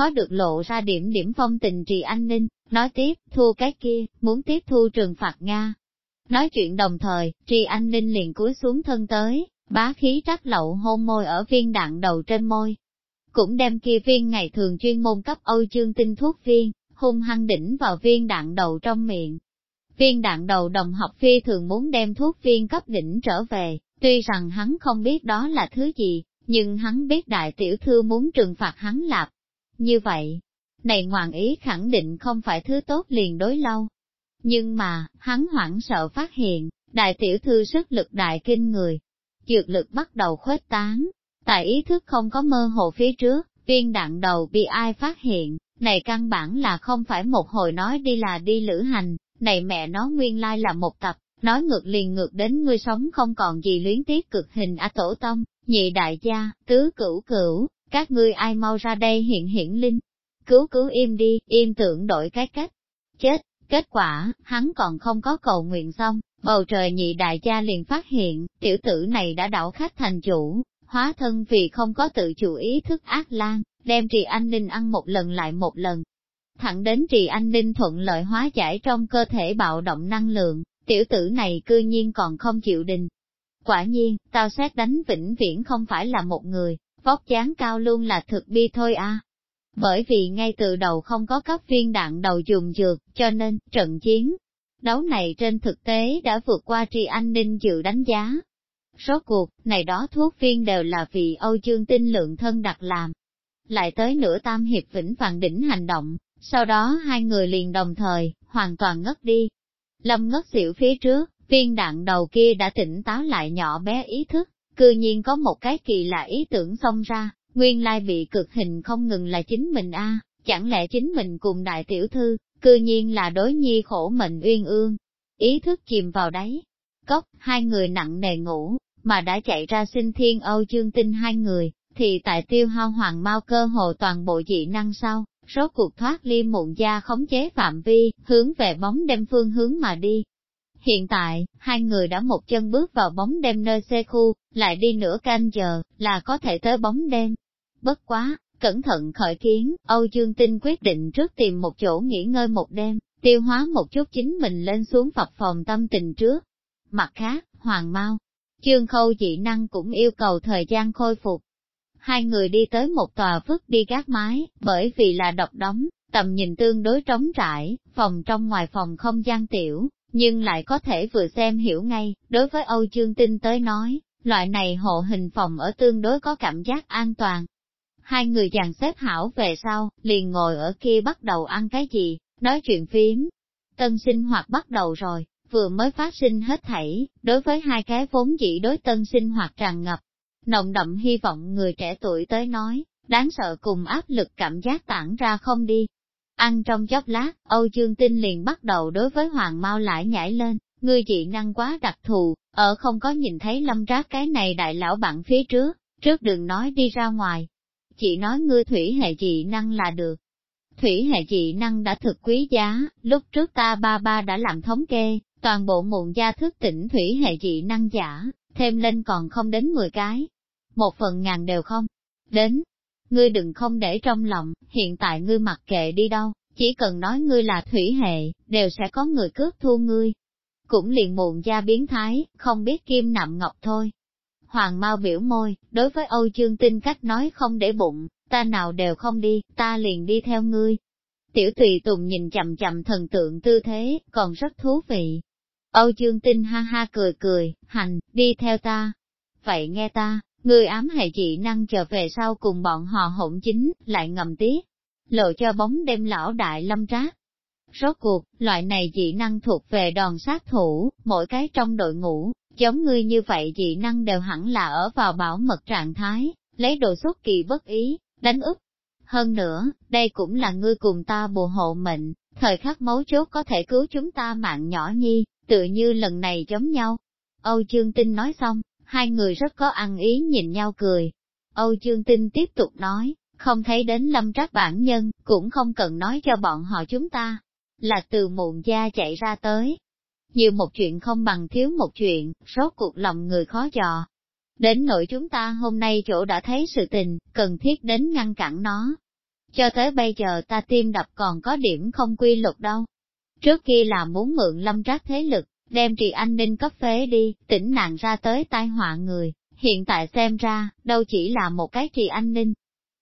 khó được lộ ra điểm điểm phong tình trì an ninh, nói tiếp, thu cái kia, muốn tiếp thu trừng phạt Nga. Nói chuyện đồng thời, trì an ninh liền cúi xuống thân tới, bá khí trắc lậu hôn môi ở viên đạn đầu trên môi. Cũng đem kia viên ngày thường chuyên môn cấp Âu chương tinh thuốc viên, hung hăng đỉnh vào viên đạn đầu trong miệng. Viên đạn đầu đồng học phi thường muốn đem thuốc viên cấp đỉnh trở về, tuy rằng hắn không biết đó là thứ gì, nhưng hắn biết đại tiểu thư muốn trừng phạt hắn lạp. Như vậy, này ngoạn ý khẳng định không phải thứ tốt liền đối lâu. Nhưng mà, hắn hoảng sợ phát hiện, đại tiểu thư sức lực đại kinh người. Dược lực bắt đầu khuếch tán, tại ý thức không có mơ hồ phía trước, viên đạn đầu bị ai phát hiện, này căn bản là không phải một hồi nói đi là đi lữ hành, này mẹ nó nguyên lai là một tập, nói ngược liền ngược đến ngươi sống không còn gì luyến tiếc cực hình a tổ tông, nhị đại gia, tứ cửu cửu, các ngươi ai mau ra đây hiện hiển linh. Cứu cứu im đi, im tưởng đổi cái cách. Chết, kết quả, hắn còn không có cầu nguyện xong, bầu trời nhị đại gia liền phát hiện, tiểu tử này đã đảo khách thành chủ, hóa thân vì không có tự chủ ý thức ác lan, đem trì an ninh ăn một lần lại một lần. Thẳng đến trì an ninh thuận lợi hóa giải trong cơ thể bạo động năng lượng, tiểu tử này cư nhiên còn không chịu đình. Quả nhiên, tao xét đánh vĩnh viễn không phải là một người, vóc dáng cao luôn là thực bi thôi a. Bởi vì ngay từ đầu không có cấp viên đạn đầu dùng dược, cho nên, trận chiến, đấu này trên thực tế đã vượt qua tri an ninh dự đánh giá. Rốt cuộc, này đó thuốc viên đều là vì Âu chương tinh lượng thân đặt làm. Lại tới nửa tam hiệp vĩnh vàng đỉnh hành động, sau đó hai người liền đồng thời, hoàn toàn ngất đi. Lâm ngất xỉu phía trước, viên đạn đầu kia đã tỉnh táo lại nhỏ bé ý thức, cư nhiên có một cái kỳ lạ ý tưởng xông ra, nguyên lai bị cực hình không ngừng là chính mình a chẳng lẽ chính mình cùng đại tiểu thư, cư nhiên là đối nhi khổ mệnh uyên ương. Ý thức chìm vào đáy, cốc, hai người nặng nề ngủ, mà đã chạy ra sinh thiên Âu chương tinh hai người, thì tại tiêu hao hoàng mau cơ hồ toàn bộ dị năng sau, rốt cuộc thoát ly mụn da khống chế phạm vi, hướng về bóng đêm phương hướng mà đi. Hiện tại, hai người đã một chân bước vào bóng đêm nơi xe khu, lại đi nửa canh giờ, là có thể tới bóng đêm. Bất quá, cẩn thận khởi kiến, Âu Dương Tinh quyết định trước tìm một chỗ nghỉ ngơi một đêm, tiêu hóa một chút chính mình lên xuống phập phòng tâm tình trước. Mặt khác, Hoàng Mao Chương Khâu dị năng cũng yêu cầu thời gian khôi phục. Hai người đi tới một tòa phức đi gác mái, bởi vì là độc đóng, tầm nhìn tương đối trống trải, phòng trong ngoài phòng không gian tiểu, nhưng lại có thể vừa xem hiểu ngay, đối với Âu Chương Tinh tới nói, loại này hộ hình phòng ở tương đối có cảm giác an toàn. Hai người dàn xếp hảo về sau, liền ngồi ở kia bắt đầu ăn cái gì, nói chuyện phím. Tân sinh hoạt bắt đầu rồi, vừa mới phát sinh hết thảy, đối với hai cái vốn dĩ đối tân sinh hoạt tràn ngập. Nồng đậm hy vọng người trẻ tuổi tới nói, đáng sợ cùng áp lực cảm giác tản ra không đi, Ăn trong chốc lát, Âu Dương Tinh liền bắt đầu đối với Hoàng Mao lại nhảy lên, ngươi dị năng quá đặc thù, ở không có nhìn thấy lâm trác cái này đại lão bạn phía trước, trước đừng nói đi ra ngoài. chị nói ngươi thủy hệ dị năng là được. Thủy hệ dị năng đã thực quý giá, lúc trước ta ba ba đã làm thống kê, toàn bộ muộn gia thức tỉnh thủy hệ dị năng giả, thêm lên còn không đến 10 cái. Một phần ngàn đều không. Đến, ngươi đừng không để trong lòng, hiện tại ngươi mặc kệ đi đâu, chỉ cần nói ngươi là thủy hệ, đều sẽ có người cướp thu ngươi. Cũng liền muộn gia biến thái, không biết kim nặng ngọc thôi. Hoàng Mao biểu môi, đối với Âu Dương Tinh cách nói không để bụng, ta nào đều không đi, ta liền đi theo ngươi. Tiểu tùy tùng nhìn chậm chậm thần tượng tư thế, còn rất thú vị. Âu Dương Tinh ha ha cười cười, hành, đi theo ta. Vậy nghe ta, Người ám hệ chị năng trở về sau cùng bọn họ hỗn chính, lại ngầm tiếc, lộ cho bóng đêm lão đại lâm trác. Rốt cuộc, loại này dị năng thuộc về đòn sát thủ, mỗi cái trong đội ngũ, giống ngươi như vậy dị năng đều hẳn là ở vào bảo mật trạng thái, lấy đồ xuất kỳ bất ý, đánh úp. Hơn nữa, đây cũng là ngươi cùng ta bù hộ mệnh, thời khắc mấu chốt có thể cứu chúng ta mạng nhỏ nhi, tự như lần này giống nhau. Âu Dương Tinh nói xong, hai người rất có ăn ý nhìn nhau cười. Âu Dương Tinh tiếp tục nói, không thấy đến lâm trác bản nhân, cũng không cần nói cho bọn họ chúng ta, là từ muộn gia chạy ra tới. Nhiều một chuyện không bằng thiếu một chuyện, rốt cuộc lòng người khó dò. Đến nội chúng ta hôm nay chỗ đã thấy sự tình, cần thiết đến ngăn cản nó. cho tới bây giờ ta tim đập còn có điểm không quy luật đâu. Trước kia là muốn mượn lâm trác thế lực, đem trì an ninh cấp phế đi, tỉnh nạn ra tới tai họa người, hiện tại xem ra, đâu chỉ là một cái trì an ninh.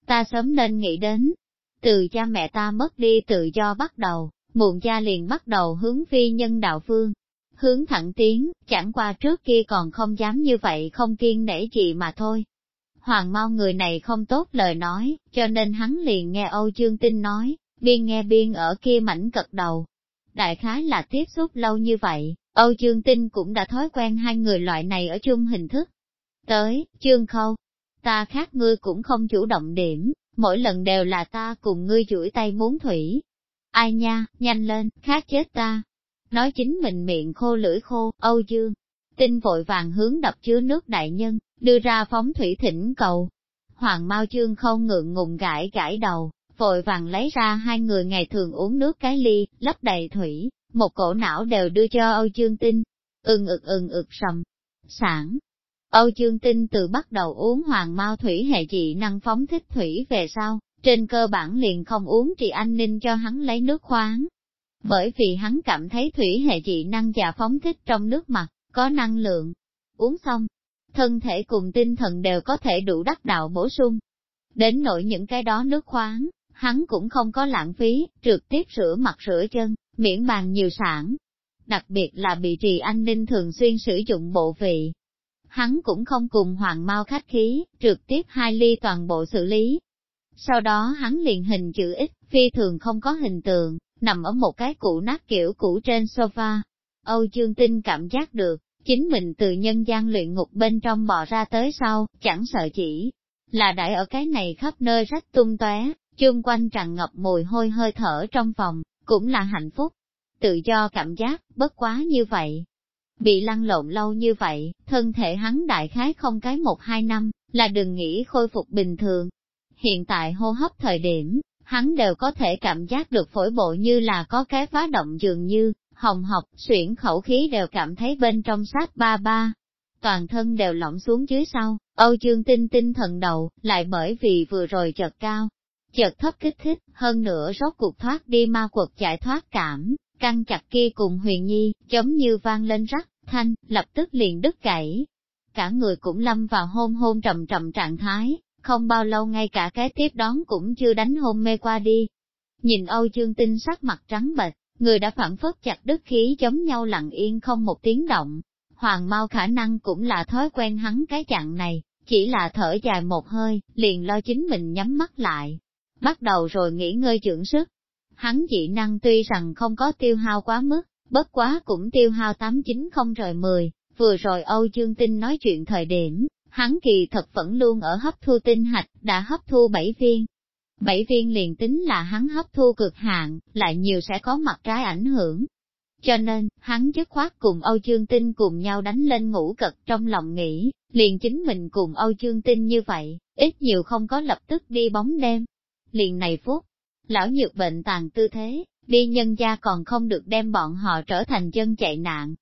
Ta sớm nên nghĩ đến, từ cha mẹ ta mất đi tự do bắt đầu, muộn gia liền bắt đầu hướng phi nhân đạo phương. Hướng thẳng tiến, chẳng qua trước kia còn không dám như vậy không kiên nể gì mà thôi. Hoàng mau người này không tốt lời nói, cho nên hắn liền nghe Âu Dương Tinh nói, biên nghe biên ở kia mảnh cật đầu. Đại khái là tiếp xúc lâu như vậy, Âu Dương Tinh cũng đã thói quen hai người loại này ở chung hình thức. Tới, chương khâu, ta khác ngươi cũng không chủ động điểm, mỗi lần đều là ta cùng ngươi chuỗi tay muốn thủy. Ai nha, nhanh lên, khác chết ta. Nói chính mình miệng khô lưỡi khô, Âu Dương. Tinh vội vàng hướng đập chứa nước đại nhân, đưa ra phóng thủy thỉnh cầu. Hoàng Mao Chương không ngượng ngùng gãi gãi đầu, vội vàng lấy ra hai người ngày thường uống nước cái ly, lấp đầy thủy, một cổ não đều đưa cho Âu Dương Tinh. Ưng ực ưng ực sầm. Sản, Âu Dương Tinh từ bắt đầu uống hoàng mao thủy hệ dị năng phóng thích thủy về sau, trên cơ bản liền không uống trị anh ninh cho hắn lấy nước khoáng. Bởi vì hắn cảm thấy thủy hệ dị năng và phóng thích trong nước mặt, có năng lượng. Uống xong, thân thể cùng tinh thần đều có thể đủ đắc đạo bổ sung. Đến nỗi những cái đó nước khoáng, hắn cũng không có lãng phí, trực tiếp rửa mặt rửa chân, miễn bàn nhiều sản. Đặc biệt là bị trì anh ninh thường xuyên sử dụng bộ vị, hắn cũng không cùng hoàng mau khách khí, trực tiếp hai ly toàn bộ xử lý. Sau đó hắn liền hình chữ ít, phi thường không có hình tượng, nằm ở một cái cũ nát kiểu cũ trên sofa. Âu Dương Tinh cảm giác được, chính mình từ nhân gian luyện ngục bên trong bò ra tới sau, chẳng sợ chỉ là đại ở cái này khắp nơi rách tung tóe, chung quanh tràn ngập mùi hôi hơi thở trong phòng, cũng là hạnh phúc. Tự do cảm giác, bất quá như vậy, Bị lăn lộn lâu như vậy, thân thể hắn đại khái không cái một hai năm, là đừng nghĩ khôi phục bình thường. Hiện tại hô hấp thời điểm, hắn đều có thể cảm giác được phổi bộ như là có cái phá động dường như, hồng học, xuyển khẩu khí đều cảm thấy bên trong sát ba ba. Toàn thân đều lỏng xuống dưới sau, Âu Dương tinh tinh thần đầu, lại bởi vì vừa rồi chợt cao, chợt thấp kích thích, hơn nữa rốt cuộc thoát đi ma quật giải thoát cảm, căng chặt kia cùng huyền nhi, giống như vang lên rắc, thanh, lập tức liền đứt gãy. Cả người cũng lâm vào hôn hôn trầm trầm trạng thái, không bao lâu ngay cả cái tiếp đón cũng chưa đánh hôn mê qua đi. Nhìn Âu Dương Tinh sắc mặt trắng bệch, người đã phản phất chặt đứt khí giống nhau lặng yên không một tiếng động. Hoàng Mao khả năng cũng là thói quen hắn cái trạng này, chỉ là thở dài một hơi, liền lo chính mình nhắm mắt lại. Bắt đầu rồi nghỉ ngơi dưỡng sức, hắn dị năng tuy rằng không có tiêu hao quá mức, bất quá cũng tiêu hao tám chín không rồi mười. vừa rồi Âu Dương Tinh nói chuyện thời điểm, hắn kỳ thật vẫn luôn ở hấp thu tinh hạch, đã hấp thu bảy viên. Bảy viên liền tính là hắn hấp thu cực hạn, lại nhiều sẽ có mặt trái ảnh hưởng. Cho nên, hắn dứt khoát cùng Âu Dương Tinh cùng nhau đánh lên ngủ cật trong lòng nghĩ, liền chính mình cùng Âu Dương Tinh như vậy, ít nhiều không có lập tức đi bóng đêm. Liền này phút, Lão nhược bệnh tàn tư thế, đi nhân gia còn không được đem bọn họ trở thành dân chạy nạn.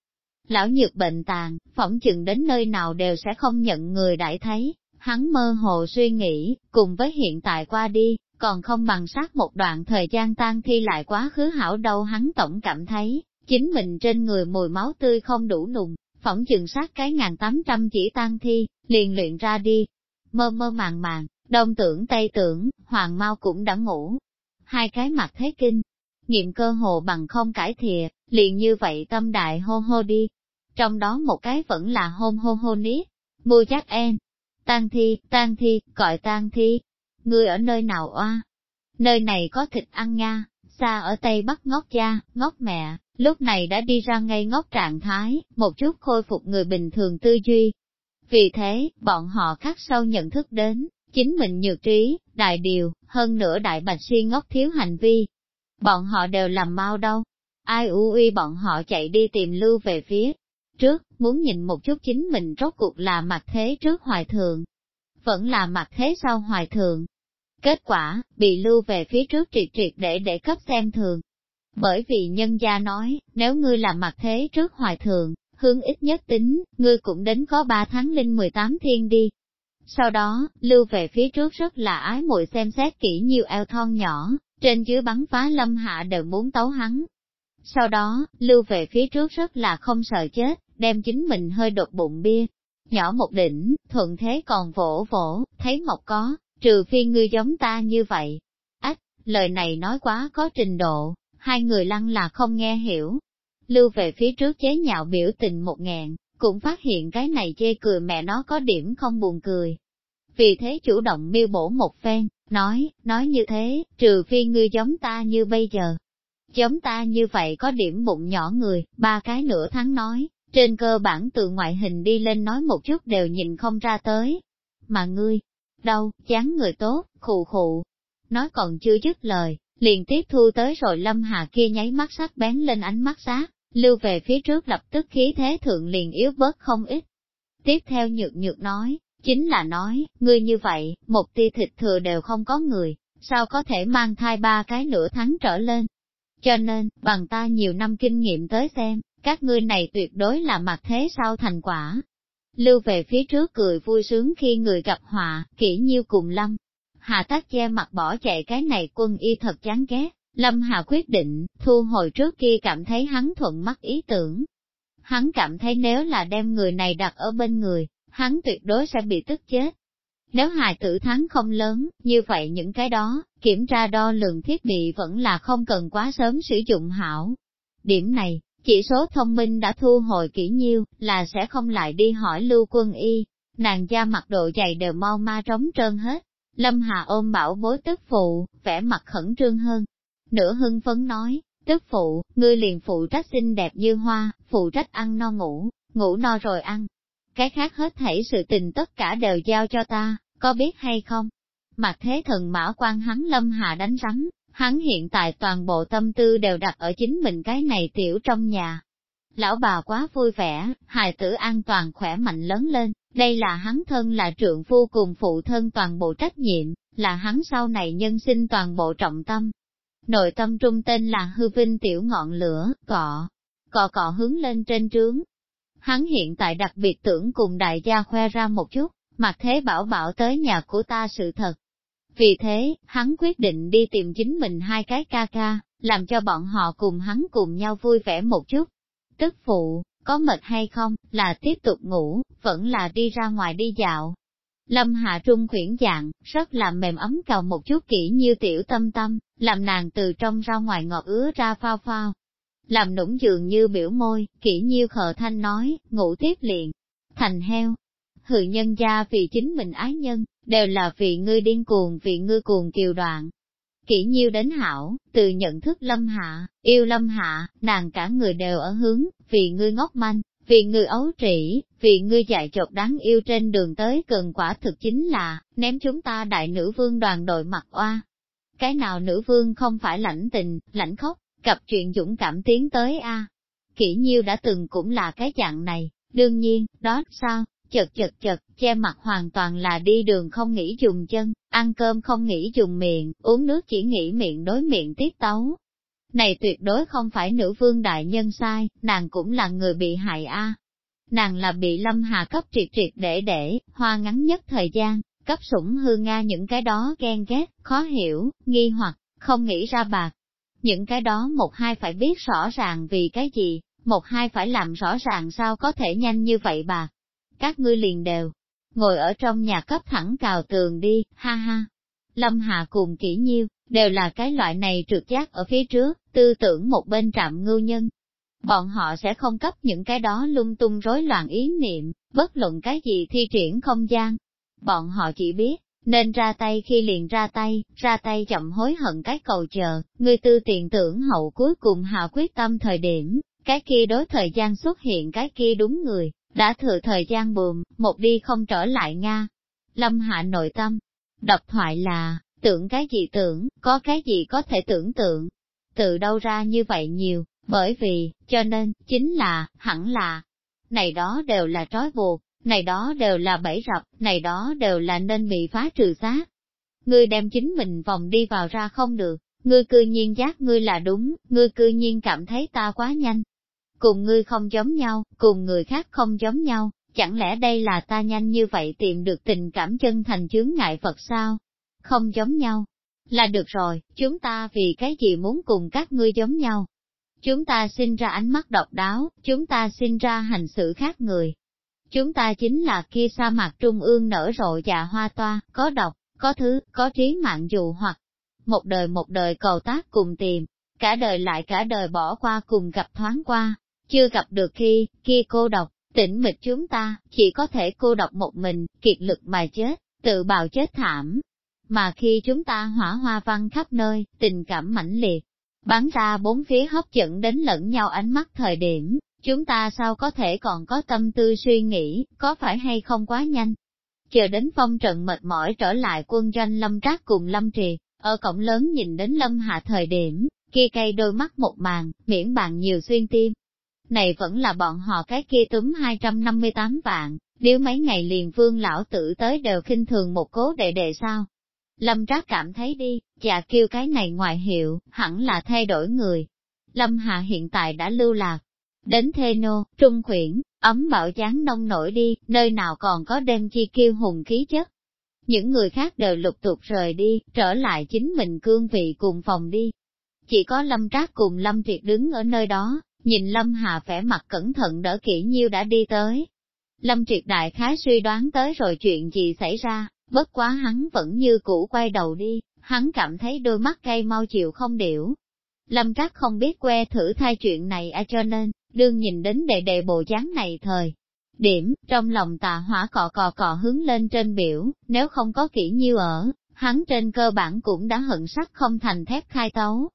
Lão nhược bệnh tàn, phỏng chừng đến nơi nào đều sẽ không nhận người đại thấy, hắn mơ hồ suy nghĩ, cùng với hiện tại qua đi, còn không bằng sát một đoạn thời gian tan thi lại quá khứ hảo đâu hắn tổng cảm thấy, chính mình trên người mùi máu tươi không đủ nùng, phỏng chừng sát cái ngàn tám trăm chỉ tan thi, liền luyện ra đi. Mơ mơ màng màng, đông tưởng tây tưởng, hoàng mau cũng đã ngủ, hai cái mặt thế kinh. Nghiệm cơ hồ bằng không cải thìa, liền như vậy tâm đại hô hô đi. Trong đó một cái vẫn là hôn hô hô nít Mua chắc em tan thi, tan thi, gọi tan thi. Ngươi ở nơi nào oa? Nơi này có thịt ăn nga, xa ở Tây Bắc ngốc cha, ngốc mẹ, lúc này đã đi ra ngay ngốc trạng thái, một chút khôi phục người bình thường tư duy. Vì thế, bọn họ khắc sâu nhận thức đến, chính mình nhược trí, đại điều, hơn nữa đại bạch si ngốc thiếu hành vi. Bọn họ đều làm mau đâu. Ai u uy bọn họ chạy đi tìm lưu về phía trước, muốn nhìn một chút chính mình rốt cuộc là mặt thế trước hoài thượng, Vẫn là mặt thế sau hoài thượng. Kết quả, bị lưu về phía trước triệt triệt để để cấp xem thường. Bởi vì nhân gia nói, nếu ngươi là mặt thế trước hoài thượng, hướng ít nhất tính, ngươi cũng đến có 3 tháng linh 18 thiên đi, sau đó, lưu về phía trước rất là ái muội xem xét kỹ nhiều eo thon nhỏ, trên dưới bắn phá lâm hạ đều muốn tấu hắn. Sau đó, lưu về phía trước rất là không sợ chết, đem chính mình hơi đột bụng bia, nhỏ một đỉnh, thuận thế còn vỗ vỗ, thấy mọc có, trừ phi ngươi giống ta như vậy. Ách, lời này nói quá có trình độ, hai người lăng là không nghe hiểu. Lưu về phía trước chế nhạo biểu tình một ngàn, cũng phát hiện cái này chê cười mẹ nó có điểm không buồn cười. Vì thế chủ động miêu bổ một phen, nói, nói như thế, trừ phi ngươi giống ta như bây giờ. Giống ta như vậy có điểm bụng nhỏ người, ba cái nửa tháng nói, trên cơ bản từ ngoại hình đi lên nói một chút đều nhìn không ra tới. Mà ngươi, đâu, chán người tốt, khụ khụ. Nói còn chưa dứt lời, liền tiếp thu tới rồi lâm hà kia nháy mắt sắc bén lên ánh mắt sát, lưu về phía trước lập tức khí thế thượng liền yếu bớt không ít. Tiếp theo nhược nhược nói, chính là nói, ngươi như vậy, một tia thịt thừa đều không có người, sao có thể mang thai ba cái nửa tháng trở lên. Cho nên, bằng ta nhiều năm kinh nghiệm tới xem, các ngươi này tuyệt đối là mặt thế sau thành quả. Lưu về phía trước cười vui sướng khi người gặp họa, kỹ nhiêu cùng lâm. Hà tác che mặt bỏ chạy cái này quân y thật chán ghét, Lâm Hà quyết định, thu hồi trước kia cảm thấy hắn thuận mắt ý tưởng. Hắn cảm thấy nếu là đem người này đặt ở bên người, hắn tuyệt đối sẽ bị tức chết. Nếu hài tử thắng không lớn, như vậy những cái đó, kiểm tra đo lường thiết bị vẫn là không cần quá sớm sử dụng hảo. Điểm này, chỉ số thông minh đã thu hồi kỹ nhiêu, là sẽ không lại đi hỏi lưu quân y, nàng da mặc độ dày đều mau ma trống trơn hết. Lâm Hà ôm bảo bối tức phụ, vẻ mặt khẩn trương hơn. Nửa hưng phấn nói, tức phụ, ngươi liền phụ trách xinh đẹp như hoa, phụ trách ăn no ngủ, ngủ no rồi ăn. Cái khác hết thảy sự tình tất cả đều giao cho ta, có biết hay không? Mặt thế thần mã quan hắn Lâm hạ đánh rắn, hắn hiện tại toàn bộ tâm tư đều đặt ở chính mình cái này tiểu trong nhà. Lão bà quá vui vẻ, hài tử an toàn khỏe mạnh lớn lên, đây là hắn thân là trượng phu cùng phụ thân toàn bộ trách nhiệm, là hắn sau này nhân sinh toàn bộ trọng tâm. Nội tâm trung tên là hư vinh tiểu ngọn lửa, cọ, cọ cọ hướng lên trên trướng. Hắn hiện tại đặc biệt tưởng cùng đại gia khoe ra một chút, mặt thế bảo bảo tới nhà của ta sự thật, vì thế, hắn quyết định đi tìm chính mình hai cái ca ca, làm cho bọn họ cùng hắn cùng nhau vui vẻ một chút. Tức phụ, có mệt hay không, là tiếp tục ngủ, vẫn là đi ra ngoài đi dạo. Lâm Hạ Trung khuyển dạng, rất là mềm ấm cầu một chút kỹ như tiểu tâm tâm, làm nàng từ trong ra ngoài ngọt ứa ra phao phao. Làm nũng dường như biểu môi, kỹ nhiêu khờ thanh nói, ngủ tiếp liền. Thành heo, hừ nhân gia vì chính mình ái nhân, đều là vì ngươi điên cuồng vì ngươi cuồng kiều đoạn. Kỹ nhiêu đến hảo, từ nhận thức lâm hạ, yêu lâm hạ, nàng cả người đều ở hướng, vì ngươi ngốc manh, vì ngươi ấu trĩ, vì ngươi dạy chột đáng yêu trên đường tới cần quả thực chính là, ném chúng ta đại nữ vương đoàn đội mặt oa. Cái nào nữ vương không phải lãnh tình, lãnh khóc, gặp chuyện dũng cảm tiến tới a Kỹ nhiêu đã từng cũng là cái dạng này, đương nhiên, đó, sao, chật chật chật, che mặt hoàn toàn là đi đường không nghĩ dùng chân, ăn cơm không nghĩ dùng miệng, uống nước chỉ nghĩ miệng đối miệng tiết tấu. Này tuyệt đối không phải nữ vương đại nhân sai, nàng cũng là người bị hại a. Nàng là bị lâm hà cấp triệt triệt để để, hoa ngắn nhất thời gian, cấp sủng hư Nga những cái đó ghen ghét, khó hiểu, nghi hoặc, không nghĩ ra bạc. Những cái đó một hai phải biết rõ ràng vì cái gì, một hai phải làm rõ ràng sao có thể nhanh như vậy bạc các ngươi liền đều, ngồi ở trong nhà cấp thẳng cào tường đi, ha ha. Lâm hà cùng kỹ nhiêu, đều là cái loại này trượt giác ở phía trước, tư tưởng một bên trạm ngưu nhân. Bọn họ sẽ không cấp những cái đó lung tung rối loạn ý niệm, bất luận cái gì thi triển không gian. Bọn họ chỉ biết, nên ra tay khi liền ra tay, ra tay chậm hối hận cái cầu chờ, người tư tiền tưởng hậu cuối cùng hạ quyết tâm thời điểm, cái kia đối thời gian xuất hiện cái kia đúng người, đã thừa thời gian buồn, một đi không trở lại Nga. Lâm hạ nội tâm, độc thoại là, tưởng cái gì tưởng, có cái gì có thể tưởng tượng. Từ đâu ra như vậy nhiều, bởi vì, cho nên, chính là, hẳn là, này đó đều là trói buộc, này đó đều là bẫy rập, này đó đều là nên bị phá trừ xác. Ngươi đem chính mình vòng đi vào ra không được, ngươi cư nhiên giác ngươi là đúng, ngươi cư nhiên cảm thấy ta quá nhanh, cùng ngươi không giống nhau, cùng người khác không giống nhau, Chẳng lẽ đây là ta nhanh như vậy tìm được tình cảm chân thành chướng ngại Phật sao? Không giống nhau. Là được rồi, chúng ta vì cái gì muốn cùng các ngươi giống nhau? Chúng ta sinh ra ánh mắt độc đáo, chúng ta sinh ra hành xử khác người. Chúng ta chính là kia sa mạc trung ương nở rộ dạ hoa toa, có độc, có thứ, có trí mạng dù hoặc. Một đời một đời cầu tác cùng tìm, cả đời lại cả đời bỏ qua cùng gặp thoáng qua, chưa gặp được khi, kia cô độc, tĩnh mịch chúng ta, chỉ có thể cô độc một mình, kiệt lực mà chết, tự bào chết thảm. Mà khi chúng ta hỏa hoa văn khắp nơi, tình cảm mãnh liệt, bắn ra bốn phía hấp dẫn đến lẫn nhau ánh mắt thời điểm, chúng ta sao có thể còn có tâm tư suy nghĩ, có phải hay không quá nhanh. Chờ đến phong trận mệt mỏi trở lại quân doanh lâm trác cùng lâm trì, ở cổng lớn nhìn đến lâm hạ thời điểm, kia cây đôi mắt một màn, miễn bàn nhiều xuyên tim. Này vẫn là bọn họ cái kia túm 258 vạn, nếu mấy ngày liền vương lão tử tới đều khinh thường một cố đệ đệ sao. Lâm Trác cảm thấy đi, dạ kêu cái này ngoài hiệu, hẳn là thay đổi người. Lâm Hạ hiện tại đã lưu lạc. Đến Thê Nô, Trung Khuyển, ấm bạo chán nông nổi đi, nơi nào còn có đêm chi kêu hùng khí chất. Những người khác đều lục tục rời đi, trở lại chính mình cương vị cùng phòng đi. Chỉ có Lâm Trác cùng Lâm Triệt đứng ở nơi đó, nhìn Lâm Hà vẻ mặt cẩn thận đỡ kỹ nhiêu đã đi tới. Lâm Triệt đại khái suy đoán tới rồi chuyện gì xảy ra, bất quá hắn vẫn như cũ quay đầu đi, hắn cảm thấy đôi mắt cây mau chịu không điểu. Lâm Trác không biết que thử thai chuyện này à cho nên, đương nhìn đến đệ đệ bộ dáng này thời, Điểm, trong lòng tà hỏa cọ cọ cọ hướng lên trên biểu, nếu không có kỹ nhiêu ở, hắn trên cơ bản cũng đã hận sắc không thành thép khai tấu.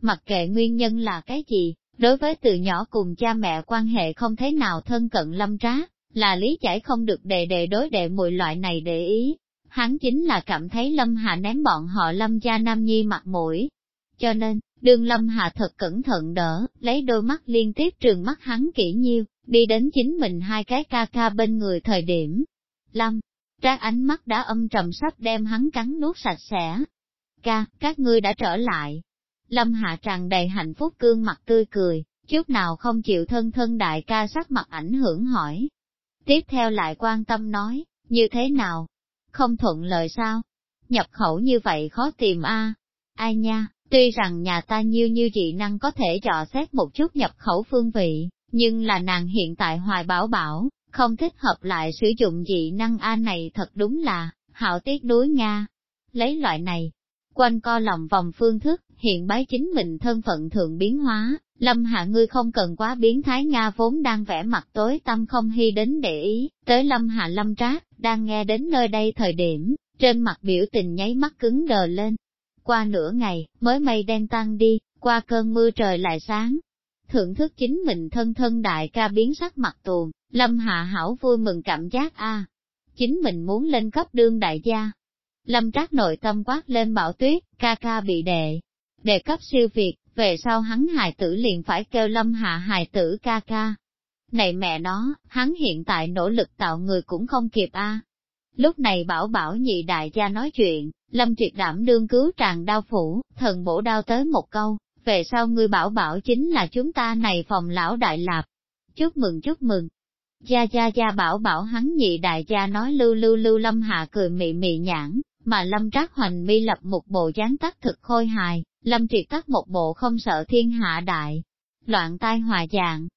Mặc kệ nguyên nhân là cái gì, đối với từ nhỏ cùng cha mẹ quan hệ không thế nào thân cận lâm trá, là lý giải không được đề đề đối đệ mùi loại này để ý. Hắn chính là cảm thấy lâm hạ ném bọn họ lâm gia nam nhi mặt mũi. Cho nên, đương lâm hạ thật cẩn thận đỡ, lấy đôi mắt liên tiếp trường mắt hắn kỹ nhiêu, đi đến chính mình hai cái ca ca bên người thời điểm. Lâm, ra ánh mắt đã âm trầm sắp đem hắn cắn nuốt sạch sẽ. Ca, các ngươi đã trở lại. Lâm hạ tràn đầy hạnh phúc cương mặt tươi cười, chút nào không chịu thân thân đại ca sắc mặt ảnh hưởng hỏi. Tiếp theo lại quan tâm nói, như thế nào? Không thuận lời sao? Nhập khẩu như vậy khó tìm a Ai nha, tuy rằng nhà ta nhiêu như dị năng có thể dò xét một chút nhập khẩu phương vị, nhưng là nàng hiện tại hoài bảo bảo, không thích hợp lại sử dụng dị năng A này thật đúng là, hạo tiết đối Nga. Lấy loại này, quanh co lòng vòng phương thức, hiện bái chính mình thân phận thượng biến hóa, lâm hạ ngươi không cần quá biến thái Nga vốn đang vẽ mặt tối tâm không hy đến để ý, tới lâm hạ lâm trác, đang nghe đến nơi đây thời điểm, trên mặt biểu tình nháy mắt cứng đờ lên. Qua nửa ngày, mới mây đen tăng đi, qua cơn mưa trời lại sáng, thưởng thức chính mình thân thân đại ca biến sắc mặt tuồn, Lâm Hạ Hảo vui mừng cảm giác a Chính mình muốn lên cấp đương đại gia. Lâm Trác nội tâm quát lên bảo tuyết, ca ca bị đệ. Đệ cấp siêu việt, về sau hắn hài tử liền phải kêu Lâm Hạ hài tử ca ca. Này mẹ nó, hắn hiện tại nỗ lực tạo người cũng không kịp a. Lúc này bảo bảo nhị đại gia nói chuyện, Lâm Triệt đảm đương cứu tràn đau phủ, thần bổ đau tới một câu, về sau ngươi bảo bảo chính là chúng ta này phòng lão đại lạp. Chúc mừng chúc mừng. Gia gia gia bảo bảo hắn nhị đại gia nói lưu lưu lưu lâm hạ cười mị mị nhãn, mà lâm trác hoành mi lập một bộ dáng tắc thực khôi hài, lâm triệt tắc một bộ không sợ thiên hạ đại. Loạn tai hòa dạng.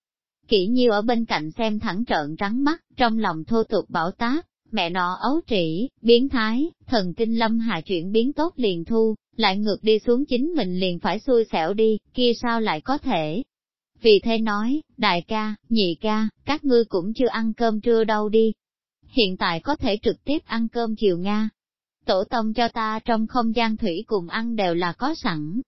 Kỷ nhiêu ở bên cạnh xem thẳng trợn trắng mắt, trong lòng thô tục bảo tác, mẹ nó ấu trĩ, biến thái, thần kinh lâm hạ chuyển biến tốt liền thu, lại ngược đi xuống chính mình liền phải xui xẻo đi, kia sao lại có thể. Vì thế nói, đại ca, nhị ca, các ngươi cũng chưa ăn cơm trưa đâu đi. Hiện tại có thể trực tiếp ăn cơm chiều Nga. Tổ tông cho ta trong không gian thủy cùng ăn đều là có sẵn.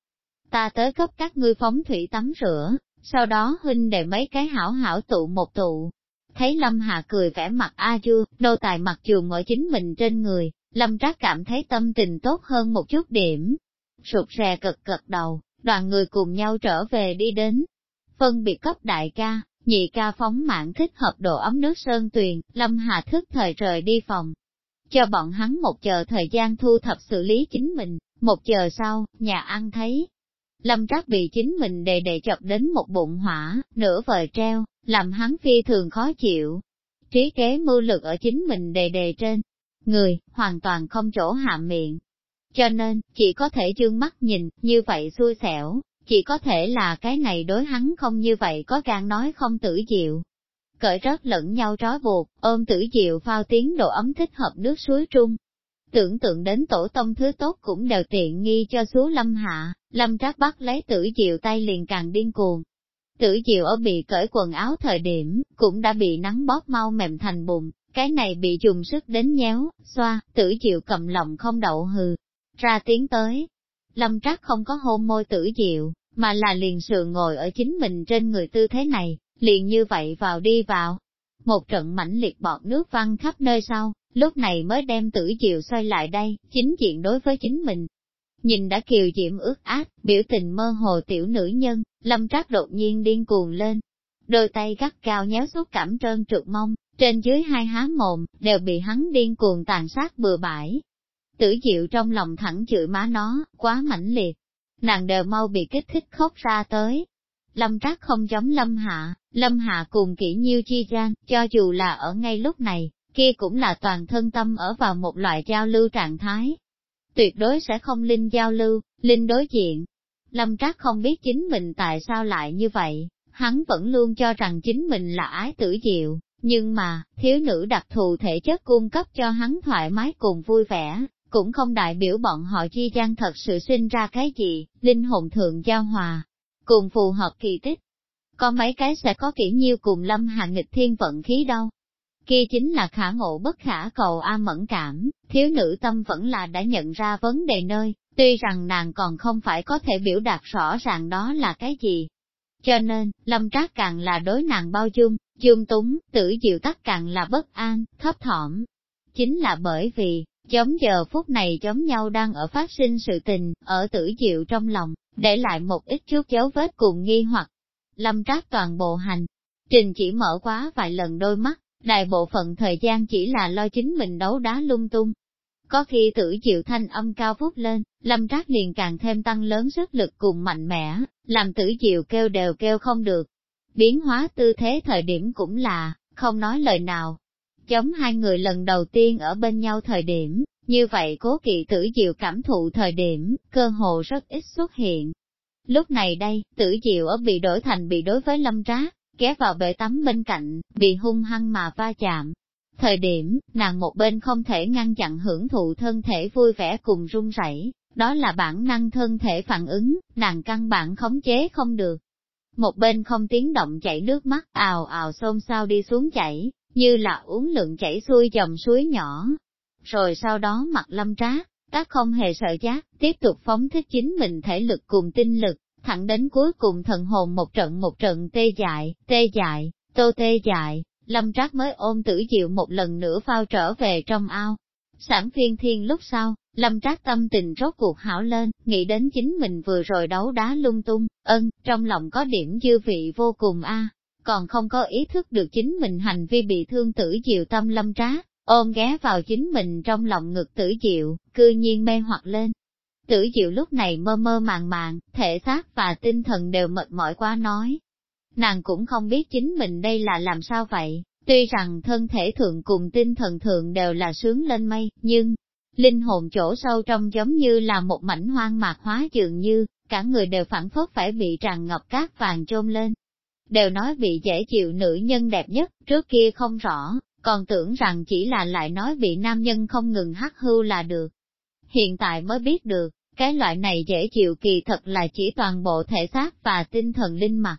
Ta tới cấp các ngươi phóng thủy tắm rửa, sau đó huynh để mấy cái hảo hảo tụ một tụ, Thấy Lâm Hà cười vẻ mặt a du, nô tài mặt dù ở chính mình trên người, Lâm Trác cảm thấy tâm tình tốt hơn một chút điểm. Sụt rè cực cực đầu, đoàn người cùng nhau trở về đi đến. Phân biệt cấp đại ca, nhị ca phóng mạng thích hợp độ ấm nước sơn tuyền, Lâm Hà thức thời rời đi phòng. Cho bọn hắn một giờ thời gian thu thập xử lý chính mình, một giờ sau, nhà ăn thấy. Lâm Trác bị chính mình đề đề chọc đến một bụng hỏa, nửa vời treo, làm hắn phi thường khó chịu. trí kế mưu lực ở chính mình đề đề trên. Người, hoàn toàn không chỗ hạ miệng. Cho nên, chỉ có thể dương mắt nhìn, như vậy xui xẻo, chỉ có thể là cái này đối hắn không như vậy có gan nói không tử diệu. Cởi rớt lẫn nhau trói buộc, ôm tử diệu phao tiếng độ ấm thích hợp nước suối trung. Tưởng tượng đến tổ tông thứ tốt cũng đều tiện nghi cho số lâm hạ, lâm trác bắt lấy tử diệu tay liền càng điên cuồng. Tử diệu ở bị cởi quần áo thời điểm, cũng đã bị nắng bóp mau mềm thành bụng, cái này bị dùng sức đến nhéo, xoa, tử diệu cầm lòng không đậu hừ, ra tiếng tới. Lâm trác không có hôn môi tử diệu, mà là liền sườn ngồi ở chính mình trên người tư thế này, liền như vậy vào đi vào. Một trận mãnh liệt bọt nước văng khắp nơi sau, lúc này mới đem tử diệu xoay lại đây, chính diện đối với chính mình. Nhìn đã kiều diễm ướt át, biểu tình mơ hồ tiểu nữ nhân, lâm trác đột nhiên điên cuồng lên. Đôi tay gắt cao nhéo xúc cảm trơn trượt mông, trên dưới hai há mồm, đều bị hắn điên cuồng tàn sát bừa bãi. Tử diệu trong lòng thẳng chửi má nó, quá mãnh liệt, nàng đều mau bị kích thích khóc ra tới. Lâm Trác không giống Lâm Hạ, Lâm Hạ cùng kỹ nhiêu chi gian, cho dù là ở ngay lúc này, kia cũng là toàn thân tâm ở vào một loại giao lưu trạng thái. Tuyệt đối sẽ không linh giao lưu, linh đối diện. Lâm Trác không biết chính mình tại sao lại như vậy, hắn vẫn luôn cho rằng chính mình là ái tử diệu, nhưng mà, thiếu nữ đặc thù thể chất cung cấp cho hắn thoải mái cùng vui vẻ, cũng không đại biểu bọn họ chi gian thật sự sinh ra cái gì, linh hồn thượng giao hòa, cùng phù hợp kỳ tích. Có mấy cái sẽ có kỹ nhiêu cùng lâm hạ nghịch thiên vận khí đâu. Kia chính là khả ngộ bất khả cầu a mẫn cảm, thiếu nữ tâm vẫn là đã nhận ra vấn đề nơi, tuy rằng nàng còn không phải có thể biểu đạt rõ ràng đó là cái gì. Cho nên, lâm trác càng là đối nàng bao dung, dung túng, tử diệu tắc càng là bất an, thấp thỏm. Chính là bởi vì, Giống giờ phút này giống nhau đang ở phát sinh sự tình, ở tử diệu trong lòng, để lại một ít chút dấu vết cùng nghi hoặc. Lâm trác toàn bộ hành, trình chỉ mở quá vài lần đôi mắt, đại bộ phận thời gian chỉ là lo chính mình đấu đá lung tung. Có khi tử diệu thanh âm cao vút lên, lâm trác liền càng thêm tăng lớn sức lực cùng mạnh mẽ, làm tử diệu kêu đều kêu không được. Biến hóa tư thế thời điểm cũng là, không nói lời nào, giống hai người lần đầu tiên ở bên nhau thời điểm, như vậy cố kỵ tử diệu cảm thụ thời điểm, cơ hồ rất ít xuất hiện. Lúc này đây, tử diệu ở bị đổi thành bị đối với lâm trác, ghé vào bể tắm bên cạnh, bị hung hăng mà va chạm. Thời điểm, nàng một bên không thể ngăn chặn hưởng thụ thân thể vui vẻ cùng run rẩy, đó là bản năng thân thể phản ứng, nàng căn bản khống chế không được. Một bên không tiếng động chảy nước mắt ào ào xôn xao đi xuống chảy, như là uống lượng chảy xuôi dòng suối nhỏ. Rồi sau đó mặt lâm trác, tác không hề sợ giác, tiếp tục phóng thích chính mình thể lực cùng tinh lực, thẳng đến cuối cùng thần hồn một trận một trận tê dại, tê dại, tô tê dại, lâm trác mới ôm tử diệu một lần nữa phao trở về trong ao. Sản phiên thiên lúc sau, lâm trác tâm tình rốt cuộc hảo lên, nghĩ đến chính mình vừa rồi đấu đá lung tung, ân, trong lòng có điểm dư vị vô cùng a còn không có ý thức được chính mình hành vi bị thương tử diệu tâm lâm trác ôm ghé vào chính mình trong lòng ngực tử diệu, cư nhiên mê hoặc lên. Tử diệu lúc này mơ mơ màng màng, thể xác và tinh thần đều mệt mỏi quá nói. Nàng cũng không biết chính mình đây là làm sao vậy, tuy rằng thân thể thượng cùng tinh thần thượng đều là sướng lên mây, nhưng, linh hồn chỗ sâu trong giống như là một mảnh hoang mạc hóa dường như, cả người đều phản phất phải bị tràn ngập cát vàng chôn lên, đều nói bị dễ chịu nữ nhân đẹp nhất, trước kia không rõ, còn tưởng rằng chỉ là lại nói bị nam nhân không ngừng hắc hưu là được. Hiện tại mới biết được, cái loại này dễ chịu kỳ thật là chỉ toàn bộ thể xác và tinh thần linh mặt.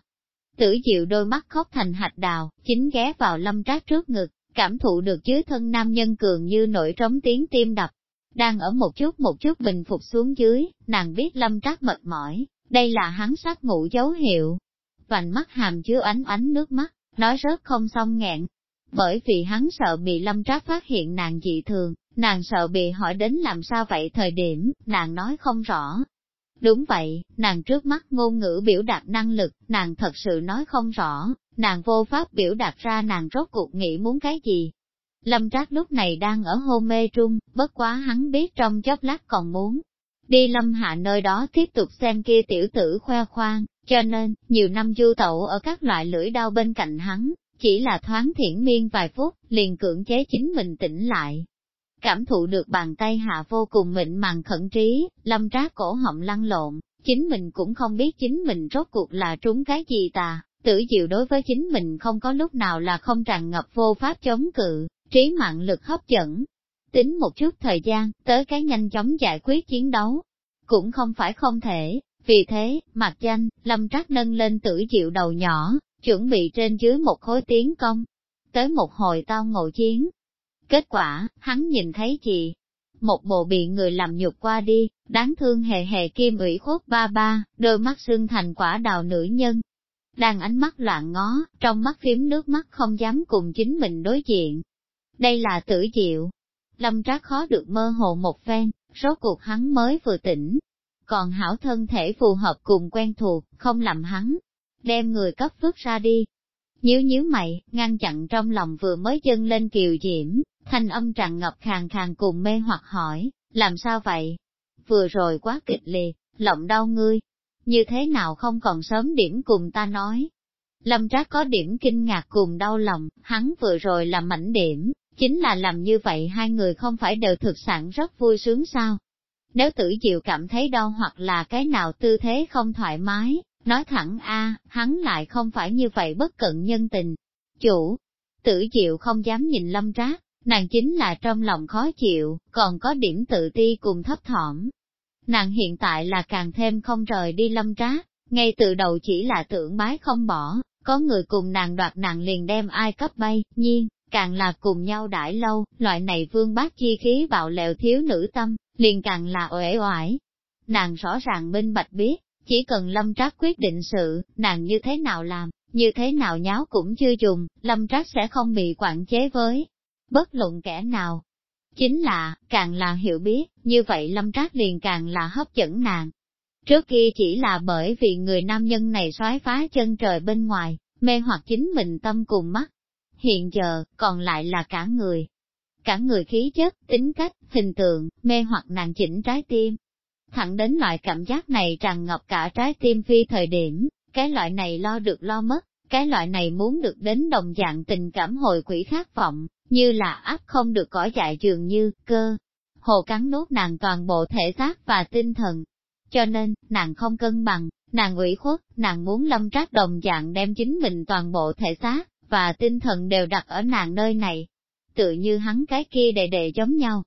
Tử chịu đôi mắt khóc thành hạch đào, chính ghé vào lâm trác trước ngực, cảm thụ được dưới thân nam nhân cường như nổi trống tiếng tim đập. Đang ở một chút một chút bình phục xuống dưới, nàng biết lâm trác mệt mỏi, đây là hắn sát ngủ dấu hiệu, vành mắt hàm chứa ánh ánh nước mắt, nói rớt không xong nghẹn. Bởi vì hắn sợ bị lâm trác phát hiện nàng dị thường, nàng sợ bị hỏi đến làm sao vậy thời điểm, nàng nói không rõ. Đúng vậy, nàng trước mắt ngôn ngữ biểu đạt năng lực, nàng thật sự nói không rõ, nàng vô pháp biểu đạt ra nàng rốt cuộc nghĩ muốn cái gì. Lâm Trác lúc này đang ở hôn mê trung, bất quá hắn biết trong chốc lát còn muốn. Đi Lâm Hạ nơi đó tiếp tục xem kia tiểu tử khoe khoang, cho nên, nhiều năm du tẩu ở các loại lưỡi đao bên cạnh hắn, chỉ là thoáng thiển miên vài phút, liền cưỡng chế chính mình tỉnh lại. Cảm thụ được bàn tay hạ vô cùng mịn màng khẩn trí, lâm trác cổ họng lăn lộn, chính mình cũng không biết chính mình rốt cuộc là trúng cái gì tà, tử diệu đối với chính mình không có lúc nào là không tràn ngập vô pháp chống cự, trí mạng lực hấp dẫn. Tính một chút thời gian, tới cái nhanh chóng giải quyết chiến đấu, cũng không phải không thể, vì thế, mặt danh, lâm trác nâng lên tử diệu đầu nhỏ, chuẩn bị trên dưới một khối tiến công. Tới một hồi tao ngộ chiến. Kết quả, hắn nhìn thấy chị Một bộ bị người làm nhục qua đi, đáng thương hề hề kim ủy khuất ba ba, đôi mắt xương thành quả đào nữ nhân. Đang ánh mắt loạn ngó, trong mắt phím nước mắt không dám cùng chính mình đối diện. Đây là tử diệu. Lâm trác khó được mơ hồ một phen, rốt cuộc hắn mới vừa tỉnh. Còn hảo thân thể phù hợp cùng quen thuộc, không làm hắn, đem người cấp vứt ra đi. Nhíu nhíu mày, ngăn chặn trong lòng vừa mới dâng lên kiều diễm, thanh âm tràn ngập khàn khàn cùng mê hoặc hỏi, làm sao vậy? Vừa rồi quá kịch liệt, lộng đau ngươi, như thế nào không còn sớm điểm cùng ta nói. Lâm Trác có điểm kinh ngạc cùng đau lòng, hắn vừa rồi làm mảnh điểm, chính là làm như vậy hai người không phải đều thực sản rất vui sướng sao. Nếu tử diệu cảm thấy đau hoặc là cái nào tư thế không thoải mái, Nói thẳng a, hắn lại không phải như vậy bất cận nhân tình. Chủ, tử chịu không dám nhìn lâm trác, nàng chính là trong lòng khó chịu, còn có điểm tự ti cùng thấp thỏm. Nàng hiện tại là càng thêm không rời đi lâm trác, ngay từ đầu chỉ là tưởng bái không bỏ, có người cùng nàng đoạt nàng liền đem ai cấp bay, nhiên, càng là cùng nhau đãi lâu, loại này vương bác chi khí bạo lẹo thiếu nữ tâm, liền càng là uể oải. Nàng rõ ràng minh bạch biết, chỉ cần lâm trác quyết định sự, nàng như thế nào làm, như thế nào nháo cũng chưa dùng, lâm trác sẽ không bị quản chế với bất luận kẻ nào. Chính là, càng là hiểu biết, như vậy lâm trác liền càng là hấp dẫn nàng. Trước kia chỉ là bởi vì người nam nhân này xoáy phá chân trời bên ngoài, mê hoặc chính mình tâm cùng mắt. Hiện giờ, còn lại là cả người. Cả người khí chất, tính cách, hình tượng, mê hoặc nàng chỉnh trái tim, thẳng đến loại cảm giác này tràn ngập cả trái tim phi thời điểm, cái loại này lo được lo mất, cái loại này muốn được đến đồng dạng tình cảm hồi quỷ khát vọng, như là áp không được cỏ dại dường như, cơ. Hồ cắn nốt nàng toàn bộ thể xác và tinh thần. Cho nên, nàng không cân bằng, nàng ủy khuất, nàng muốn lâm trác đồng dạng đem chính mình toàn bộ thể xác, và tinh thần đều đặt ở nàng nơi này. Tự như hắn cái kia đệ đệ giống nhau.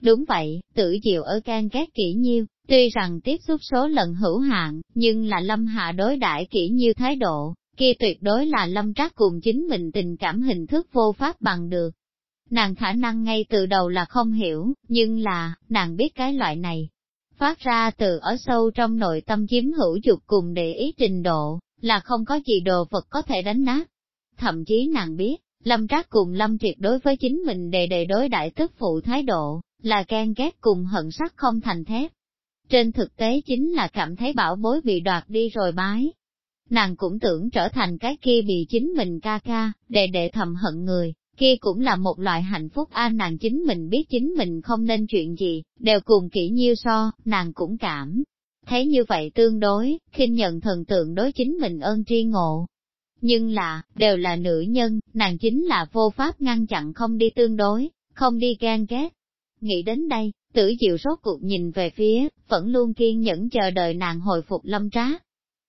Đúng vậy, tự diệu ở can ghét kỹ nhiêu, Tuy rằng tiếp xúc số lần hữu hạn, nhưng là lâm hạ đối đãi kỹ như thái độ, kia tuyệt đối là lâm trác cùng chính mình tình cảm hình thức vô pháp bằng được. Nàng khả năng ngay từ đầu là không hiểu, nhưng là, nàng biết cái loại này. Phát ra từ ở sâu trong nội tâm chiếm hữu dục cùng để ý trình độ, là không có gì đồ vật có thể đánh nát. Thậm chí nàng biết, Lâm Trác cùng Lâm Triệt đối với chính mình đề đề đối đại tức phụ thái độ, là ghen ghét cùng hận sắc không thành thép. Trên thực tế chính là cảm thấy bảo bối bị đoạt đi rồi bái. Nàng cũng tưởng trở thành cái kia bị chính mình ca ca, để đệ thầm hận người, kia cũng là một loại hạnh phúc a nàng chính mình biết chính mình không nên chuyện gì, đều cùng kỹ nhiêu so, nàng cũng cảm. Thấy như vậy tương đối, khinh nhận thần tượng đối chính mình ơn tri ngộ. Nhưng là, đều là nữ nhân, nàng chính là vô pháp ngăn chặn không đi tương đối, không đi ghen ghét. Nghĩ đến đây, Tử diệu rốt cuộc nhìn về phía, vẫn luôn kiên nhẫn chờ đợi nàng hồi phục lâm trá.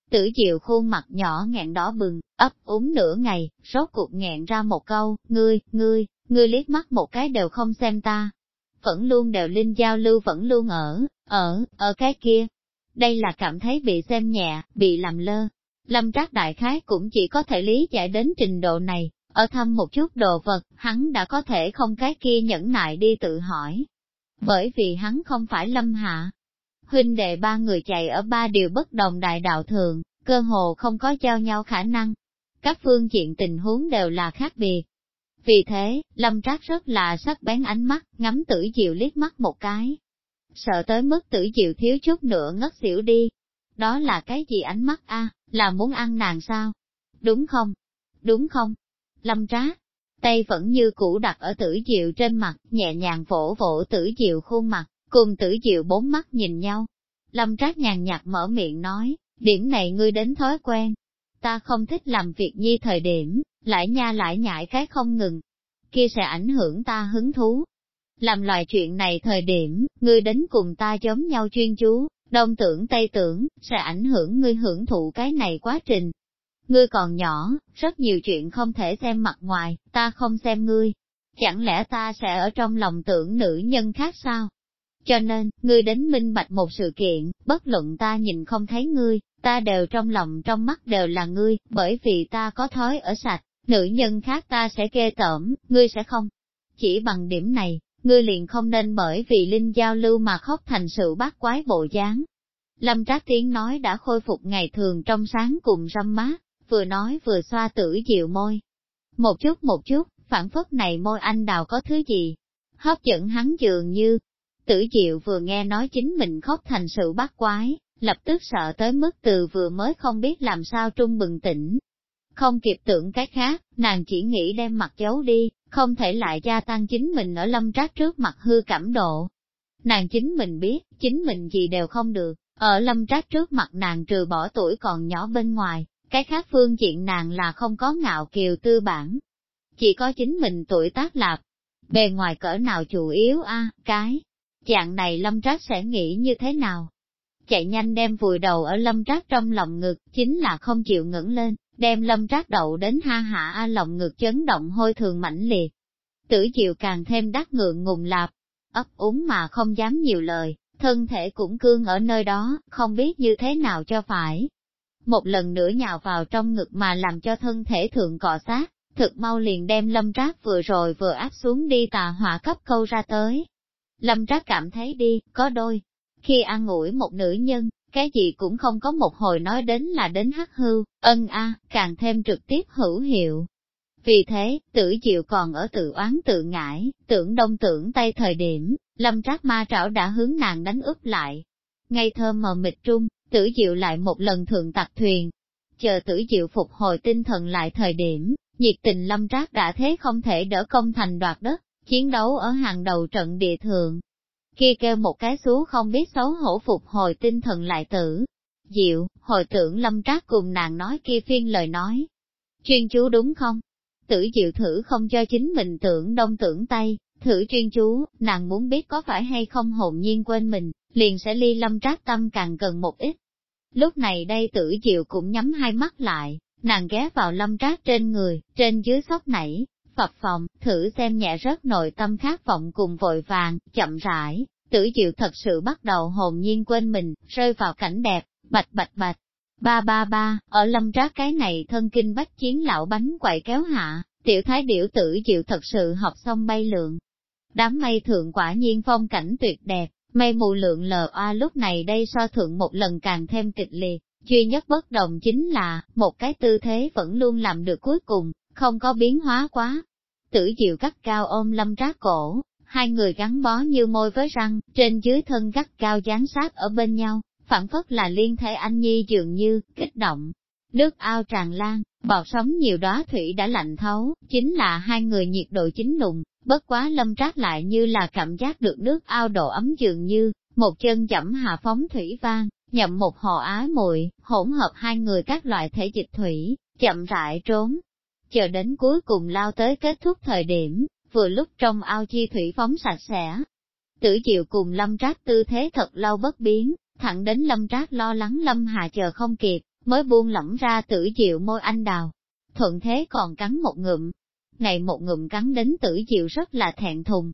Tử diệu khuôn mặt nhỏ nghẹn đỏ bừng, ấp úng nửa ngày, rốt cuộc nghẹn ra một câu, ngươi, ngươi, ngươi liếc mắt một cái đều không xem ta. Vẫn luôn đều linh giao lưu vẫn luôn ở, ở, ở cái kia. Đây là cảm thấy bị xem nhẹ, bị làm lơ. Lâm trác đại khái cũng chỉ có thể lý giải đến trình độ này, ở thăm một chút đồ vật, hắn đã có thể không cái kia nhẫn nại đi tự hỏi, bởi vì hắn không phải lâm hạ. Huynh đệ ba người chạy ở ba điều bất đồng đại đạo thường, cơ hồ không có giao nhau khả năng. Các phương diện tình huống đều là khác biệt. Vì thế, lâm trác rất là sắc bén ánh mắt, ngắm tử diệu liếc mắt một cái. Sợ tới mức tử diệu thiếu chút nữa ngất xỉu đi. Đó là cái gì ánh mắt a là muốn ăn nàng sao? Đúng không? Đúng không? Lâm trác, tay vẫn như cũ đặt ở tử diệu trên mặt, nhẹ nhàng vỗ vỗ tử diệu khuôn mặt, cùng tử diệu bốn mắt nhìn nhau. Lâm trác nhàn nhạt mở miệng nói, điểm này ngươi đến thói quen. Ta không thích làm việc nhi thời điểm, lại nha lại nhại cái không ngừng, kia sẽ ảnh hưởng ta hứng thú. Làm loại chuyện này thời điểm, ngươi đến cùng ta giống nhau chuyên chú, đông tưởng tây tưởng, sẽ ảnh hưởng ngươi hưởng thụ cái này quá trình. Ngươi còn nhỏ, rất nhiều chuyện không thể xem mặt ngoài, ta không xem ngươi. Chẳng lẽ ta sẽ ở trong lòng tưởng nữ nhân khác sao? Cho nên, ngươi đến minh bạch một sự kiện, bất luận ta nhìn không thấy ngươi, ta đều trong lòng trong mắt đều là ngươi, bởi vì ta có thói ở sạch, nữ nhân khác ta sẽ ghê tởm, ngươi sẽ không. Chỉ bằng điểm này, ngươi liền không nên bởi vì linh giao lưu mà khóc thành sự bát quái bộ dáng. Lâm Trác Tiến nói đã khôi phục ngày thường trong sáng cùng râm mát, vừa nói vừa xoa tử dịu môi. Một chút một chút, phản phất này môi anh đào có thứ gì, hấp dẫn hắn dường như. Tử diệu vừa nghe nói chính mình khóc thành sự bắt quái, lập tức sợ tới mức từ vừa mới không biết làm sao trung bừng tỉnh. Không kịp tưởng cái khác, nàng chỉ nghĩ đem mặt giấu đi, không thể lại gia tăng chính mình ở lâm trác trước mặt hư cảm độ. Nàng chính mình biết, chính mình gì đều không được, ở lâm trác trước mặt nàng trừ bỏ tuổi còn nhỏ bên ngoài, cái khác phương diện nàng là không có ngạo kiều tư bản. Chỉ có chính mình tuổi tác lạp, bề ngoài cỡ nào chủ yếu a cái. Dạng này lâm trác sẽ nghĩ như thế nào? Chạy nhanh đem vùi đầu ở lâm trác trong lòng ngực, chính là không chịu ngẩng lên, đem lâm trác đậu đến ha hạ a lòng ngực chấn động hôi thường mãnh liệt. Tử chịu càng thêm đắc ngượng ngùng lạp, ấp úng mà không dám nhiều lời, thân thể cũng cương ở nơi đó, không biết như thế nào cho phải. Một lần nữa nhào vào trong ngực mà làm cho thân thể thượng cọ sát, thực mau liền đem lâm trác vừa rồi vừa áp xuống đi tà hỏa cấp câu ra tới. Lâm trác cảm thấy đi, có đôi. Khi ăn ủi một nữ nhân, cái gì cũng không có một hồi nói đến là đến hắc hư, ân a, càng thêm trực tiếp hữu hiệu. Vì thế, tử diệu còn ở tự oán tự ngãi, tưởng đông tưởng tây thời điểm, lâm trác ma trảo đã hướng nàng đánh úp lại. Ngay thơ mờ mịt trung, tử diệu lại một lần thượng tặc thuyền. Chờ tử diệu phục hồi tinh thần lại thời điểm, nhiệt tình lâm trác đã thế không thể đỡ công thành đoạt đất, chiến đấu ở hàng đầu trận địa thượng. Khi kêu một cái xú không biết xấu hổ phục hồi tinh thần lại tử. Diệu, hồi tưởng lâm trác cùng nàng nói kia phiên lời nói. Chuyên chú đúng không? Tử diệu thử không cho chính mình tưởng đông tưởng tây, thử chuyên chú, nàng muốn biết có phải hay không hồn nhiên quên mình, liền sẽ ly lâm trác tâm càng cần một ít. Lúc này đây tử diệu cũng nhắm hai mắt lại, nàng ghé vào lâm trác trên người, trên dưới sóc nảy, phập phòng, thử xem nhẹ rớt nội tâm khát vọng cùng vội vàng, chậm rãi, tử diệu thật sự bắt đầu hồn nhiên quên mình, rơi vào cảnh đẹp, bạch bạch bạch. Ba ba ba, ở lâm trác cái này thân kinh bách chiến lão bánh quậy kéo hạ, tiểu thái điểu tử diệu thật sự học xong bay lượng. Đám mây thượng quả nhiên phong cảnh tuyệt đẹp, mây mù lượng lờ oa lúc này đây so thượng một lần càng thêm kịch liệt, duy nhất bất đồng chính là, một cái tư thế vẫn luôn làm được cuối cùng, không có biến hóa quá. Tử diệu cắt cao ôm lâm trác cổ, hai người gắn bó như môi với răng, trên dưới thân gắt cao dán sát ở bên nhau, phản phất là liên thể anh nhi dường như, kích động. Nước ao tràn lan, bọt sóng nhiều đó thủy đã lạnh thấu, chính là hai người nhiệt độ chính nùng, bất quá lâm trác lại như là cảm giác được nước ao độ ấm dường như, một chân chậm hạ phóng thủy vang, nhậm một hồ ái mùi, hỗn hợp hai người các loại thể dịch thủy, chậm rãi trốn. Chờ đến cuối cùng lao tới kết thúc thời điểm, vừa lúc trong ao chi thủy phóng sạch sẽ. Tử chịu cùng lâm trác tư thế thật lâu bất biến, thẳng đến lâm trác lo lắng lâm hà chờ không kịp, mới buông lỏng ra tử chịu môi anh đào. Thuận thế còn cắn một ngụm. Này một ngụm cắn đến tử diệu rất là thẹn thùng.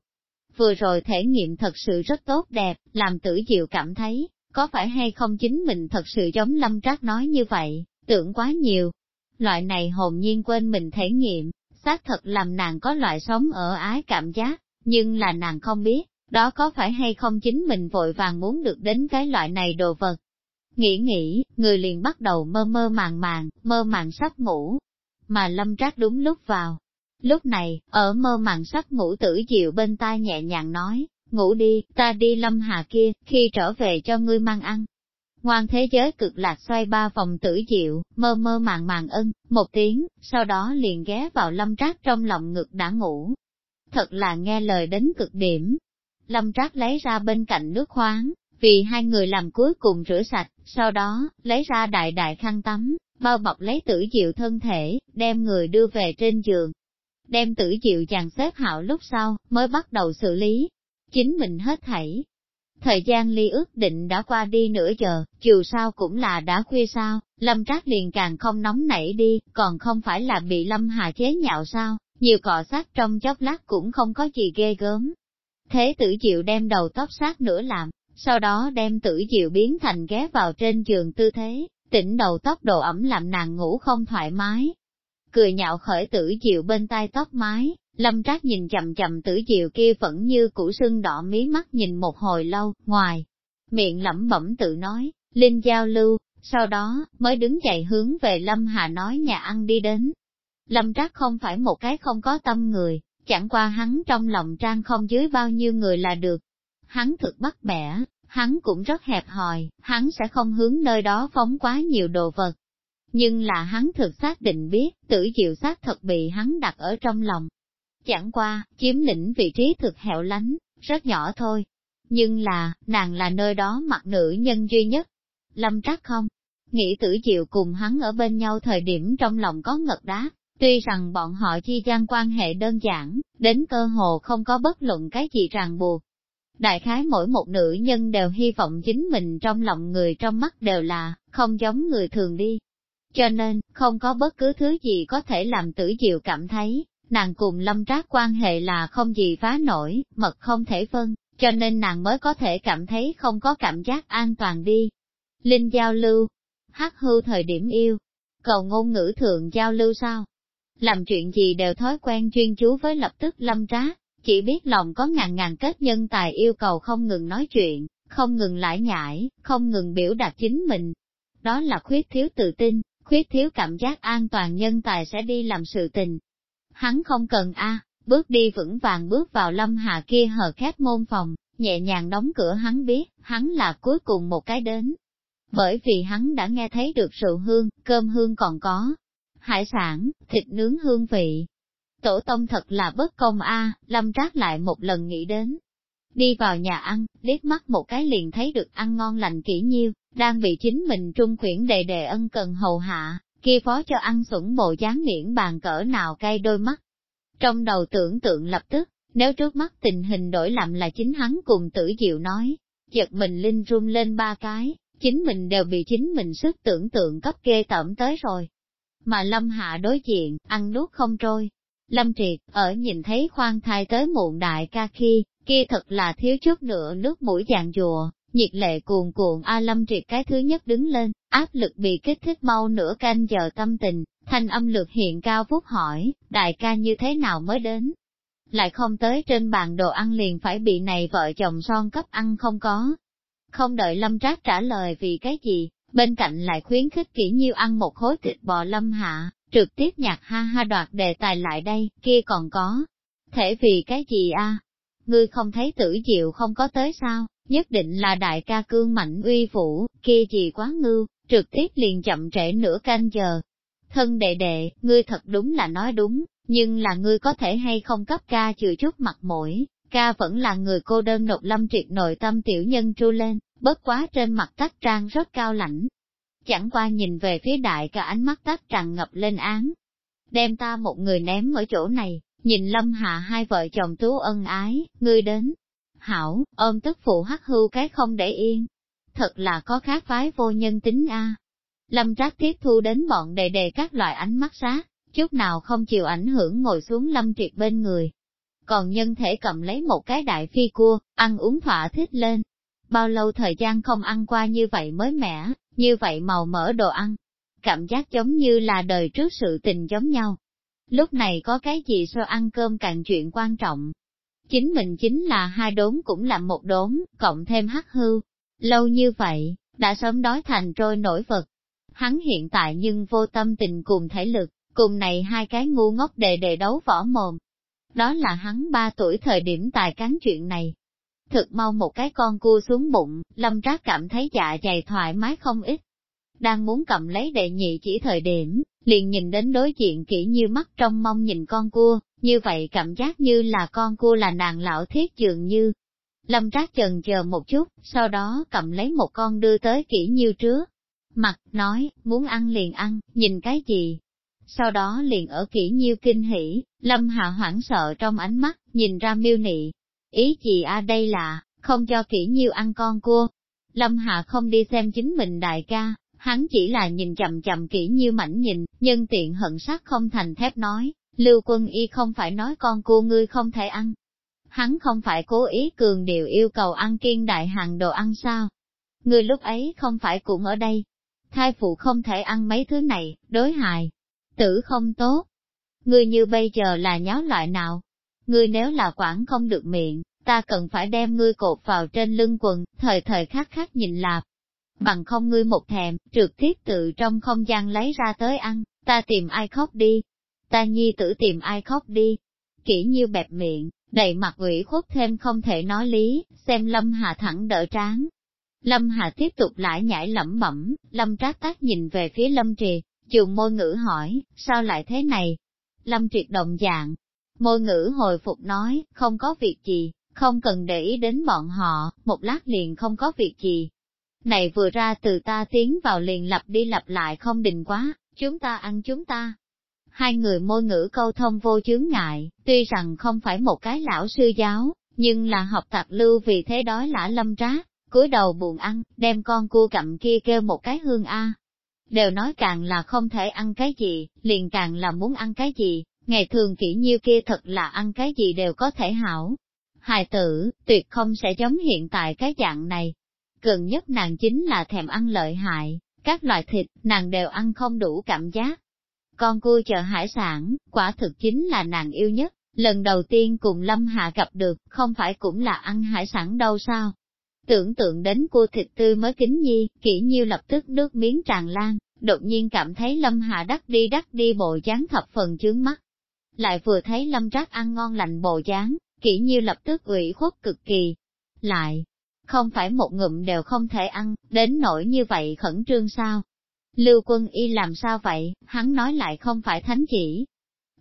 Vừa rồi thể nghiệm thật sự rất tốt đẹp, làm tử diệu cảm thấy, có phải hay không chính mình thật sự giống lâm trác nói như vậy, tưởng quá nhiều. Loại này hồn nhiên quên mình thể nghiệm, xác thật làm nàng có loại sống ở ái cảm giác, nhưng là nàng không biết, đó có phải hay không chính mình vội vàng muốn được đến cái loại này đồ vật. Nghĩ nghĩ, người liền bắt đầu mơ mơ màng màng, mơ màng sắp ngủ, mà lâm trác đúng lúc vào. Lúc này, ở mơ màng sắc ngủ tử diệu bên tai nhẹ nhàng nói, ngủ đi, ta đi lâm hà kia, khi trở về cho ngươi mang ăn. Ngoan thế giới cực lạc xoay ba vòng tử diệu, mơ mơ màng màng ân, một tiếng, sau đó liền ghé vào lâm trác trong lòng ngực đã ngủ. Thật là nghe lời đến cực điểm. Lâm trác lấy ra bên cạnh nước khoáng, vì hai người làm cuối cùng rửa sạch, sau đó, lấy ra đại đại khăn tắm, bao bọc lấy tử diệu thân thể, đem người đưa về trên giường. Đem tử chịu chàng xếp hạo lúc sau, mới bắt đầu xử lý. Chính mình hết thảy. Thời gian ly ước định đã qua đi nửa giờ, chiều sao cũng là đã khuya sao, Lâm Trác liền càng không nóng nảy đi, còn không phải là bị Lâm Hà chế nhạo sao, nhiều cọ sát trong chốc lát cũng không có gì ghê gớm. Thế tử chịu đem đầu tóc sát nữa làm, sau đó đem tử chịu biến thành ghé vào trên giường tư thế, tỉnh đầu tóc độ ẩm làm nàng ngủ không thoải mái. Cười nhạo khởi tử diệu bên tai tóc mái, lâm trác nhìn chậm chậm tử diệu kia vẫn như củ sưng đỏ mí mắt nhìn một hồi lâu, ngoài, miệng lẩm bẩm tự nói, Linh giao lưu, sau đó, mới đứng dậy hướng về Lâm Hà nói nhà ăn đi đến. Lâm Trác không phải một cái không có tâm người, chẳng qua hắn trong lòng trang không dưới bao nhiêu người là được. Hắn thực bắt bẻ, hắn cũng rất hẹp hòi, hắn sẽ không hướng nơi đó phóng quá nhiều đồ vật. Nhưng là hắn thực xác định biết, tử diệu xác thật bị hắn đặt ở trong lòng. Chẳng qua, chiếm lĩnh vị trí thực hẻo lánh, rất nhỏ thôi. Nhưng là, nàng là nơi đó mặt nữ nhân duy nhất. Lâm trắc không? Nghĩ tử diệu cùng hắn ở bên nhau thời điểm trong lòng có ngật đá, tuy rằng bọn họ chi gian quan hệ đơn giản, đến cơ hồ không có bất luận cái gì ràng buộc, Đại khái mỗi một nữ nhân đều hy vọng chính mình trong lòng người trong mắt đều là, không giống người thường đi. Cho nên, không có bất cứ thứ gì có thể làm tử diệu cảm thấy, nàng cùng lâm trác quan hệ là không gì phá nổi, mật không thể phân, cho nên nàng mới có thể cảm thấy không có cảm giác an toàn đi. Linh giao lưu, hát hưu thời điểm yêu, cầu ngôn ngữ thường giao lưu sao? Làm chuyện gì đều thói quen chuyên chú với lập tức lâm trác, chỉ biết lòng có ngàn ngàn kết nhân tài yêu cầu không ngừng nói chuyện, không ngừng lải nhải, không ngừng biểu đạt chính mình. Đó là khuyết thiếu tự tin, khuyết thiếu cảm giác an toàn nhân tài sẽ đi làm sự tình. Hắn không cần a, bước đi vững vàng bước vào lâm hà kia hờ khép môn phòng, nhẹ nhàng đóng cửa hắn biết, hắn là cuối cùng một cái đến. Bởi vì hắn đã nghe thấy được rượu hương, cơm hương còn có, hải sản, thịt nướng hương vị, Tổ tông thật là bất công a, lâm trác lại một lần nghĩ đến. Đi vào nhà ăn, liếc mắt một cái liền thấy được ăn ngon lành kỹ nhiêu, đang bị chính mình trung khuyển đề đề ân cần hầu hạ, kia phó cho ăn sủng bộ dáng miễn bàn cỡ nào cay đôi mắt. Trong đầu tưởng tượng lập tức, nếu trước mắt tình hình đổi làm là chính hắn cùng tử diệu nói, giật mình linh run lên ba cái, chính mình đều bị chính mình sức tưởng tượng cấp kê tẩm tới rồi. Mà lâm hạ đối diện, ăn nuốt không trôi, Lâm Triệt, ở nhìn thấy khoan thai tới muộn đại ca khi, kia thật là thiếu chút nữa nước mũi dạng dùa, nhiệt lệ cuồn cuộn A Lâm Triệt cái thứ nhất đứng lên, áp lực bị kích thích mau nửa canh giờ tâm tình, thanh âm lực hiện cao phút hỏi, đại ca như thế nào mới đến? Lại không tới trên bàn đồ ăn liền phải bị này vợ chồng son cấp ăn không có. Không đợi Lâm Trác trả lời vì cái gì, bên cạnh lại khuyến khích kỹ nhiêu ăn một khối thịt bò Lâm Hạ, trực tiếp nhạc ha ha đoạt đề tài lại đây, kia còn có. Thể vì cái gì a? Ngươi không thấy tử diệu không có tới sao, nhất định là đại ca cương mạnh uy vũ, kia gì quá ngưu, trực tiếp liền chậm trễ nửa canh giờ. Thân đệ đệ, ngươi thật đúng là nói đúng, nhưng là ngươi có thể hay không cấp ca chừa chút mặt mũi, ca vẫn là người cô đơn nộp lâm triệt nội tâm tiểu nhân tru lên, bất quá trên mặt tách trang rất cao lãnh, chẳng qua nhìn về phía đại ca ánh mắt tác tràn ngập lên án. Đem ta một người ném ở chỗ này, nhìn lâm hạ hai vợ chồng tú ân ái, ngươi đến. Hảo, ôm tức phụ hắc hưu cái không để yên. Thật là có khác phái vô nhân tính a. Lâm trác tiếp thu đến bọn đề đề các loại ánh mắt sát, chút nào không chịu ảnh hưởng ngồi xuống lâm triệt bên người. Còn nhân thể cầm lấy một cái đại phi cua, ăn uống thỏa thích lên. Bao lâu thời gian không ăn qua như vậy mới mẻ, như vậy màu mỡ đồ ăn, cảm giác giống như là đời trước sự tình giống nhau. Lúc này có cái gì so ăn cơm càng chuyện quan trọng. Chính mình chính là hai đốn cũng làm một đốn, cộng thêm hắc hư. Lâu như vậy, đã sớm đói thành trôi nổi vật. Hắn hiện tại nhưng vô tâm tình cùng thể lực, cùng này hai cái ngu ngốc đề đề đấu võ mồm. Đó là hắn ba tuổi thời điểm tài cán chuyện này, Thực mau một cái con cua xuống bụng, lâm trác cảm thấy dạ dày thoải mái không ít. Đang muốn cầm lấy đệ nhị chỉ thời điểm, liền nhìn đến đối diện kỹ như mắt trong mong nhìn con cua, như vậy cảm giác như là con cua là nàng lão thiết dường như. Lâm trác chần chờ một chút, sau đó cầm lấy một con đưa tới kỹ như trước. mặt, nói, muốn ăn liền ăn, nhìn cái gì? Sau đó liền ở kỹ nhiêu kinh hỉ, Lâm Hạ hoảng sợ trong ánh mắt, nhìn ra miêu nị. Ý gì a đây là, không cho kỹ nhiêu ăn con cua. Lâm Hạ không đi xem chính mình đại ca, hắn chỉ là nhìn chậm chậm kỹ như mảnh nhìn, nhân tiện hận sát không thành thép nói, Lưu quân y không phải nói con cua ngươi không thể ăn. Hắn không phải cố ý cường điều yêu cầu ăn kiên đại hàng đồ ăn sao. Ngươi lúc ấy không phải cũng ở đây. Thai phụ không thể ăn mấy thứ này, đối hại. Tử không tốt. Ngươi như bây giờ là nháo loại nào? Ngươi nếu là quản không được miệng, ta cần phải đem ngươi cột vào trên lưng quần, thời thời khắc khắc nhìn lạp. Bằng không ngươi một thèm, trực tiếp tự trong không gian lấy ra tới ăn, ta tìm ai khóc đi, ta nhi tử tìm ai khóc đi. Kỹ như bẹp miệng, đầy mặt ủy khuất thêm không thể nói lý, xem Lâm Hà thẳng đỡ tráng. Lâm Hà tiếp tục lại nhảy lẩm bẩm, Lâm trác tác nhìn về phía Lâm trì, dùng môi ngữ hỏi, sao lại thế này? Lâm Triệt động dạng, môi ngữ hồi phục nói, không có việc gì, không cần để ý đến bọn họ, một lát liền không có việc gì. Này vừa ra từ ta tiến vào liền lặp đi lặp lại không định quá, chúng ta ăn chúng ta, hai người môi ngữ câu thông vô chướng ngại, tuy rằng không phải một cái lão sư giáo, nhưng là học tạc lưu vì thế đói lã lâm trác, cúi đầu buồn ăn, đem con cua cặm kia kêu một cái hương A. Đều nói càng là không thể ăn cái gì, liền càng là muốn ăn cái gì, ngày thường kỹ nhiêu kia thật là ăn cái gì đều có thể hảo. Hài tử, tuyệt không sẽ giống hiện tại cái dạng này. Gần nhất nàng chính là thèm ăn lợi hại, các loại thịt, nàng đều ăn không đủ cảm giác, con cua chợ hải sản, quả thực chính là nàng yêu nhất, lần đầu tiên cùng Lâm Hạ gặp được, không phải cũng là ăn hải sản đâu sao. Tưởng tượng đến cua thịt tươi mới kính nhi, kỹ nhiêu lập tức nước miếng tràn lan, đột nhiên cảm thấy Lâm Hạ đắc đi đắc đi bộ dáng thập phần chướng mắt. Lại vừa thấy Lâm Trác ăn ngon lành bộ dáng, kỹ nhiêu lập tức ủy khuất cực kỳ. Lại, không phải một ngụm đều không thể ăn, đến nỗi như vậy khẩn trương sao? Lưu quân y làm sao vậy, hắn nói lại không phải thánh chỉ.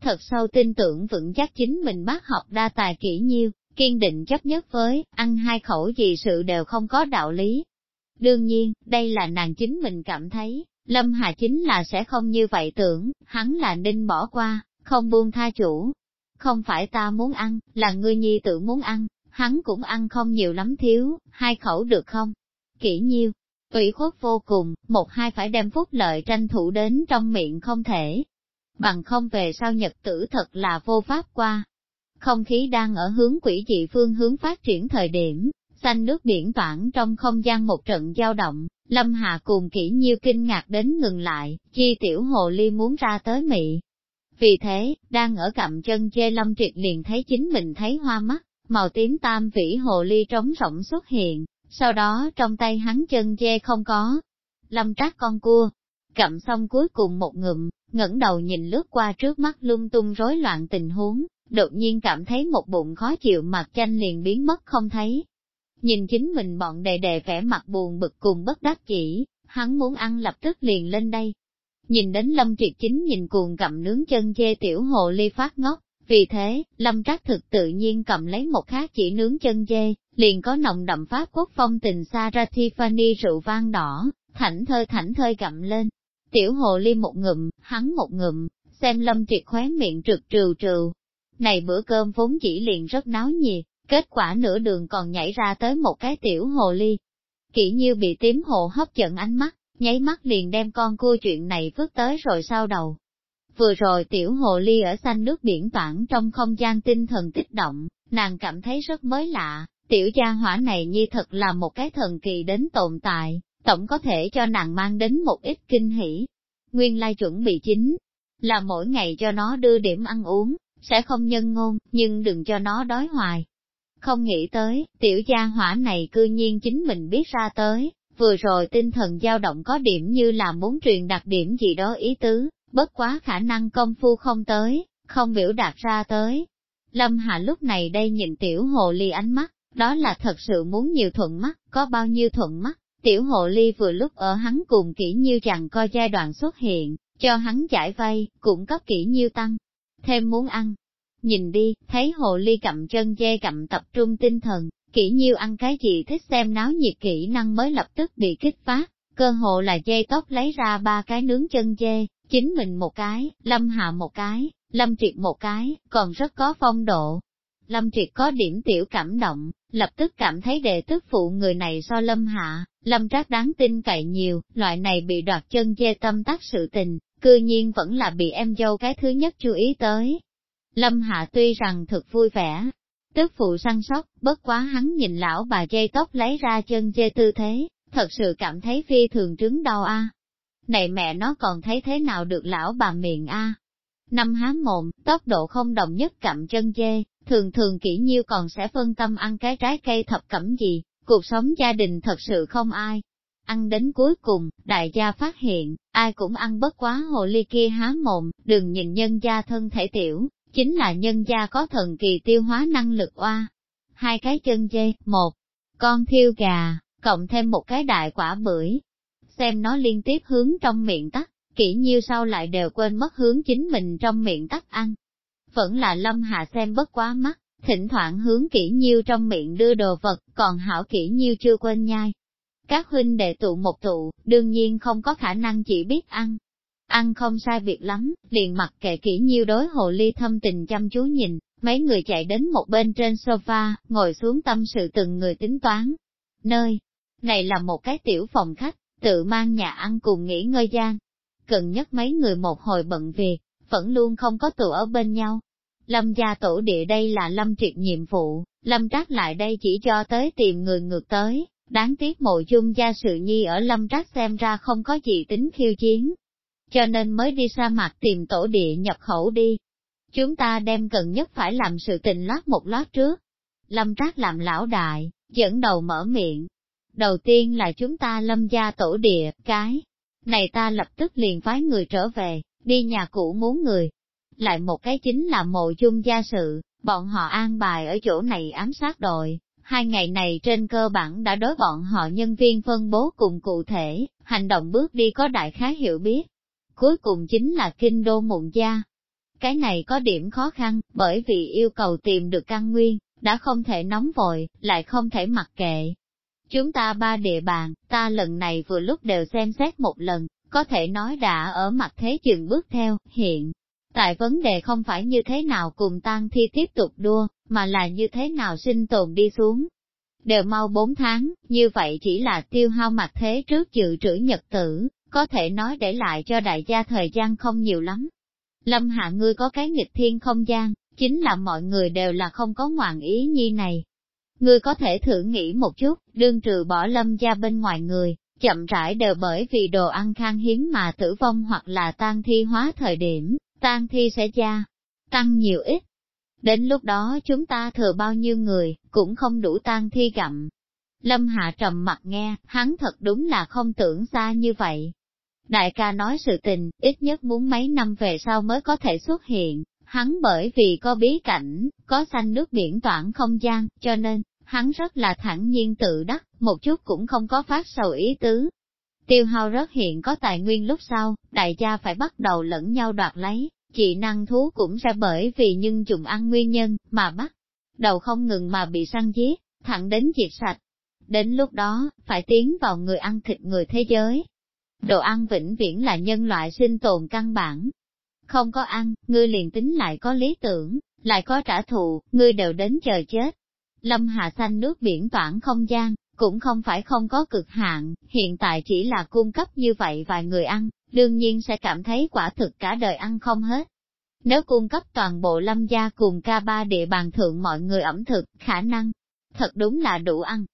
Thật sâu tin tưởng vững chắc chính mình bác học đa tài kỹ nhiêu, kiên định chấp nhất với, ăn hai khẩu gì sự đều không có đạo lý. Đương nhiên, đây là nàng chính mình cảm thấy, Lâm Hà chính là sẽ không như vậy tưởng, hắn là ninh bỏ qua, không buông tha chủ. Không phải ta muốn ăn, là ngươi nhi tự muốn ăn, hắn cũng ăn không nhiều lắm thiếu, hai khẩu được không? Kỹ nhiêu, ủy khuất vô cùng, một hai phải đem phúc lợi tranh thủ đến trong miệng không thể. Bằng không về sau nhật tử thật là vô pháp qua. Không khí đang ở hướng quỷ dị phương hướng phát triển thời điểm, xanh nước biển toản trong không gian một trận dao động, Lâm Hạ cùng kỹ nhiêu kinh ngạc đến ngừng lại, chi tiểu hồ ly muốn ra tới mị. Vì thế, đang ở cặm chân chê Lâm Triệt liền thấy chính mình thấy hoa mắt, màu tím tam vĩ hồ ly trống rỗng xuất hiện, sau đó trong tay hắn chân dê không có. Lâm trác con cua, cặm xong cuối cùng một ngụm, ngẩng đầu nhìn lướt qua trước mắt lung tung rối loạn tình huống, đột nhiên cảm thấy một bụng khó chịu mặt chanh liền biến mất không thấy. Nhìn chính mình bọn đệ đệ vẻ mặt buồn bực cùng bất đắc chỉ, hắn muốn ăn lập tức liền lên đây. Nhìn đến Lâm Triệt chính nhìn cuồng gặm nướng chân dê tiểu hồ ly phát ngốc, vì thế, Lâm Trác thực tự nhiên cầm lấy một khác chỉ nướng chân dê, liền có nồng đậm pháp quốc phong tình xa ra Tiffany rượu vang đỏ, thảnh thơi thảnh thơi gặm lên. Tiểu hồ ly một ngụm, hắn một ngụm, xem lâm triệt khóe miệng trực trừ trừ. Này bữa cơm vốn chỉ liền rất náo nhiệt, kết quả nửa đường còn nhảy ra tới một cái tiểu hồ ly. Kỷ như bị tím hồ hấp dẫn ánh mắt, nháy mắt liền đem con cua chuyện này vứt tới rồi sau đầu. Vừa rồi tiểu hồ ly ở xanh nước biển toản trong không gian tinh thần tích động, nàng cảm thấy rất mới lạ, Tiểu gia hỏa này như thật là một cái thần kỳ đến tồn tại, tổng có thể cho nàng mang đến một ít kinh hỉ. Nguyên lai chuẩn bị chính, là mỗi ngày cho nó đưa điểm ăn uống, sẽ không nhân ngôn, nhưng đừng cho nó đói hoài. Không nghĩ tới, tiểu gia hỏa này cư nhiên chính mình biết ra tới, vừa rồi tinh thần dao động có điểm như là muốn truyền đặc điểm gì đó ý tứ, bất quá khả năng công phu không tới, không biểu đạt ra tới. Lâm Hạ lúc này đây nhìn tiểu hồ ly ánh mắt, đó là thật sự muốn nhiều thuận mắt, có bao nhiêu thuận mắt, tiểu hồ ly vừa lúc ở hắn cùng kỹ như rằng coi giai đoạn xuất hiện, cho hắn giải vay, cũng cấp kỹ nhiêu tăng, thêm muốn ăn. Nhìn đi, thấy hồ ly cặm chân dê cặm tập trung tinh thần, kỹ nhiêu ăn cái gì thích xem náo nhiệt kỹ năng mới lập tức bị kích phát, cơ hồ là dê tóc lấy ra ba cái nướng chân dê, chính mình một cái, lâm hạ một cái, lâm triệt một cái, còn rất có phong độ. Lâm triệt có điểm tiểu cảm động, lập tức cảm thấy đệ tức phụ người này so lâm hạ, lâm trác đáng tin cậy nhiều, loại này bị đoạt chân dê tâm tác sự tình, cư nhiên vẫn là bị em dâu cái thứ nhất chú ý tới. Lâm hạ tuy rằng thực vui vẻ, tức phụ săn sóc, bất quá hắn nhìn lão bà dây tóc lấy ra chân dê tư thế, thật sự cảm thấy phi thường trứng đau a. Này mẹ nó còn thấy thế nào được lão bà miệng a? Năm há mồm, tốc độ không đồng nhất cặm chân dê, thường thường kỹ nhiêu còn sẽ phân tâm ăn cái trái cây thập cẩm gì, cuộc sống gia đình thật sự không ai. Ăn đến cuối cùng, đại gia phát hiện, ai cũng ăn bất quá hồ ly kia há mồm, đừng nhìn nhân gia thân thể tiểu, chính là nhân gia có thần kỳ tiêu hóa năng lực oa. Hai cái chân dê, một con thiêu gà, cộng thêm một cái đại quả bưởi. Xem nó liên tiếp hướng trong miệng tắt, kỹ nhiêu sau lại đều quên mất hướng chính mình trong miệng tắt ăn. Vẫn là lâm hạ xem bất quá mắt, thỉnh thoảng hướng kỹ nhiêu trong miệng đưa đồ vật, còn hảo kỹ nhiêu chưa quên nhai. Các huynh đệ tụ một tụ, đương nhiên không có khả năng chỉ biết ăn. Ăn không sai việc lắm, liền mặc kệ kỹ nhiêu đối hồ ly thâm tình chăm chú nhìn, mấy người chạy đến một bên trên sofa, ngồi xuống tâm sự từng người tính toán. Nơi này là một cái tiểu phòng khách, tự mang nhà ăn cùng nghỉ ngơi gian. Cần nhất mấy người một hồi bận việc, vẫn luôn không có tụ ở bên nhau. Lâm gia tổ địa đây là lâm triệt nhiệm vụ, lâm trác lại đây chỉ cho tới tìm người ngược tới, đáng tiếc mộ dung gia sự nhi ở lâm trác xem ra không có gì tính khiêu chiến. Cho nên mới đi sa mạc tìm tổ địa nhập khẩu đi. Chúng ta đem cần nhất phải làm sự tình lát một lát trước. Lâm trác làm lão đại, dẫn đầu mở miệng, Đầu tiên là chúng ta lâm gia tổ địa, cái này ta lập tức liền phái người trở về, đi nhà cũ muốn người. Lại một cái chính là mộ chung gia sự, bọn họ an bài ở chỗ này ám sát đội. Hai ngày này trên cơ bản đã đối bọn họ nhân viên phân bố cùng cụ thể, hành động bước đi có đại khái hiểu biết. Cuối cùng chính là kinh đô mụn gia. Cái này có điểm khó khăn, bởi vì yêu cầu tìm được căn nguyên, đã không thể nóng vội, lại không thể mặc kệ, Chúng ta ba địa bàn, ta lần này vừa lúc đều xem xét một lần, có thể nói đã ở mặt thế chừng bước theo, hiện. Tại vấn đề không phải như thế nào cùng tang thi tiếp tục đua, mà là như thế nào sinh tồn đi xuống. Đều mau bốn tháng, như vậy chỉ là tiêu hao mặt thế trước dự trữ nhật tử, có thể nói để lại cho đại gia thời gian không nhiều lắm. Lâm hạ ngươi có cái nghịch thiên không gian, chính là mọi người đều là không có ngoạn ý nhi này, Ngươi có thể thử nghĩ một chút, đương trừ bỏ lâm gia bên ngoài người, chậm rãi đều bởi vì đồ ăn khan hiếm mà tử vong hoặc là tan thi hóa thời điểm, tan thi sẽ gia tăng nhiều ít. Đến lúc đó chúng ta thừa bao nhiêu người, cũng không đủ tan thi gặm. Lâm Hạ trầm mặt nghe, hắn thật đúng là không tưởng xa như vậy. Đại ca nói sự tình, ít nhất muốn mấy năm về sau mới có thể xuất hiện, hắn bởi vì có bí cảnh, có xanh nước biển toản không gian, cho nên, hắn rất là thẳng nhiên tự đắc, một chút cũng không có phát sầu ý tứ. Tiêu hao rất hiện có tài nguyên lúc sau, đại gia phải bắt đầu lẫn nhau đoạt lấy, chị năng thú cũng sẽ bởi vì nhưng dùng ăn nguyên nhân, mà bắt đầu không ngừng mà bị săn giết, thẳng đến diệt sạch. Đến lúc đó, phải tiến vào người ăn thịt người thế giới. Đồ ăn vĩnh viễn là nhân loại sinh tồn căn bản. Không có ăn, ngươi liền tính lại có lý tưởng, lại có trả thù, ngươi đều đến chờ chết. Lâm Hà xanh nước biển toản không gian, cũng không phải không có cực hạn, hiện tại chỉ là cung cấp như vậy vài người ăn, đương nhiên sẽ cảm thấy quả thực cả đời ăn không hết. Nếu cung cấp toàn bộ lâm gia cùng ca ba địa bàn thượng mọi người ẩm thực, khả năng, thật đúng là đủ ăn.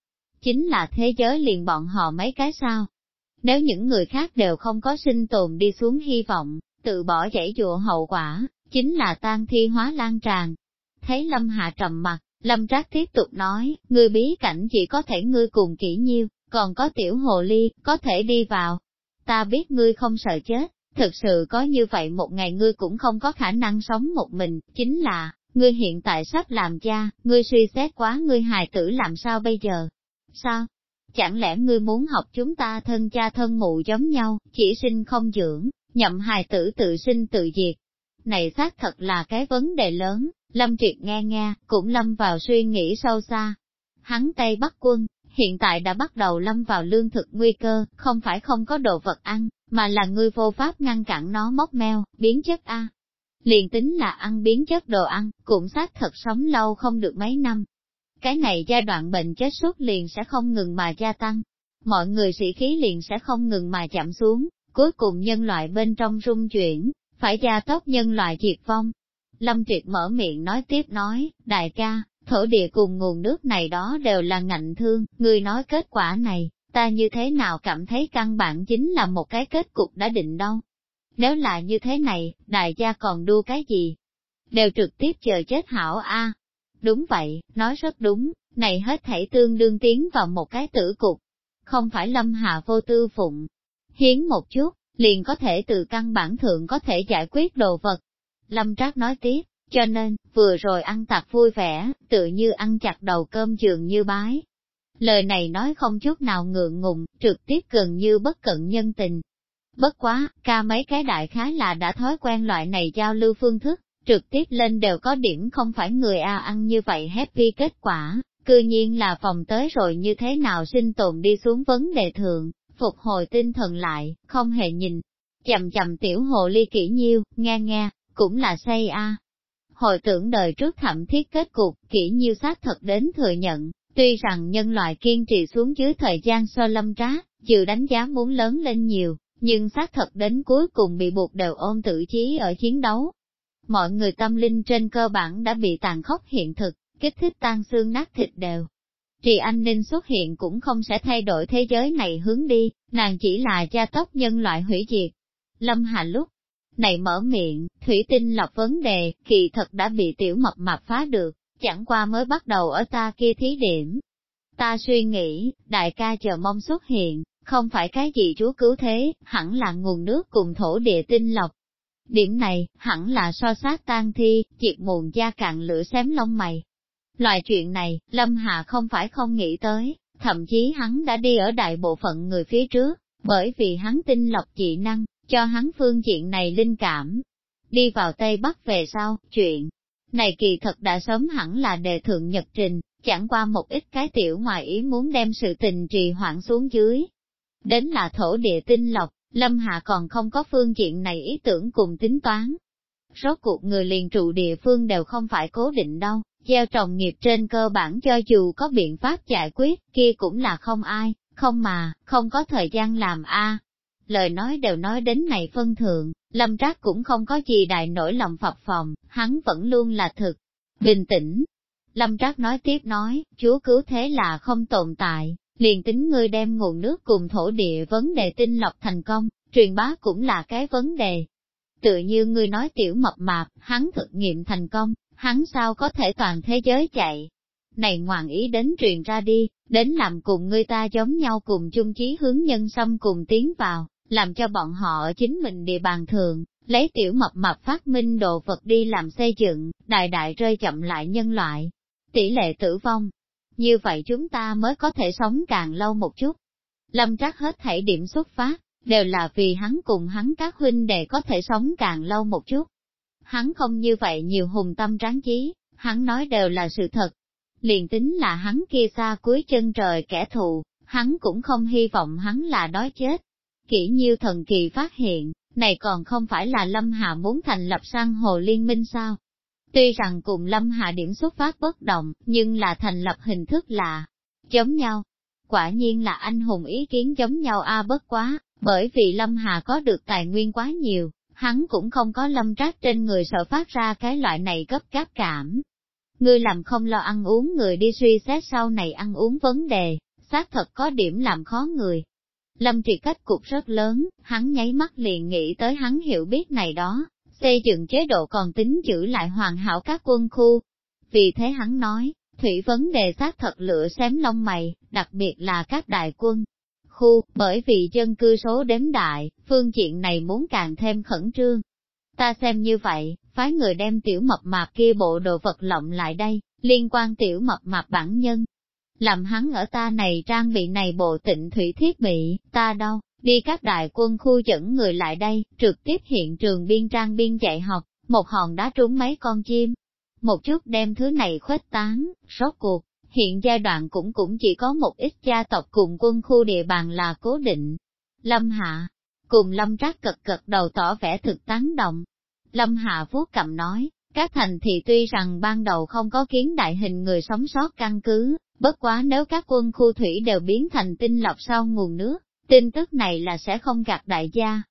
Chính là thế giới liền bọn họ mấy cái sao. Nếu những người khác đều không có sinh tồn đi xuống hy vọng, tự bỏ dãy dụa hậu quả, chính là tan thi hóa lan tràn. Thấy lâm hạ trầm mặt, Lâm Trác tiếp tục nói, ngươi bí cảnh chỉ có thể ngươi cùng kỹ nhiêu, còn có tiểu hồ ly, có thể đi vào. Ta biết ngươi không sợ chết, thực sự có như vậy một ngày ngươi cũng không có khả năng sống một mình, chính là, ngươi hiện tại sắp làm cha, ngươi suy xét quá ngươi hài tử làm sao bây giờ? Sao? Chẳng lẽ ngươi muốn học chúng ta thân cha thân mụ giống nhau, chỉ sinh không dưỡng, nhậm hài tử tự sinh tự diệt? Này xác thật là cái vấn đề lớn, Lâm Triệt nghe nghe, cũng lâm vào suy nghĩ sâu xa. Hắn Tây Bắc quân, hiện tại đã bắt đầu lâm vào lương thực nguy cơ, không phải không có đồ vật ăn, mà là ngươi vô pháp ngăn cản nó móc meo, biến chất A. Liền tính là ăn biến chất đồ ăn, cũng xác thật sống lâu không được mấy năm. Cái này giai đoạn bệnh chết suốt liền sẽ không ngừng mà gia tăng, mọi người sĩ khí liền sẽ không ngừng mà chậm xuống, cuối cùng nhân loại bên trong rung chuyển, phải gia tốc nhân loại diệt vong. Lâm Triệt mở miệng nói tiếp nói, đại ca, thổ địa cùng nguồn nước này đó đều là ngạnh thương, người nói kết quả này, ta như thế nào cảm thấy căn bản chính là một cái kết cục đã định đâu. Nếu là như thế này, đại gia còn đua cái gì? Đều trực tiếp chờ chết hảo a. Đúng vậy, nói rất đúng, này hết thảy tương đương tiến vào một cái tử cục. Không phải lâm hạ vô tư phụng. Hiến một chút, liền có thể từ căn bản thượng có thể giải quyết đồ vật. Lâm Trác nói tiếp, cho nên, vừa rồi ăn tạc vui vẻ, tự như ăn chặt đầu cơm giường như bái. Lời này nói không chút nào ngượng ngùng, trực tiếp gần như bất cận nhân tình. Bất quá, ca mấy cái đại khái là đã thói quen loại này giao lưu phương thức, trực tiếp lên đều có điểm không phải người A ăn như vậy happy kết quả, cư nhiên là phòng tới rồi như thế nào sinh tồn đi xuống vấn đề thượng, phục hồi tinh thần lại, không hề nhìn. Chầm chầm tiểu hồ ly kỹ nhiêu, nghe nghe, cũng là say a. Hồi tưởng đời trước thậm thiết kết cục, kỹ nhiêu xác thật đến thừa nhận, tuy rằng nhân loại kiên trì xuống dưới thời gian so lâm trá, chịu đánh giá muốn lớn lên nhiều, nhưng xác thật đến cuối cùng bị buộc đều ôm tự chí ở chiến đấu. Mọi người tâm linh trên cơ bản đã bị tàn khốc hiện thực, kích thích tan xương nát thịt đều. Trì Anh Ninh xuất hiện cũng không sẽ thay đổi thế giới này hướng đi, nàng chỉ là gia tốc nhân loại hủy diệt. Lâm Hà lúc này mở miệng, thủy tinh lọc vấn đề, kỳ thật đã bị tiểu mập mạp phá được, chẳng qua mới bắt đầu ở ta kia thí điểm. Ta suy nghĩ, đại ca chờ mong xuất hiện, không phải cái gì chúa cứu thế, hẳn là nguồn nước cùng thổ địa tinh lọc. Điểm này, hẳn là so sát tan thi, diệt mùn da cạn lửa xém lông mày. Loại chuyện này, Lâm Hà không phải không nghĩ tới, thậm chí hắn đã đi ở đại bộ phận người phía trước, bởi vì hắn tinh lọc dị năng, cho hắn phương diện này linh cảm. Đi vào Tây Bắc về sau, chuyện này kỳ thật đã sớm hẳn là đề thượng nhật trình, chẳng qua một ít cái tiểu ngoài ý muốn đem sự tình trì hoãn xuống dưới. Đến là thổ địa tinh lọc, Lâm Hạ còn không có phương diện này ý tưởng cùng tính toán. Rốt cuộc người liền trụ địa phương đều không phải cố định đâu, gieo trồng nghiệp trên cơ bản cho dù có biện pháp giải quyết, kia cũng là không ai, không mà, không có thời gian làm a lời nói đều nói đến này phân thượng, Lâm Trác cũng không có gì đại nổi lòng phập phòng, hắn vẫn luôn là thực, bình tĩnh. Lâm Trác nói tiếp nói, Chúa cứu thế là không tồn tại, liền tính ngươi đem nguồn nước cùng thổ địa vấn đề tinh lọc thành công, truyền bá cũng là cái vấn đề. Tự như ngươi nói tiểu mập mạp, hắn thực nghiệm thành công, hắn sao có thể toàn thế giới chạy. Này ngoạn ý đến truyền ra đi, đến làm cùng người ta giống nhau cùng chung chí hướng nhân xâm cùng tiến vào, làm cho bọn họ ở chính mình địa bàn thường, lấy tiểu mập mập phát minh đồ vật đi làm xây dựng, đại đại rơi chậm lại nhân loại. Tỷ lệ tử vong. Như vậy chúng ta mới có thể sống càng lâu một chút. Lâm trắc hết thảy điểm xuất phát, đều là vì hắn cùng hắn các huynh đệ có thể sống càng lâu một chút. Hắn không như vậy nhiều hùng tâm tráng chí, hắn nói đều là sự thật. Liền tính là hắn kia xa cuối chân trời kẻ thù, hắn cũng không hy vọng hắn là đói chết, Kỷ nhiêu thần kỳ phát hiện, này còn không phải là Lâm Hà muốn thành lập sang hồ liên minh sao? Tuy rằng cùng Lâm Hà điểm xuất phát bất đồng, nhưng là thành lập hình thức là giống nhau. Quả nhiên là anh hùng ý kiến giống nhau a à bất quá, bởi vì Lâm Hà có được tài nguyên quá nhiều, hắn cũng không có lâm trác trên người sợ phát ra cái loại này cấp cáp cảm. Ngươi làm không lo ăn uống người đi suy xét sau này ăn uống vấn đề, xác thật có điểm làm khó người. Lâm Triệt cách cục rất lớn, hắn nháy mắt liền nghĩ tới hắn hiểu biết này đó, xây dựng chế độ còn tính giữ lại hoàn hảo các quân khu. Vì thế hắn nói, thủy vấn đề xác thật lựa xém lông mày, đặc biệt là các đại quân. Khu, bởi vì dân cư số đếm đại, phương diện này muốn càng thêm khẩn trương. Ta xem như vậy, phái người đem tiểu mập mạp kia bộ đồ vật lộng lại đây, liên quan tiểu mập mạp bản nhân, làm hắn ở ta này trang bị này bộ tịnh thủy thiết bị, ta đâu, đi các đại quân khu dẫn người lại đây, trực tiếp hiện trường biên trang biên dạy học, một hòn đá trúng mấy con chim. Một chút đem thứ này khuếch tán, rốt cuộc, hiện giai đoạn cũng cũng chỉ có một ít gia tộc cùng quân khu địa bàn là cố định. Lâm Hạ, cùng Lâm Trác cật cật đầu tỏ vẻ thực tán động. Lâm Hạ vuốt cầm nói, các thành thị tuy rằng ban đầu không có kiến đại hình người sống sót căn cứ, bất quá nếu các quân khu thủy đều biến thành tinh lọc sau nguồn nước, tin tức này là sẽ không gạt đại gia.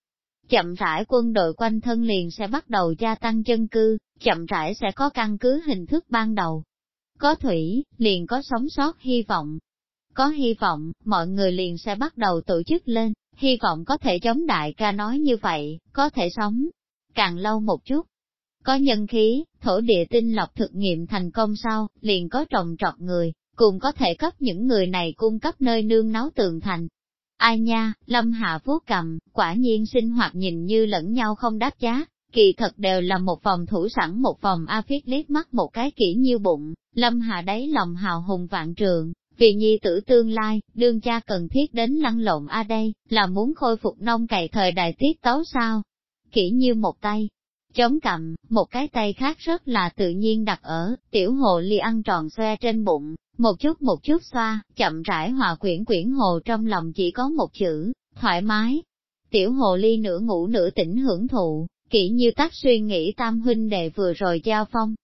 Chậm rãi quân đội quanh thân liền sẽ bắt đầu gia tăng chân cư, chậm rãi sẽ có căn cứ hình thức ban đầu. Có thủy, liền có sống sót hy vọng. Có hy vọng, mọi người liền sẽ bắt đầu tổ chức lên, hy vọng có thể chống đại ca nói như vậy, có thể sống càng lâu một chút. Có nhân khí, thổ địa tinh lọc thực nghiệm thành công sau, liền có trồng trọt người, cùng có thể cấp những người này cung cấp nơi nương náu tường thành. Ai nha, Lâm Hạ vuốt cầm, quả nhiên sinh hoạt nhìn như lẫn nhau không đáp giá, kỳ thật đều là một phòng thủ sẵn một phòng A Phiết liếc mắt một cái kỹ nhiêu bụng, Lâm hà đáy lòng hào hùng vạn trường, vì nhi tử tương lai, đương cha cần thiết đến lăn lộn A đây, là muốn khôi phục nông cày thời đại tiết tấu sao? Kỹ như một tay, chống cằm một cái tay khác rất là tự nhiên đặt ở, tiểu hồ ly ăn tròn xoe trên bụng, một chút một chút xoa, chậm rãi hòa quyển quyển hồ trong lòng chỉ có một chữ, thoải mái. Tiểu hồ ly nửa ngủ nửa tỉnh hưởng thụ, kỹ như tác suy nghĩ tam huynh đệ vừa rồi giao phong.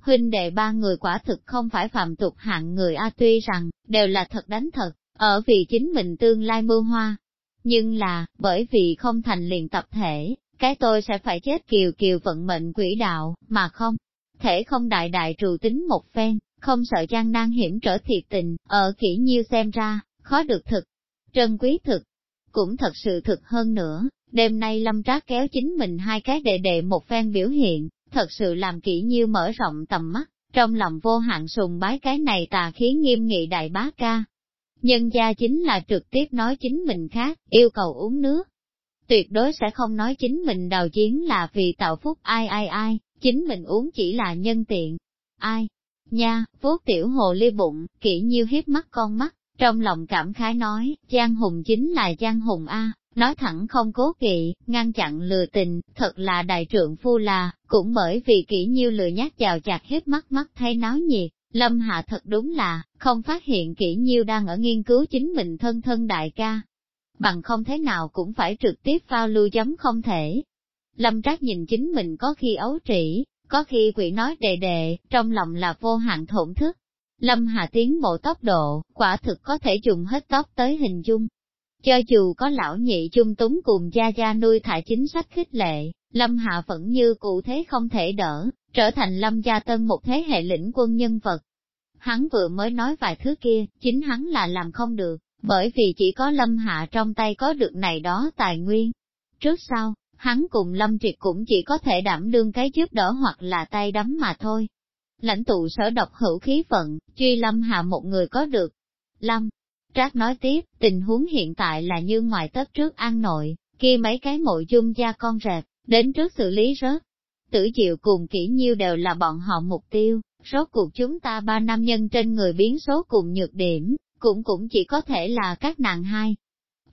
Huynh đệ ba người quả thực không phải phạm tục hạng người A tuy rằng, đều là thật đánh thật, ở vì chính mình tương lai mưu hoa. Nhưng là, bởi vì không thành liền tập thể, cái tôi sẽ phải chết kiều kiều vận mệnh quỷ đạo, mà không, thể không đại đại trù tính một phen, không sợ gian nan hiểm trở thiệt tình, ở kỹ nhiêu xem ra, khó được thực, trân quý thực, cũng thật sự thực hơn nữa, đêm nay lâm trác kéo chính mình hai cái đệ đệ một phen biểu hiện, thật sự làm kỹ nhiêu mở rộng tầm mắt, trong lòng vô hạn sùng bái cái này tà khí nghiêm nghị đại bá ca. Nhân gia chính là trực tiếp nói chính mình khác, yêu cầu uống nước, tuyệt đối sẽ không nói chính mình đào chiến là vì tạo phúc ai ai ai, chính mình uống chỉ là nhân tiện. Ai? Nha, vốt tiểu hồ ly bụng, kỹ nhiêu hiếp mắt con mắt, trong lòng cảm khái nói, Giang Hùng chính là Giang Hùng A, nói thẳng không cố kỵ, ngăn chặn lừa tình, thật là đại trượng phu là, cũng bởi vì kỹ nhiêu lừa nhát chào chặt hết mắt mắt thấy náo nhiệt, Lâm Hạ thật đúng là, không phát hiện kỹ nhiêu đang ở nghiên cứu chính mình thân thân đại ca, bằng không thế nào cũng phải trực tiếp phao lưu chấm không thể. Lâm Trác nhìn chính mình có khi ấu trĩ, có khi quỷ nói đề đề, trong lòng là vô hạn thổn thức. Lâm Hà tiến bộ tốc độ, quả thực có thể dùng hết tóc tới hình dung. Cho dù có lão nhị chung túng cùng gia gia nuôi thả chính sách khích lệ, Lâm Hạ vẫn như cụ thế không thể đỡ, trở thành Lâm gia tân một thế hệ lĩnh quân nhân vật. Hắn vừa mới nói vài thứ kia, chính hắn là làm không được, bởi vì chỉ có Lâm Hạ trong tay có được này đó tài nguyên. Trước sau, hắn cùng Lâm Triệt cũng chỉ có thể đảm đương cái giúp đỡ hoặc là tay đấm mà thôi. Lãnh tụ sở độc hữu khí vận, truy Lâm Hạ một người có được. Lâm, Trác nói tiếp, tình huống hiện tại là như ngoài tất trước an nội, kia mấy cái mộ dung gia con rệp, đến trước xử lý rớt. Tử diệu cùng kỹ nhiêu đều là bọn họ mục tiêu, rốt cuộc chúng ta ba nam nhân trên người biến số cùng nhược điểm, cũng cũng chỉ có thể là các nàng hai.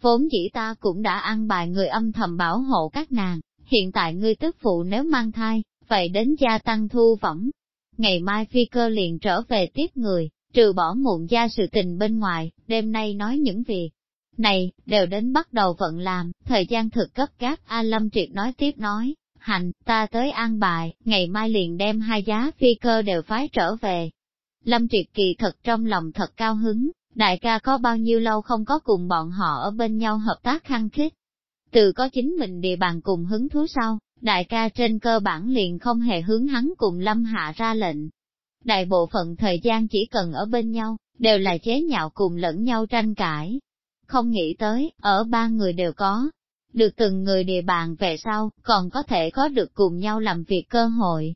Vốn dĩ ta cũng đã ăn bài người âm thầm bảo hộ các nàng, hiện tại ngươi tức phụ nếu mang thai, vậy đến gia tăng thu võng. Ngày mai phi cơ liền trở về tiếp người, trừ bỏ muộn gia sự tình bên ngoài, đêm nay nói những việc này, đều đến bắt đầu vận làm, thời gian thực cấp gáp A Lâm Triệt nói tiếp nói, hành, ta tới an bài, ngày mai liền đem hai giá phi cơ đều phái trở về. Lâm Triệt kỳ thật trong lòng thật cao hứng, đại ca có bao nhiêu lâu không có cùng bọn họ ở bên nhau hợp tác khăng khít. Từ có chính mình địa bàn cùng hứng thú sau, đại ca trên cơ bản liền không hề hướng hắn cùng lâm hạ ra lệnh. Đại bộ phận thời gian chỉ cần ở bên nhau, đều là chế nhạo cùng lẫn nhau tranh cãi. Không nghĩ tới, ở ba người đều có, được từng người địa bàn về sau, còn có thể có được cùng nhau làm việc cơ hội.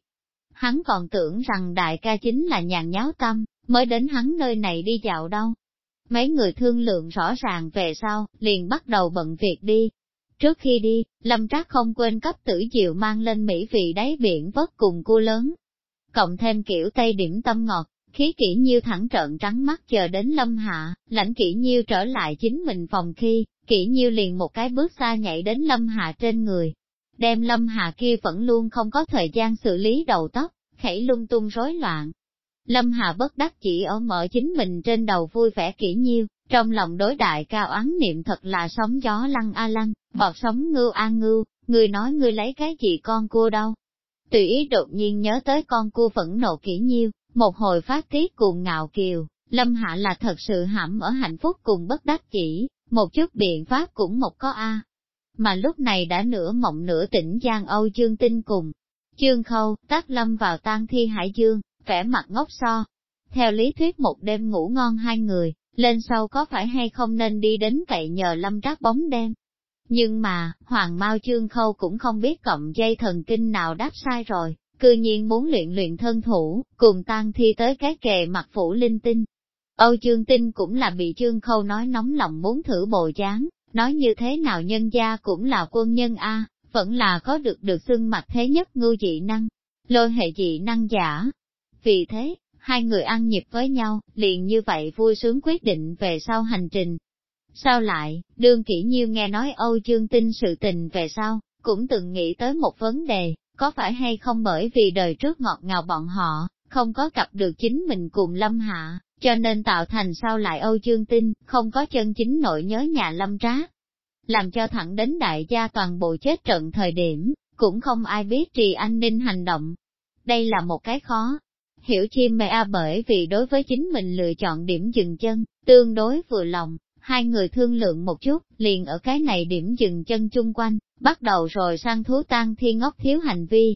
Hắn còn tưởng rằng đại ca chính là nhàn nháo tâm, mới đến hắn nơi này đi dạo đâu. Mấy người thương lượng rõ ràng về sau, liền bắt đầu bận việc đi. Trước khi đi, Lâm Trác không quên cấp tử diệu mang lên mỹ vị đáy biển vớt cùng cua lớn. Cộng thêm kiểu tây điểm tâm ngọt, khí kỹ nhiêu thẳng trợn trắng mắt chờ đến Lâm Hạ, lãnh kỹ nhiêu trở lại chính mình phòng khi, kỹ nhiêu liền một cái bước xa nhảy đến Lâm Hạ trên người. Đem Lâm Hạ kia vẫn luôn không có thời gian xử lý đầu tóc, khẩy lung tung rối loạn. Lâm hạ bất đắc chỉ ở mở chính mình trên đầu vui vẻ kỹ nhiêu, trong lòng đối đại cao oán niệm thật là sóng gió lăng a lăng, bọt sóng ngưu a ngưu, người nói ngươi lấy cái gì con cua đâu. Tùy ý đột nhiên nhớ tới con cua phẫn nộ kỹ nhiêu, một hồi phát tiết cuồng ngạo kiều, Lâm Hạ là thật sự hãm ở hạnh phúc cùng bất đắc chỉ, một chút biện pháp cũng một có A. Mà lúc này đã nửa mộng nửa tỉnh Giang Âu Dương Tinh cùng. Chương Khâu, tác lâm vào tan thi hải dương, vẻ mặt ngốc so. Theo lý thuyết một đêm ngủ ngon hai người, lên sau có phải hay không nên đi đến cậy nhờ lâm trác bóng đêm. Nhưng mà, Hoàng Mao Chương Khâu cũng không biết cộng dây thần kinh nào đáp sai rồi, cư nhiên muốn luyện luyện thân thủ, cùng tan thi tới cái kề mặt phủ linh tinh. Âu Chương Tinh cũng là bị Chương Khâu nói nóng lòng muốn thử bồ dáng, nói như thế nào nhân gia cũng là quân nhân A, vẫn là có được được xưng mặt thế nhất ngư dị năng, lôi hệ dị năng giả. Vì thế, hai người ăn nhịp với nhau, liền như vậy vui sướng quyết định về sau hành trình. Sao lại, đương kỹ nhiêu nghe nói Âu Dương Tinh sự tình về sau, cũng từng nghĩ tới một vấn đề, có phải hay không bởi vì đời trước ngọt ngào bọn họ, không có gặp được chính mình cùng Lâm Hạ, cho nên tạo thành sao lại Âu Dương Tinh, không có chân chính nội nhớ nhà Lâm Trá. Làm cho thẳng đến đại gia toàn bộ chết trận thời điểm, cũng không ai biết trì an ninh hành động. Đây là một cái khó, hiểu chim mê a bởi vì đối với chính mình lựa chọn điểm dừng chân, tương đối vừa lòng, hai người thương lượng một chút, liền ở cái này điểm dừng chân chung quanh, bắt đầu rồi sang thú tan thi ngốc thiếu hành vi.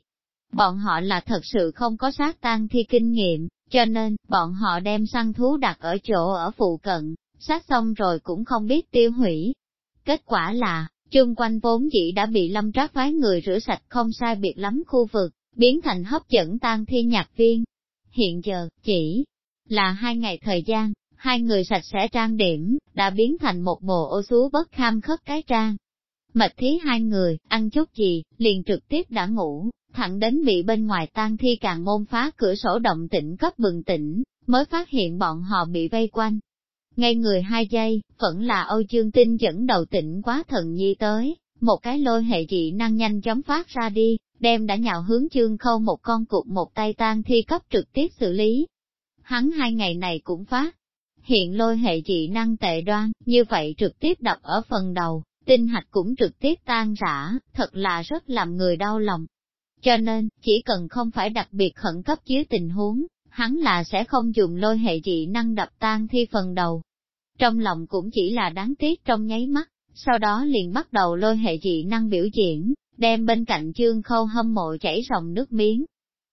Bọn họ là thật sự không có sát tan thi kinh nghiệm, cho nên, bọn họ đem săn thú đặt ở chỗ ở phụ cận, sát xong rồi cũng không biết tiêu hủy. Kết quả là, chung quanh vốn dĩ đã bị lâm trác phái người rửa sạch không sai biệt lắm khu vực, biến thành hấp dẫn tan thi nhạc viên, hiện giờ, chỉ là hai ngày thời gian, hai người sạch sẽ trang điểm, đã biến thành một bộ ô xú bất kham khất cái trang. Mạch thí hai người, ăn chút gì, liền trực tiếp đã ngủ, thẳng đến bị bên ngoài tan thi càng môn phá cửa sổ động tĩnh cấp bừng tỉnh, mới phát hiện bọn họ bị vây quanh. Ngay người hai giây, vẫn là Âu Dương Tinh dẫn đầu tỉnh quá thần nhi tới, một cái lôi hệ dị năng nhanh chóng phát ra đi, đem đã nhào hướng chương khâu một con cục một tay tan thi cấp trực tiếp xử lý. Hắn hai ngày này cũng phát, hiện lôi hệ dị năng tệ đoan, như vậy trực tiếp đập ở phần đầu, tinh hạch cũng trực tiếp tan rã, thật là rất làm người đau lòng. Cho nên, chỉ cần không phải đặc biệt khẩn cấp dưới tình huống, hắn là sẽ không dùng lôi hệ dị năng đập tan thi phần đầu. Trong lòng cũng chỉ là đáng tiếc trong nháy mắt, sau đó liền bắt đầu lôi hệ dị năng biểu diễn, đem bên cạnh chương khâu hâm mộ chảy ròng nước miếng.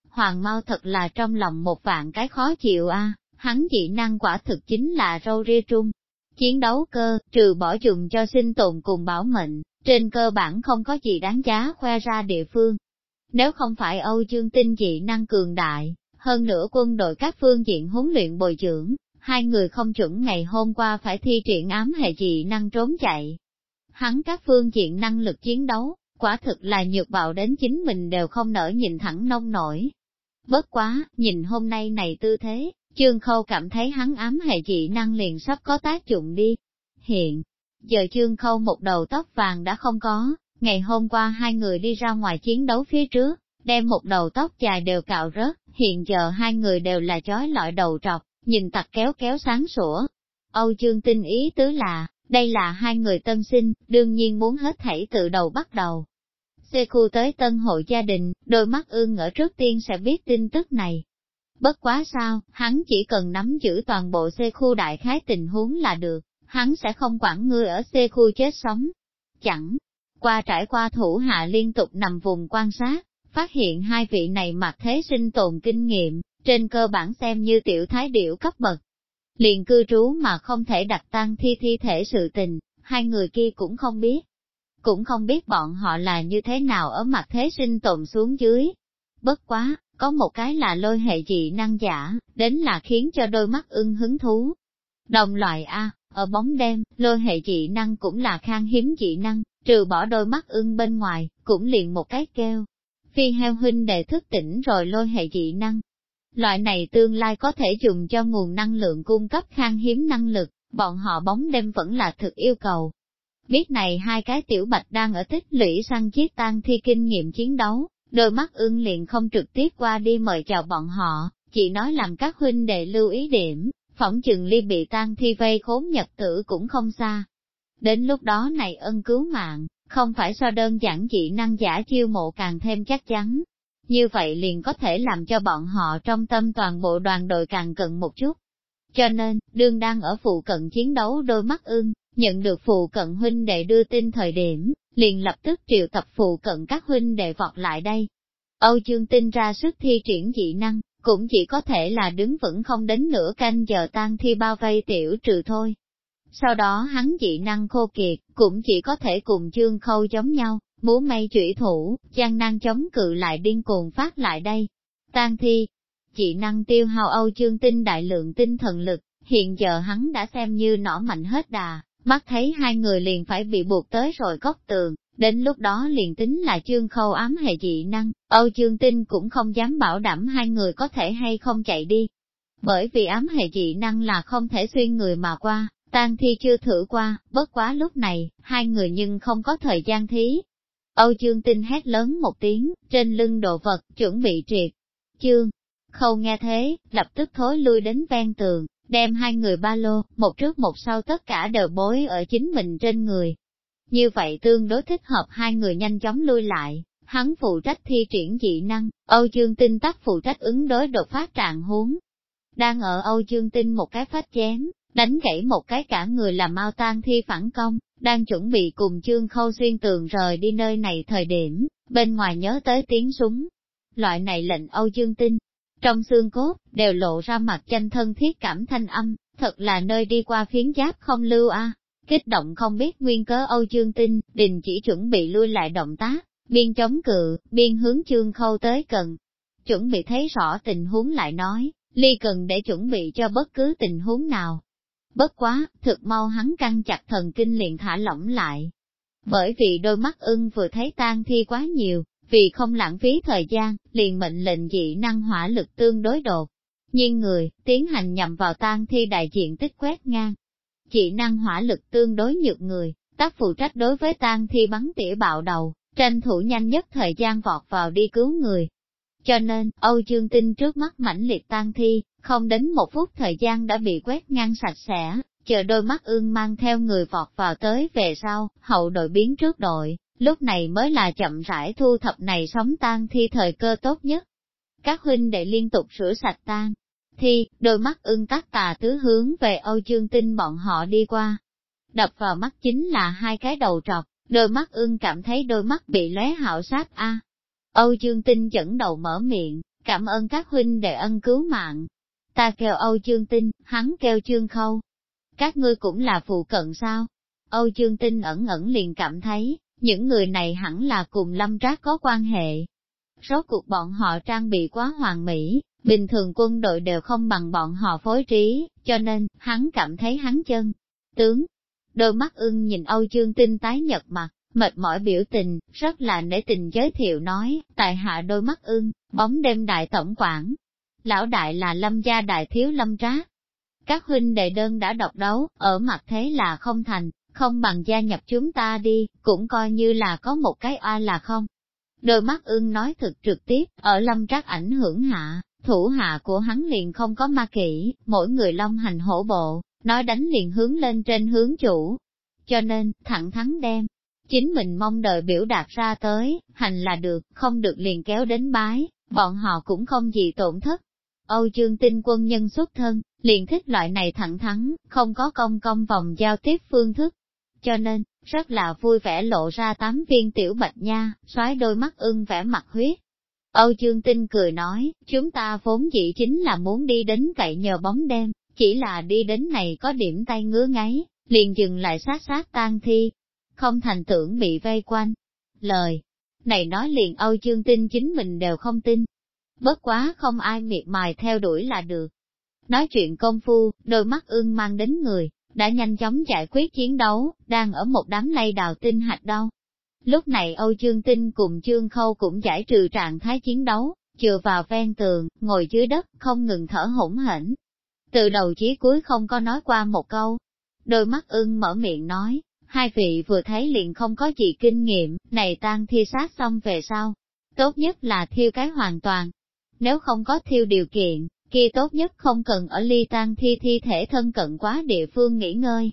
Hoàng mau thật là trong lòng một vạn cái khó chịu a, hắn dị năng quả thực chính là râu ria trung. Chiến đấu cơ, trừ bỏ dùng cho sinh tồn cùng bảo mệnh, trên cơ bản không có gì đáng giá khoe ra địa phương. Nếu không phải Âu Dương Tinh dị năng cường đại, hơn nữa quân đội các phương diện huấn luyện bồi dưỡng, hai người không chuẩn ngày hôm qua phải thi triển ám hệ dị năng trốn chạy. Hắn các phương diện năng lực chiến đấu, quả thực là nhược bạo đến chính mình đều không nở nhìn thẳng nông nổi. Bất quá, nhìn hôm nay này tư thế, Trương Khâu cảm thấy hắn ám hệ dị năng liền sắp có tác dụng đi. Hiện, giờ Trương Khâu một đầu tóc vàng đã không có, ngày hôm qua hai người đi ra ngoài chiến đấu phía trước, đem một đầu tóc dài đều cạo rớt, hiện giờ hai người đều là chói lọi đầu trọc, nhìn tặc kéo kéo sáng sủa. Âu Dương tinh ý tứ là, đây là hai người tân sinh, đương nhiên muốn hết thảy từ đầu bắt đầu. Xe khu tới tân hộ gia đình, đôi mắt ương ở trước tiên sẽ biết tin tức này. Bất quá sao, hắn chỉ cần nắm giữ toàn bộ xe khu đại khái tình huống là được, hắn sẽ không quản ngươi ở xe khu chết sống. Chẳng qua trải qua thủ hạ liên tục nằm vùng quan sát, phát hiện hai vị này mặc thế sinh tồn kinh nghiệm, trên cơ bản xem như tiểu thái điểu cấp bậc, liền cư trú mà không thể đặt tan thi thi thể sự tình, hai người kia cũng không biết. Cũng không biết bọn họ là như thế nào ở mặt thế sinh tồn xuống dưới. Bất quá, có một cái là lôi hệ dị năng giả, đến là khiến cho đôi mắt ưng hứng thú. Đồng loại A, ở bóng đêm, lôi hệ dị năng cũng là khang hiếm dị năng, trừ bỏ đôi mắt ưng bên ngoài, cũng liền một cái kêu. Phi heo huynh đệ thức tỉnh rồi lôi hệ dị năng, Loại này tương lai có thể dùng cho nguồn năng lượng cung cấp khang hiếm năng lực, bọn họ bóng đêm vẫn là thực yêu cầu. Biết này hai cái tiểu bạch đang ở tích lũy săn chiếc tan thi kinh nghiệm chiến đấu, đôi mắt ưng liền không trực tiếp qua đi mời chào bọn họ, chỉ nói làm các huynh đệ lưu ý điểm, phỏng chừng ly bị tan thi vây khốn nhật tử cũng không xa. Đến lúc đó này ân cứu mạng, không phải so đơn giản chỉ năng giả chiêu mộ càng thêm chắc chắn. Như vậy liền có thể làm cho bọn họ trong tâm toàn bộ đoàn đội càng cận một chút. Cho nên, đương đang ở phụ cận chiến đấu đôi mắt ưng, nhận được phụ cận huynh đệ đưa tin thời điểm, liền lập tức triệu tập phụ cận các huynh đệ vọt lại đây. Âu Dương tin ra sức thi triển dị năng, cũng chỉ có thể là đứng vững không đến nửa canh giờ tan thi bao vây tiểu trừ thôi. Sau đó hắn dị năng khô kiệt, cũng chỉ có thể cùng chương khâu giống nhau, múa mây chủy thủ, gian năng chống cự lại điên cuồng phát lại đây. Tan thi, dị năng tiêu hao Âu chương tinh đại lượng tinh thần lực, hiện giờ hắn đã xem như nỏ mạnh hết đà, mắt thấy hai người liền phải bị buộc tới rồi góc tường, đến lúc đó liền tính là chương khâu ám hệ dị năng, Âu chương tinh cũng không dám bảo đảm hai người có thể hay không chạy đi. Bởi vì ám hệ dị năng là không thể xuyên người mà qua, tan thi chưa thử qua, bất quá lúc này, hai người nhưng không có thời gian thí. Âu chương tinh hét lớn một tiếng, trên lưng đồ vật, chuẩn bị triệt. Chương, khâu nghe thế, lập tức thối lui đến ven tường, đem hai người ba lô, một trước một sau tất cả đều bối ở chính mình trên người. Như vậy tương đối thích hợp hai người nhanh chóng lui lại, hắn phụ trách thi triển dị năng, Âu Dương Tinh tắc phụ trách ứng đối đột phát trạng huống. Đang ở Âu Dương Tinh một cái phát chém, đánh gãy một cái cả người làm mau tan thi phản công, đang chuẩn bị cùng chương khâu xuyên tường rời đi nơi này thời điểm, bên ngoài nhớ tới tiếng súng. Loại này lệnh Âu Dương Tinh, trong xương cốt, đều lộ ra mặt tranh thân thiết cảm thanh âm, thật là nơi đi qua phiến giáp không lưu a. Kích động không biết nguyên cớ Âu Dương Tinh, đình chỉ chuẩn bị lui lại động tác, biên chống cự, biên hướng chương khâu tới cần. Chuẩn bị thấy rõ tình huống lại nói, ly cần để chuẩn bị cho bất cứ tình huống nào, Bất quá, thực mau hắn căng chặt thần kinh liền thả lỏng lại. Bởi vì đôi mắt ưng vừa thấy tan thi quá nhiều, vì không lãng phí thời gian, liền mệnh lệnh dị năng hỏa lực tương đối đột. Nhưng người, tiến hành nhằm vào tan thi đại diện tích quét ngang. Dị năng hỏa lực tương đối nhược người, tác phụ trách đối với tan thi bắn tỉa bạo đầu, tranh thủ nhanh nhất thời gian vọt vào đi cứu người. Cho nên, Âu Dương Tinh trước mắt mãnh liệt tan thi, không đến một phút thời gian đã bị quét ngang sạch sẽ, chờ đôi mắt ương mang theo người vọt vào tới về sau, hậu đội biến trước đội, lúc này mới là chậm rãi thu thập này sống tan thi thời cơ tốt nhất. Các huynh đệ liên tục rửa sạch tan, thi, đôi mắt ưng tắt tà tứ hướng về Âu Dương Tinh bọn họ đi qua. Đập vào mắt chính là hai cái đầu trọc, đôi mắt ưng cảm thấy đôi mắt bị lóe hạo sát a. Âu Dương Tinh dẫn đầu mở miệng, cảm ơn các huynh đệ ân cứu mạng, Ta kêu Âu Dương Tinh, hắn kêu Trương Khâu. Các ngươi cũng là phụ cận sao? Âu Dương Tinh ẩn ẩn liền cảm thấy, những người này hẳn là cùng lâm trác có quan hệ. Rốt cuộc bọn họ trang bị quá hoàn mỹ, bình thường quân đội đều không bằng bọn họ phối trí, cho nên, hắn cảm thấy hắn chân. Tướng, đôi mắt ưng nhìn Âu Dương Tinh tái nhật mặt, mệt mỏi biểu tình, rất là nể tình giới thiệu nói, tại hạ đôi mắt ưng, bóng đêm đại tổng quản, lão đại là lâm gia đại thiếu lâm trác. Các huynh đệ đơn đã độc đấu, ở mặt thế là không thành, không bằng gia nhập chúng ta đi, cũng coi như là có một cái oa là không. Đôi mắt ưng nói thực trực tiếp, ở lâm trác ảnh hưởng hạ, thủ hạ của hắn liền không có ma kỹ, mỗi người long hành hổ bộ, nói đánh liền hướng lên trên hướng chủ. Cho nên, thẳng thắn đem, chính mình mong đợi biểu đạt ra tới, hành là được, không được liền kéo đến bái, bọn họ cũng không gì tổn thất, Âu Dương tinh quân nhân xuất thân, liền thích loại này thẳng thắn, không có công công vòng giao tiếp phương thức. Cho nên, rất là vui vẻ lộ ra tám viên tiểu bạch nha, xoáy đôi mắt ưng vẻ mặt huyết. Âu Dương Tinh cười nói, chúng ta vốn dĩ chính là muốn đi đến cậy nhờ bóng đêm, chỉ là đi đến này có điểm tay ngứa ngáy, liền dừng lại sát sát tan thi, không thành tưởng bị vây quanh. Lời này nói liền Âu Dương Tinh chính mình đều không tin, bất quá không ai miệt mài theo đuổi là được. Nói chuyện công phu, đôi mắt ưng mang đến người, đã nhanh chóng giải quyết chiến đấu, đang ở một đám lây đào tinh hạch đâu. Lúc này Âu Dương Tinh cùng Trương Khâu cũng giải trừ trạng thái chiến đấu, chừa vào ven tường, ngồi dưới đất, không ngừng thở hỗn hển. Từ đầu chí cuối không có nói qua một câu. Đôi mắt ưng mở miệng nói, hai vị vừa thấy liền không có gì kinh nghiệm, này tan thi sát xong về sau. Tốt nhất là thiêu cái hoàn toàn, nếu không có thiêu điều kiện, kia tốt nhất không cần ở ly tan thi thi thể thân cận quá địa phương nghỉ ngơi.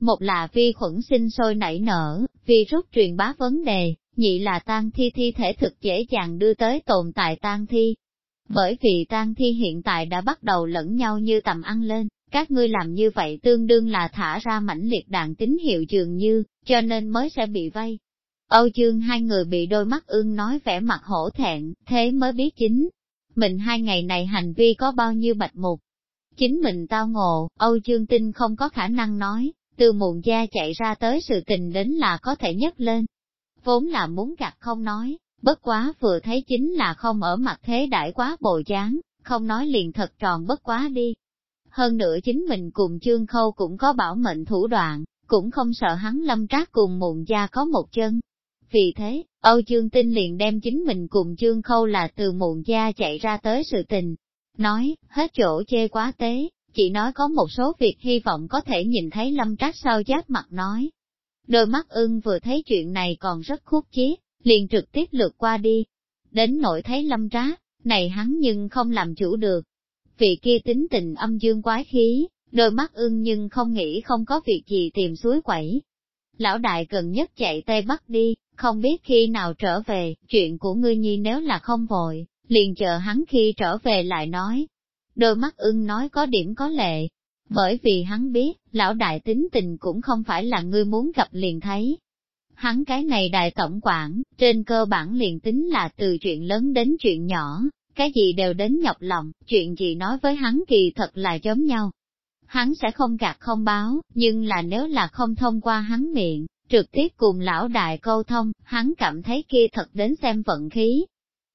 Một là vi khuẩn sinh sôi nảy nở, vì rút truyền bá vấn đề, nhị là tan thi thi thể thực dễ dàng đưa tới tồn tại tan thi. Bởi vì tan thi hiện tại đã bắt đầu lẫn nhau như tầm ăn lên, các ngươi làm như vậy tương đương là thả ra mãnh liệt đạn tín hiệu dường như, cho nên mới sẽ bị vây. Âu Dương hai người bị đôi mắt ương nói vẻ mặt hổ thẹn, thế mới biết chính. Mình hai ngày này hành vi có bao nhiêu bạch mục. Chính mình tao ngộ, Âu Dương Tinh không có khả năng nói, từ muộn gia chạy ra tới sự tình đến là có thể nhấc lên. Vốn là muốn gặt không nói, bất quá vừa thấy chính là không ở mặt thế đại quá bồ dáng, không nói liền thật tròn bất quá đi. Hơn nữa chính mình cùng chương khâu cũng có bảo mệnh thủ đoạn, cũng không sợ hắn lâm trác cùng muộn gia có một chân. Vì thế, Âu Dương Tinh liền đem chính mình cùng chương khâu là từ muộn gia chạy ra tới sự tình. Nói, hết chỗ chê quá tế, chỉ nói có một số việc hy vọng có thể nhìn thấy lâm trác sau giáp mặt nói. Đôi mắt ưng vừa thấy chuyện này còn rất khúc chiết, liền trực tiếp lượt qua đi. Đến nỗi thấy lâm trác, này hắn nhưng không làm chủ được. Vị kia tính tình âm dương quái khí, đôi mắt ưng nhưng không nghĩ không có việc gì tìm suối quẩy. Lão đại gần nhất chạy Tây Bắc đi, không biết khi nào trở về, chuyện của ngươi nhi nếu là không vội, liền chờ hắn khi trở về lại nói, Đôi mắt ưng nói có điểm có lệ, bởi vì hắn biết, lão đại tính tình cũng không phải là ngươi muốn gặp liền thấy. Hắn cái này đại tổng quản, trên cơ bản liền tính là từ chuyện lớn đến chuyện nhỏ, cái gì đều đến nhọc lòng, chuyện gì nói với hắn kỳ thật là giống nhau. Hắn sẽ không gạt không báo, nhưng là nếu là không thông qua hắn miệng, trực tiếp cùng lão đại câu thông, hắn cảm thấy kia thật đến xem vận khí,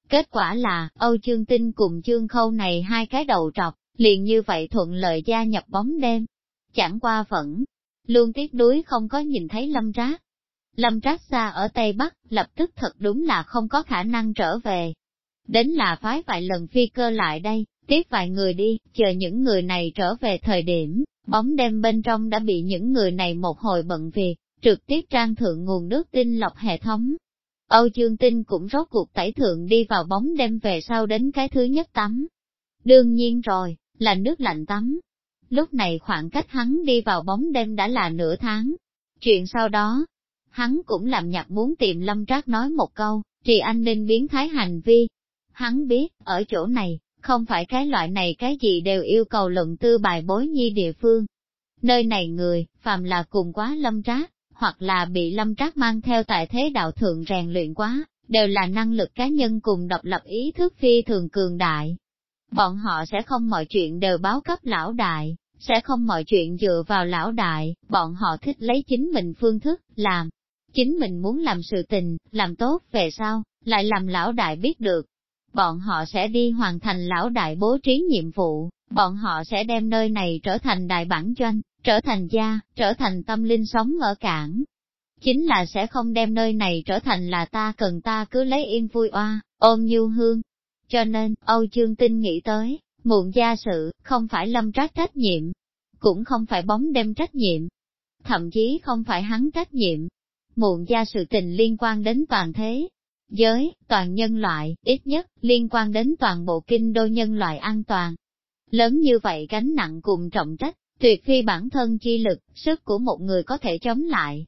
Kết quả là, Âu Chương Tinh cùng Chương Khâu này hai cái đầu trọc, liền như vậy thuận lợi gia nhập bóng đêm. Chẳng qua vẫn, luôn tiếc đuối không có nhìn thấy lâm trác. Lâm trác xa ở Tây Bắc, lập tức thật đúng là không có khả năng trở về. Đến là phái vài lần phi cơ lại đây, tiếp vài người đi, chờ những người này trở về thời điểm, bóng đêm bên trong đã bị những người này một hồi bận việc, trực tiếp trang thượng nguồn nước tinh lọc hệ thống, Âu Dương Tinh cũng rốt cuộc tẩy thượng đi vào bóng đêm về sau đến cái thứ nhất tắm. Đương nhiên rồi, là nước lạnh tắm. Lúc này khoảng cách hắn đi vào bóng đêm đã là nửa tháng. Chuyện sau đó, hắn cũng làm nhạc muốn tìm Lâm Trác nói một câu, trì anh nên biến thái hành vi. Hắn biết, ở chỗ này, không phải cái loại này cái gì đều yêu cầu luận tư bài bối nhi địa phương. Nơi này người, phàm là cùng quá Lâm Trác, hoặc là bị lâm trác mang theo tại thế đạo thượng rèn luyện quá, đều là năng lực cá nhân cùng độc lập ý thức phi thường cường đại. Bọn họ sẽ không mọi chuyện đều báo cấp lão đại, sẽ không mọi chuyện dựa vào lão đại, bọn họ thích lấy chính mình phương thức, làm. Chính mình muốn làm sự tình, làm tốt về sau, lại làm lão đại biết được. Bọn họ sẽ đi hoàn thành lão đại bố trí nhiệm vụ, bọn họ sẽ đem nơi này trở thành đại bản doanh, trở thành gia, trở thành tâm linh sống ở cảng. Chính là sẽ không đem nơi này trở thành là ta cần ta cứ lấy yên vui oa, ôm nhu hương. Cho nên, Âu Dương Tinh nghĩ tới, muộn gia sự, không phải lâm trách trách nhiệm, cũng không phải bóng đem trách nhiệm, thậm chí không phải hắn trách nhiệm. Muộn gia sự tình liên quan đến toàn thế, giới, toàn nhân loại, ít nhất, liên quan đến toàn bộ kinh đô nhân loại an toàn. Lớn như vậy gánh nặng cùng trọng trách, tuyệt phi bản thân chi lực, sức của một người có thể chống lại.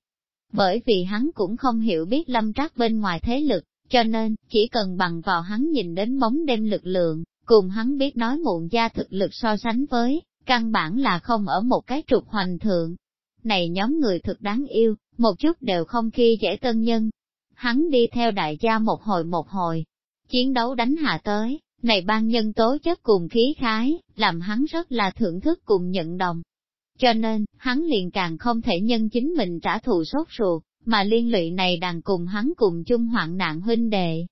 Bởi vì hắn cũng không hiểu biết lâm trác bên ngoài thế lực, cho nên, chỉ cần bằng vào hắn nhìn đến bóng đêm lực lượng, cùng hắn biết nói muộn gia thực lực so sánh với, căn bản là không ở một cái trục hoành thượng. Này nhóm người thực đáng yêu, một chút đều không khi dễ tân nhân. Hắn đi theo đại gia một hồi một hồi, chiến đấu đánh hạ tới, này ban nhân tố chất cùng khí khái, làm hắn rất là thưởng thức cùng nhận đồng. Cho nên, hắn liền càng không thể nhân chính mình trả thù sốt ruột, mà liên lụy này đàn cùng hắn cùng chung hoạn nạn huynh đệ.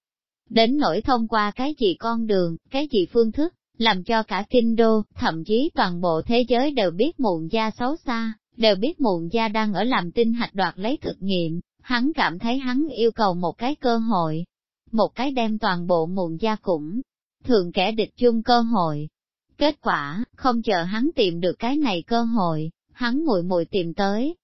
Đến nỗi thông qua cái gì con đường, cái gì phương thức, làm cho cả kinh đô, thậm chí toàn bộ thế giới đều biết muộn gia xấu xa, đều biết muộn gia đang ở làm tinh hạch đoạt lấy thực nghiệm, hắn cảm thấy hắn yêu cầu một cái cơ hội, một cái đem toàn bộ muộn gia cũng thường kẻ địch chung cơ hội. Kết quả, không chờ hắn tìm được cái này cơ hội, hắn mùi mùi tìm tới.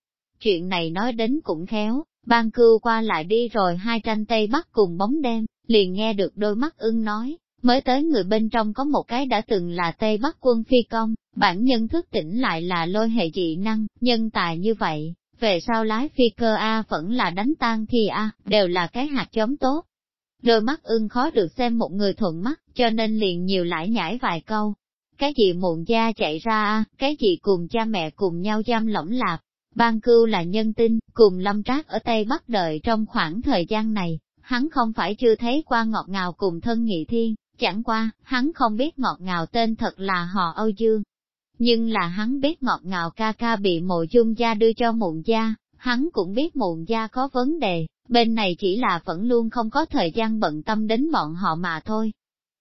Chuyện này nói đến cũng khéo, ban cưu qua lại đi rồi hai tranh tây bắc cùng bóng đêm, liền nghe được đôi mắt ưng nói, mới tới người bên trong có một cái đã từng là Tây Bắc quân phi công, bản nhân thức tỉnh lại là lôi hệ dị năng, nhân tài như vậy, về sau lái phi cơ A vẫn là đánh tan thì A, đều là cái hạt giống tốt. Đôi mắt ưng khó được xem một người thuận mắt, cho nên liền nhiều lãi nhải vài câu. Cái gì muộn gia chạy ra cái gì cùng cha mẹ cùng nhau giam lỏng lạp, ban cưu là nhân tinh, cùng lâm trác ở Tây Bắc đợi trong khoảng thời gian này, hắn không phải chưa thấy qua ngọt ngào cùng thân nghị thiên, chẳng qua, hắn không biết ngọt ngào tên thật là họ Âu Dương. Nhưng là hắn biết ngọt ngào ca ca bị mộ dung gia đưa cho mụn gia, hắn cũng biết mụn gia có vấn đề, bên này chỉ là vẫn luôn không có thời gian bận tâm đến bọn họ mà thôi.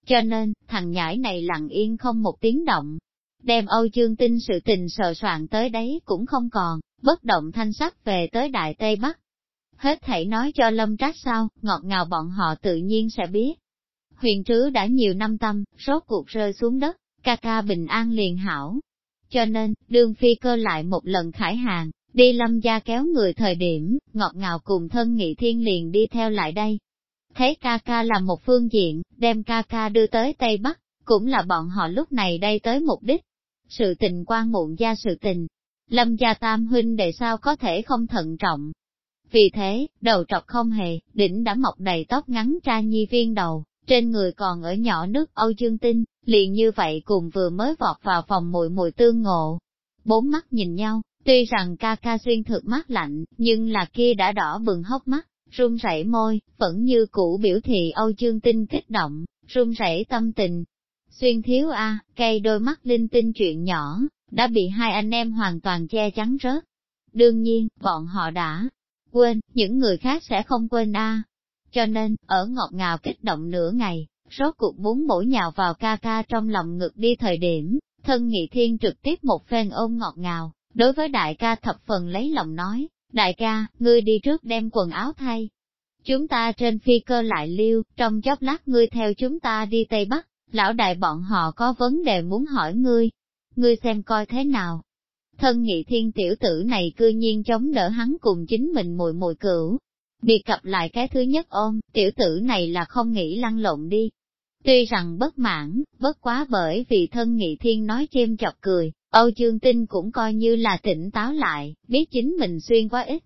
Cho nên, thằng nhãi này lặng yên không một tiếng động, đem Âu Dương tin sự tình sờ soạn tới đấy cũng không còn, bất động thanh sắc về tới Đại Tây Bắc. Hết thảy nói cho Lâm Trác sao, ngọt ngào bọn họ tự nhiên sẽ biết. Huyền trứ đã nhiều năm tâm, rốt cuộc rơi xuống đất, ca ca bình an liền hảo. Cho nên, đương phi cơ lại một lần khải hàng, đi lâm gia kéo người thời điểm, ngọt ngào cùng thân nghị thiên liền đi theo lại đây. Thấy ca ca là một phương diện, đem ca ca đưa tới Tây Bắc, cũng là bọn họ lúc này đây tới mục đích. Sự tình quan muộn gia sự tình, lâm gia tam huynh đệ sao có thể không thận trọng. Vì thế, đầu trọc không hề, đỉnh đã mọc đầy tóc ngắn tra nhi viên đầu, trên người còn ở nhỏ nước Âu Dương Tinh, liền như vậy cùng vừa mới vọt vào phòng mùi mùi tương ngộ. Bốn mắt nhìn nhau, tuy rằng ca ca xuyên thực mắt lạnh, nhưng là kia đã đỏ bừng hốc mắt, run rẩy môi, vẫn như cũ biểu thị Âu Dương Tinh kích động, run rẩy tâm tình. Xuyên thiếu a, cây đôi mắt linh tinh chuyện nhỏ, đã bị hai anh em hoàn toàn che chắn rớt. Đương nhiên, bọn họ đã quên, những người khác sẽ không quên a. Cho nên, ở ngọt ngào kích động nửa ngày, rốt cuộc muốn bổ nhào vào ca ca trong lòng ngực đi thời điểm, thân nghị thiên trực tiếp một phen ôm ngọt ngào, đối với đại ca thập phần lấy lòng nói, đại ca, ngươi đi trước đem quần áo thay. Chúng ta trên phi cơ lại liêu, trong chốc lát ngươi theo chúng ta đi Tây Bắc, lão đại bọn họ có vấn đề muốn hỏi ngươi. Ngươi xem coi thế nào. Thân nghị thiên tiểu tử này cư nhiên chống đỡ hắn cùng chính mình mùi mùi cửu. Biệt cập lại cái thứ nhất ôm, tiểu tử này là không nghĩ lăn lộn đi, Tuy rằng bất mãn, bất quá bởi vì thân nghị thiên nói chêm chọc cười, Âu Dương Tinh cũng coi như là tỉnh táo lại, biết chính mình xuyên quá ít.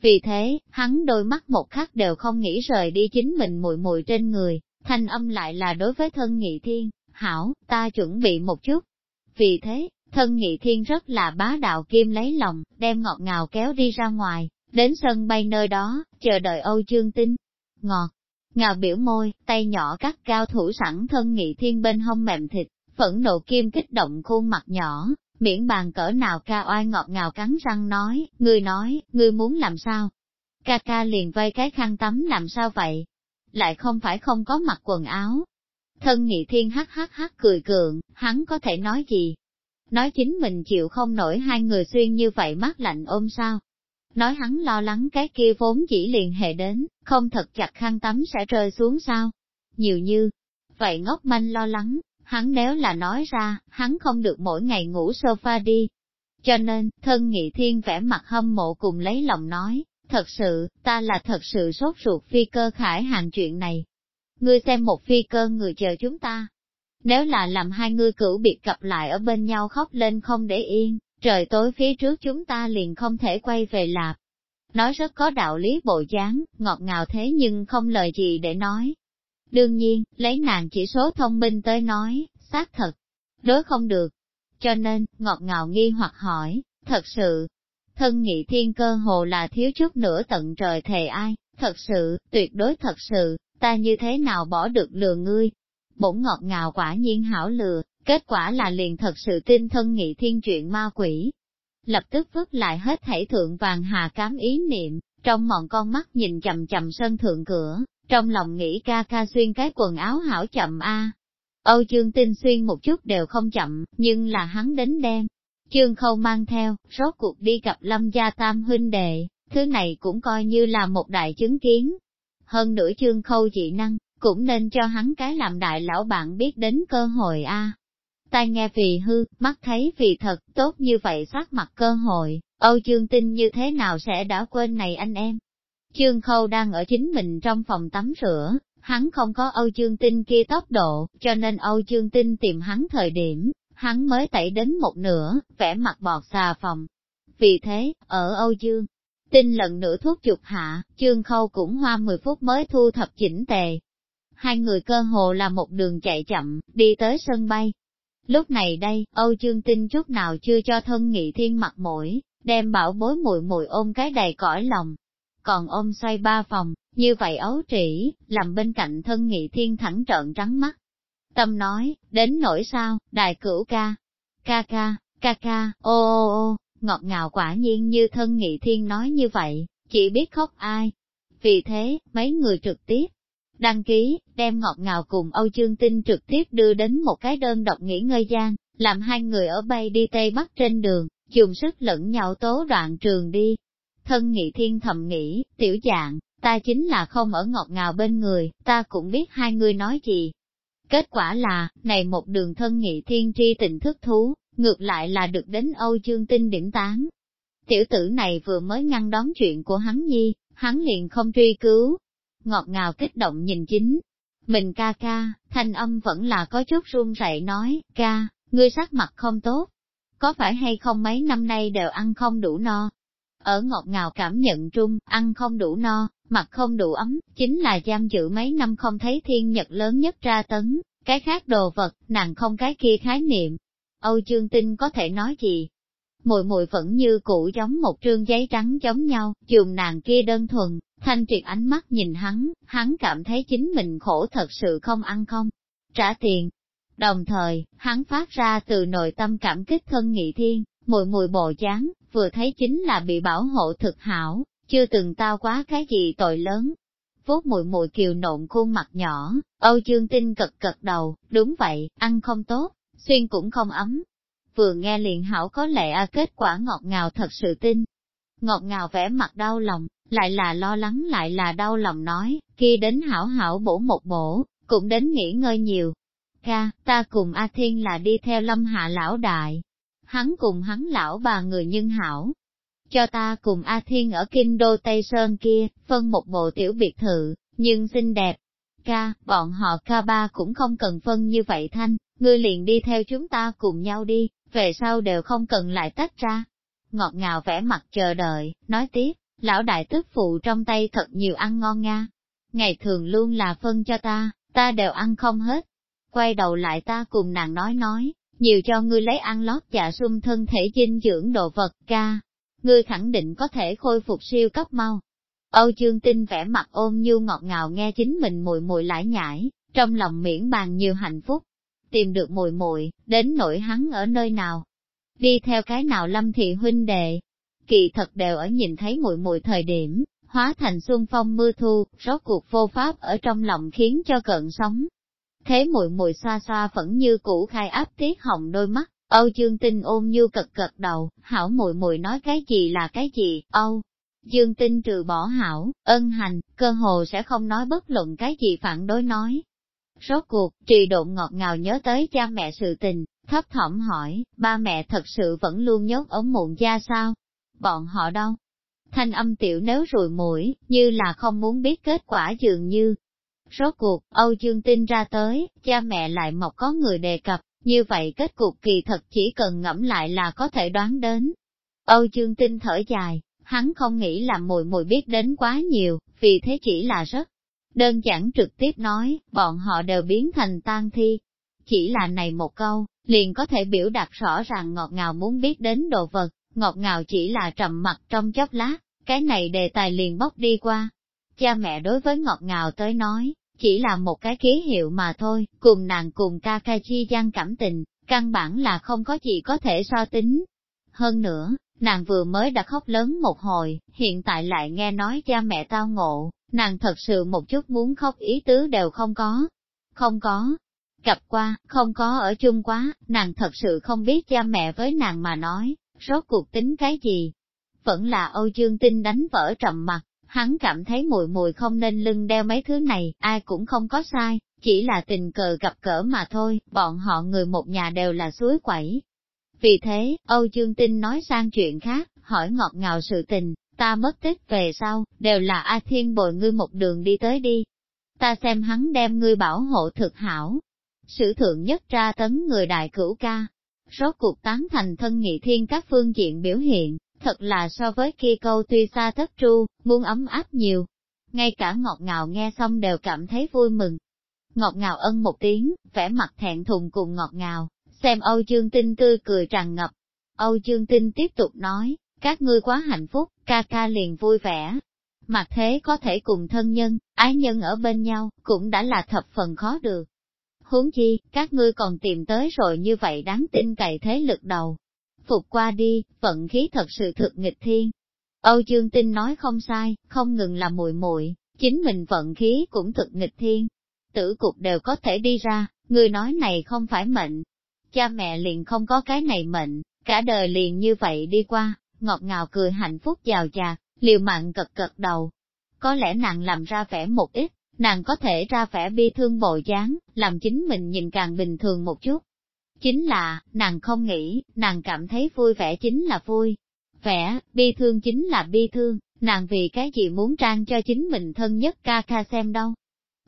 Vì thế, hắn đôi mắt một khắc đều không nghĩ rời đi chính mình mùi mùi trên người, thanh âm lại là đối với thân nghị thiên, hảo, ta chuẩn bị một chút. Vì thế, thân nghị thiên rất là bá đạo kim lấy lòng, đem ngọt ngào kéo đi ra ngoài, đến sân bay nơi đó, chờ đợi Âu Dương Tinh. Ngọt, Ngào biểu môi, tay nhỏ cắt cao thủ sẵn thân nghị thiên bên hông mềm thịt, phẫn nộ kim kích động khuôn mặt nhỏ, miễn bàn cỡ nào ca oai ngọt ngào cắn răng nói, ngươi nói, ngươi muốn làm sao? Ca ca liền vây cái khăn tắm làm sao vậy? Lại không phải không có mặc quần áo. Thân nghị thiên hắc hắc hắc cười cường, hắn có thể nói gì? Nói chính mình chịu không nổi hai người xuyên như vậy mát lạnh ôm sao? nói hắn lo lắng cái kia vốn chỉ liền hệ đến, không thật chặt khăn tắm sẽ rơi xuống sao. Nhiều như, vậy ngốc manh lo lắng, hắn nếu là nói ra, hắn không được mỗi ngày ngủ sofa đi. Cho nên, thân nghị thiên vẽ mặt hâm mộ cùng lấy lòng nói, thật sự, ta là thật sự sốt ruột phi cơ khải hàng chuyện này. Ngươi xem một phi cơ người chờ chúng ta. Nếu là làm hai ngươi cửu biệt gặp lại ở bên nhau khóc lên không để yên, trời tối phía trước chúng ta liền không thể quay về lạp. Nói rất có đạo lý bộ dáng, ngọt ngào thế nhưng không lời gì để nói. Đương nhiên, lấy nàng chỉ số thông minh tới nói, xác thật, đối không được. Cho nên, ngọt ngào nghi hoặc hỏi, thật sự, thân nghị thiên cơ hồ là thiếu chút nữa tận trời thề ai, thật sự, tuyệt đối thật sự, ta như thế nào bỏ được lừa ngươi. Bổn ngọt ngào quả nhiên hảo lừa, Kết quả là liền thật sự tin thân nghị thiên chuyện ma quỷ. Lập tức vứt lại hết thảy thượng vàng hà cám ý niệm, trong mọn con mắt nhìn chầm chầm sân thượng cửa, trong lòng nghĩ ca ca xuyên cái quần áo hảo chậm a. Âu chương tinh xuyên một chút đều không chậm, nhưng là hắn đến đêm. Chương khâu mang theo, rốt cuộc đi gặp lâm gia tam huynh đệ, thứ này cũng coi như là một đại chứng kiến. Hơn nữa chương khâu dị năng, cũng nên cho hắn cái làm đại lão bạn biết đến cơ hội a tai nghe vì hư, mắt thấy vì thật, tốt như vậy sát mặt cơ hội, Âu Dương Tinh như thế nào sẽ đã quên này anh em. Trương Khâu đang ở chính mình trong phòng tắm rửa, hắn không có Âu Dương Tinh kia tốc độ, cho nên Âu Dương Tinh tìm hắn thời điểm, hắn mới tẩy đến một nửa, vẽ mặt bọt xà phòng. Vì thế, ở Âu Dương, Tinh lần nữa thuốc chụp hạ, Trương Khâu cũng hoa 10 phút mới thu thập chỉnh tề. Hai người cơ hồ là một đường chạy chậm, đi tới sân bay. Lúc này đây, Âu Dương Tinh chút nào chưa cho thân nghị thiên mặt mũi, đem bảo bối mùi mùi ôm cái đầy cõi lòng. Còn ôm xoay ba phòng, như vậy ấu trĩ, làm bên cạnh thân nghị thiên thẳng trợn trắng mắt. Tâm nói, đến nỗi sao, đại cửu ca, ca ca, ca ca, ô ô ô, ngọt ngào quả nhiên như thân nghị thiên nói như vậy, chỉ biết khóc ai. Vì thế, mấy người trực tiếp đăng ký, đem ngọt ngào cùng Âu chương Tinh trực tiếp đưa đến một cái đơn độc nghỉ ngơi gian, làm hai người ở bay đi Tây Bắc trên đường, dùng sức lẫn nhau tố đoạn trường đi. Thân nghị thiên thầm nghĩ, tiểu dạng, ta chính là không ở ngọt ngào bên người, ta cũng biết hai người nói gì. Kết quả là, này một đường thân nghị thiên tri tình thức thú, ngược lại là được đến Âu Dương Tinh điểm tán. Tiểu tử này vừa mới ngăn đón chuyện của hắn nhi, hắn liền không truy cứu. Ngọt ngào kích động nhìn chính. Mình ca ca, thanh âm vẫn là có chút run rẩy nói, ca, ngươi sắc mặt không tốt. Có phải hay không mấy năm nay đều ăn không đủ no? Ở ngọt ngào cảm nhận trung, ăn không đủ no, mặt không đủ ấm, chính là giam giữ mấy năm không thấy thiên nhật lớn nhất ra tấn, cái khác đồ vật, nàng không cái kia khái niệm. Âu chương tinh có thể nói gì? Mùi mùi vẫn như cũ giống một trương giấy trắng giống nhau, dùng nàng kia đơn thuần, thanh triệt ánh mắt nhìn hắn, hắn cảm thấy chính mình khổ thật sự không ăn không, trả tiền. Đồng thời, hắn phát ra từ nội tâm cảm kích thân nghị thiên, mùi mùi bộ dáng, vừa thấy chính là bị bảo hộ thực hảo, chưa từng tao quá cái gì tội lớn. Vốt mùi mùi kiều nộn khuôn mặt nhỏ, Âu Dương Tinh cật cật đầu, đúng vậy, ăn không tốt, xuyên cũng không ấm. Vừa nghe liền hảo có lệ a à, kết quả ngọt ngào thật sự tin. Ngọt ngào vẻ mặt đau lòng, lại là lo lắng lại là đau lòng nói, kia đến hảo hảo bổ một bổ, cũng đến nghỉ ngơi nhiều. Ca, ta cùng A Thiên là đi theo lâm hạ lão đại. Hắn cùng hắn lão bà người nhân hảo, cho ta cùng A Thiên ở Kinh Đô Tây Sơn kia, phân một bộ tiểu biệt thự, nhưng xinh đẹp. Ca, bọn họ ca ba cũng không cần phân như vậy thanh, ngươi liền đi theo chúng ta cùng nhau đi, về sau đều không cần lại tách ra. Ngọt ngào vẻ mặt chờ đợi, nói tiếp, lão đại tức phụ trong tay thật nhiều ăn ngon nga. Ngày thường luôn là phân cho ta, ta đều ăn không hết. Quay đầu lại ta cùng nàng nói nói, nhiều cho ngươi lấy ăn lót dạ sung thân thể dinh dưỡng đồ vật ca, ngươi khẳng định có thể khôi phục siêu cấp mau. Âu Dương Tinh vẻ mặt ôm nhu ngọt ngào nghe chính mình mùi mùi lải nhải, trong lòng miễn bàn nhiều hạnh phúc. Tìm được mùi mùi, đến nỗi hắn ở nơi nào. Đi theo cái nào lâm thị huynh đệ. Kỳ thật đều ở nhìn thấy mùi mùi thời điểm, hóa thành xuân phong mưa thu, rốt cuộc vô pháp ở trong lòng khiến cho cận sống. Thế muội muội xoa xoa vẫn như cũ khai áp tiết hồng đôi mắt, Âu Dương Tinh ôm như cật cật đầu, hảo muội muội nói cái gì là cái gì, Âu. Dương Tinh trừ bỏ hảo, ân hành, cơ hồ sẽ không nói bất luận cái gì phản đối nói. Rốt cuộc, trì độn ngọt ngào nhớ tới cha mẹ sự tình, thấp thỏm hỏi, ba mẹ thật sự vẫn luôn nhốt ở muộn gia sao? Bọn họ đâu? Thanh âm tiểu nếu rùi mũi, như là không muốn biết kết quả dường như. Rốt cuộc, Âu Dương Tinh ra tới, cha mẹ lại mọc có người đề cập, như vậy kết cục kỳ thật chỉ cần ngẫm lại là có thể đoán đến. Âu Dương Tinh thở dài, hắn không nghĩ là mùi mùi biết đến quá nhiều, vì thế chỉ là rất đơn giản trực tiếp nói, bọn họ đều biến thành tan thi. Chỉ là này một câu, liền có thể biểu đạt rõ ràng ngọt ngào muốn biết đến đồ vật, ngọt ngào chỉ là trầm mặt trong chốc lát, cái này đề tài liền bóc đi qua. Cha mẹ đối với ngọt ngào tới nói, chỉ là một cái ký hiệu mà thôi, cùng nàng cùng ca ca chi gian cảm tình, căn bản là không có gì có thể so tính. Hơn nữa, nàng vừa mới đã khóc lớn một hồi, hiện tại lại nghe nói cha mẹ tao ngộ, nàng thật sự một chút muốn khóc ý tứ đều không có. Không có. Gặp qua, không có ở chung quá, nàng thật sự không biết cha mẹ với nàng mà nói, rốt cuộc tính cái gì. Vẫn là Âu Dương Tinh đánh vỡ trầm mặt, Hắn cảm thấy mùi mùi không nên lưng đeo mấy thứ này, ai cũng không có sai, chỉ là tình cờ gặp cỡ mà thôi, bọn họ người một nhà đều là suối quẩy. Vì thế, Âu Dương Tinh nói sang chuyện khác, hỏi ngọt ngào sự tình, ta mất tích về sau, đều là A Thiên bồi ngươi một đường đi tới đi. ta xem hắn đem ngươi bảo hộ thực hảo. Sử thượng nhất ra tấn người đại cửu ca. Rốt cuộc tán thành thân nghị thiên các phương diện biểu hiện, thật là so với kia câu tuy xa thất tru, muốn ấm áp nhiều. Ngay cả ngọt ngào nghe xong đều cảm thấy vui mừng. Ngọt ngào ân một tiếng, vẻ mặt thẹn thùng cùng ngọt ngào, xem Âu Dương Tinh tươi cười tràn ngập. Âu Dương Tinh tiếp tục nói, các ngươi quá hạnh phúc, ca ca liền vui vẻ. Mặt thế có thể cùng thân nhân, ái nhân ở bên nhau, cũng đã là thập phần khó được. Huống chi, các ngươi còn tìm tới rồi như vậy đáng tin cậy thế lực đầu. Phục qua đi, vận khí thật sự thực nghịch thiên. Âu Dương Tinh nói không sai, không ngừng là muội muội, chính mình vận khí cũng thực nghịch thiên. Tử cục đều có thể đi ra, người nói này không phải mệnh. Cha mẹ liền không có cái này mệnh, cả đời liền như vậy đi qua, ngọt ngào cười hạnh phúc giàu chạc, liều mạng cật cật đầu. Có lẽ nàng làm ra vẻ một ít, nàng có thể ra vẻ bi thương bồi dáng, làm chính mình nhìn càng bình thường một chút. Chính là, nàng không nghĩ, nàng cảm thấy vui vẻ chính là vui. Vẻ, bi thương chính là bi thương, nàng vì cái gì muốn trang cho chính mình thân nhất ca ca xem đâu.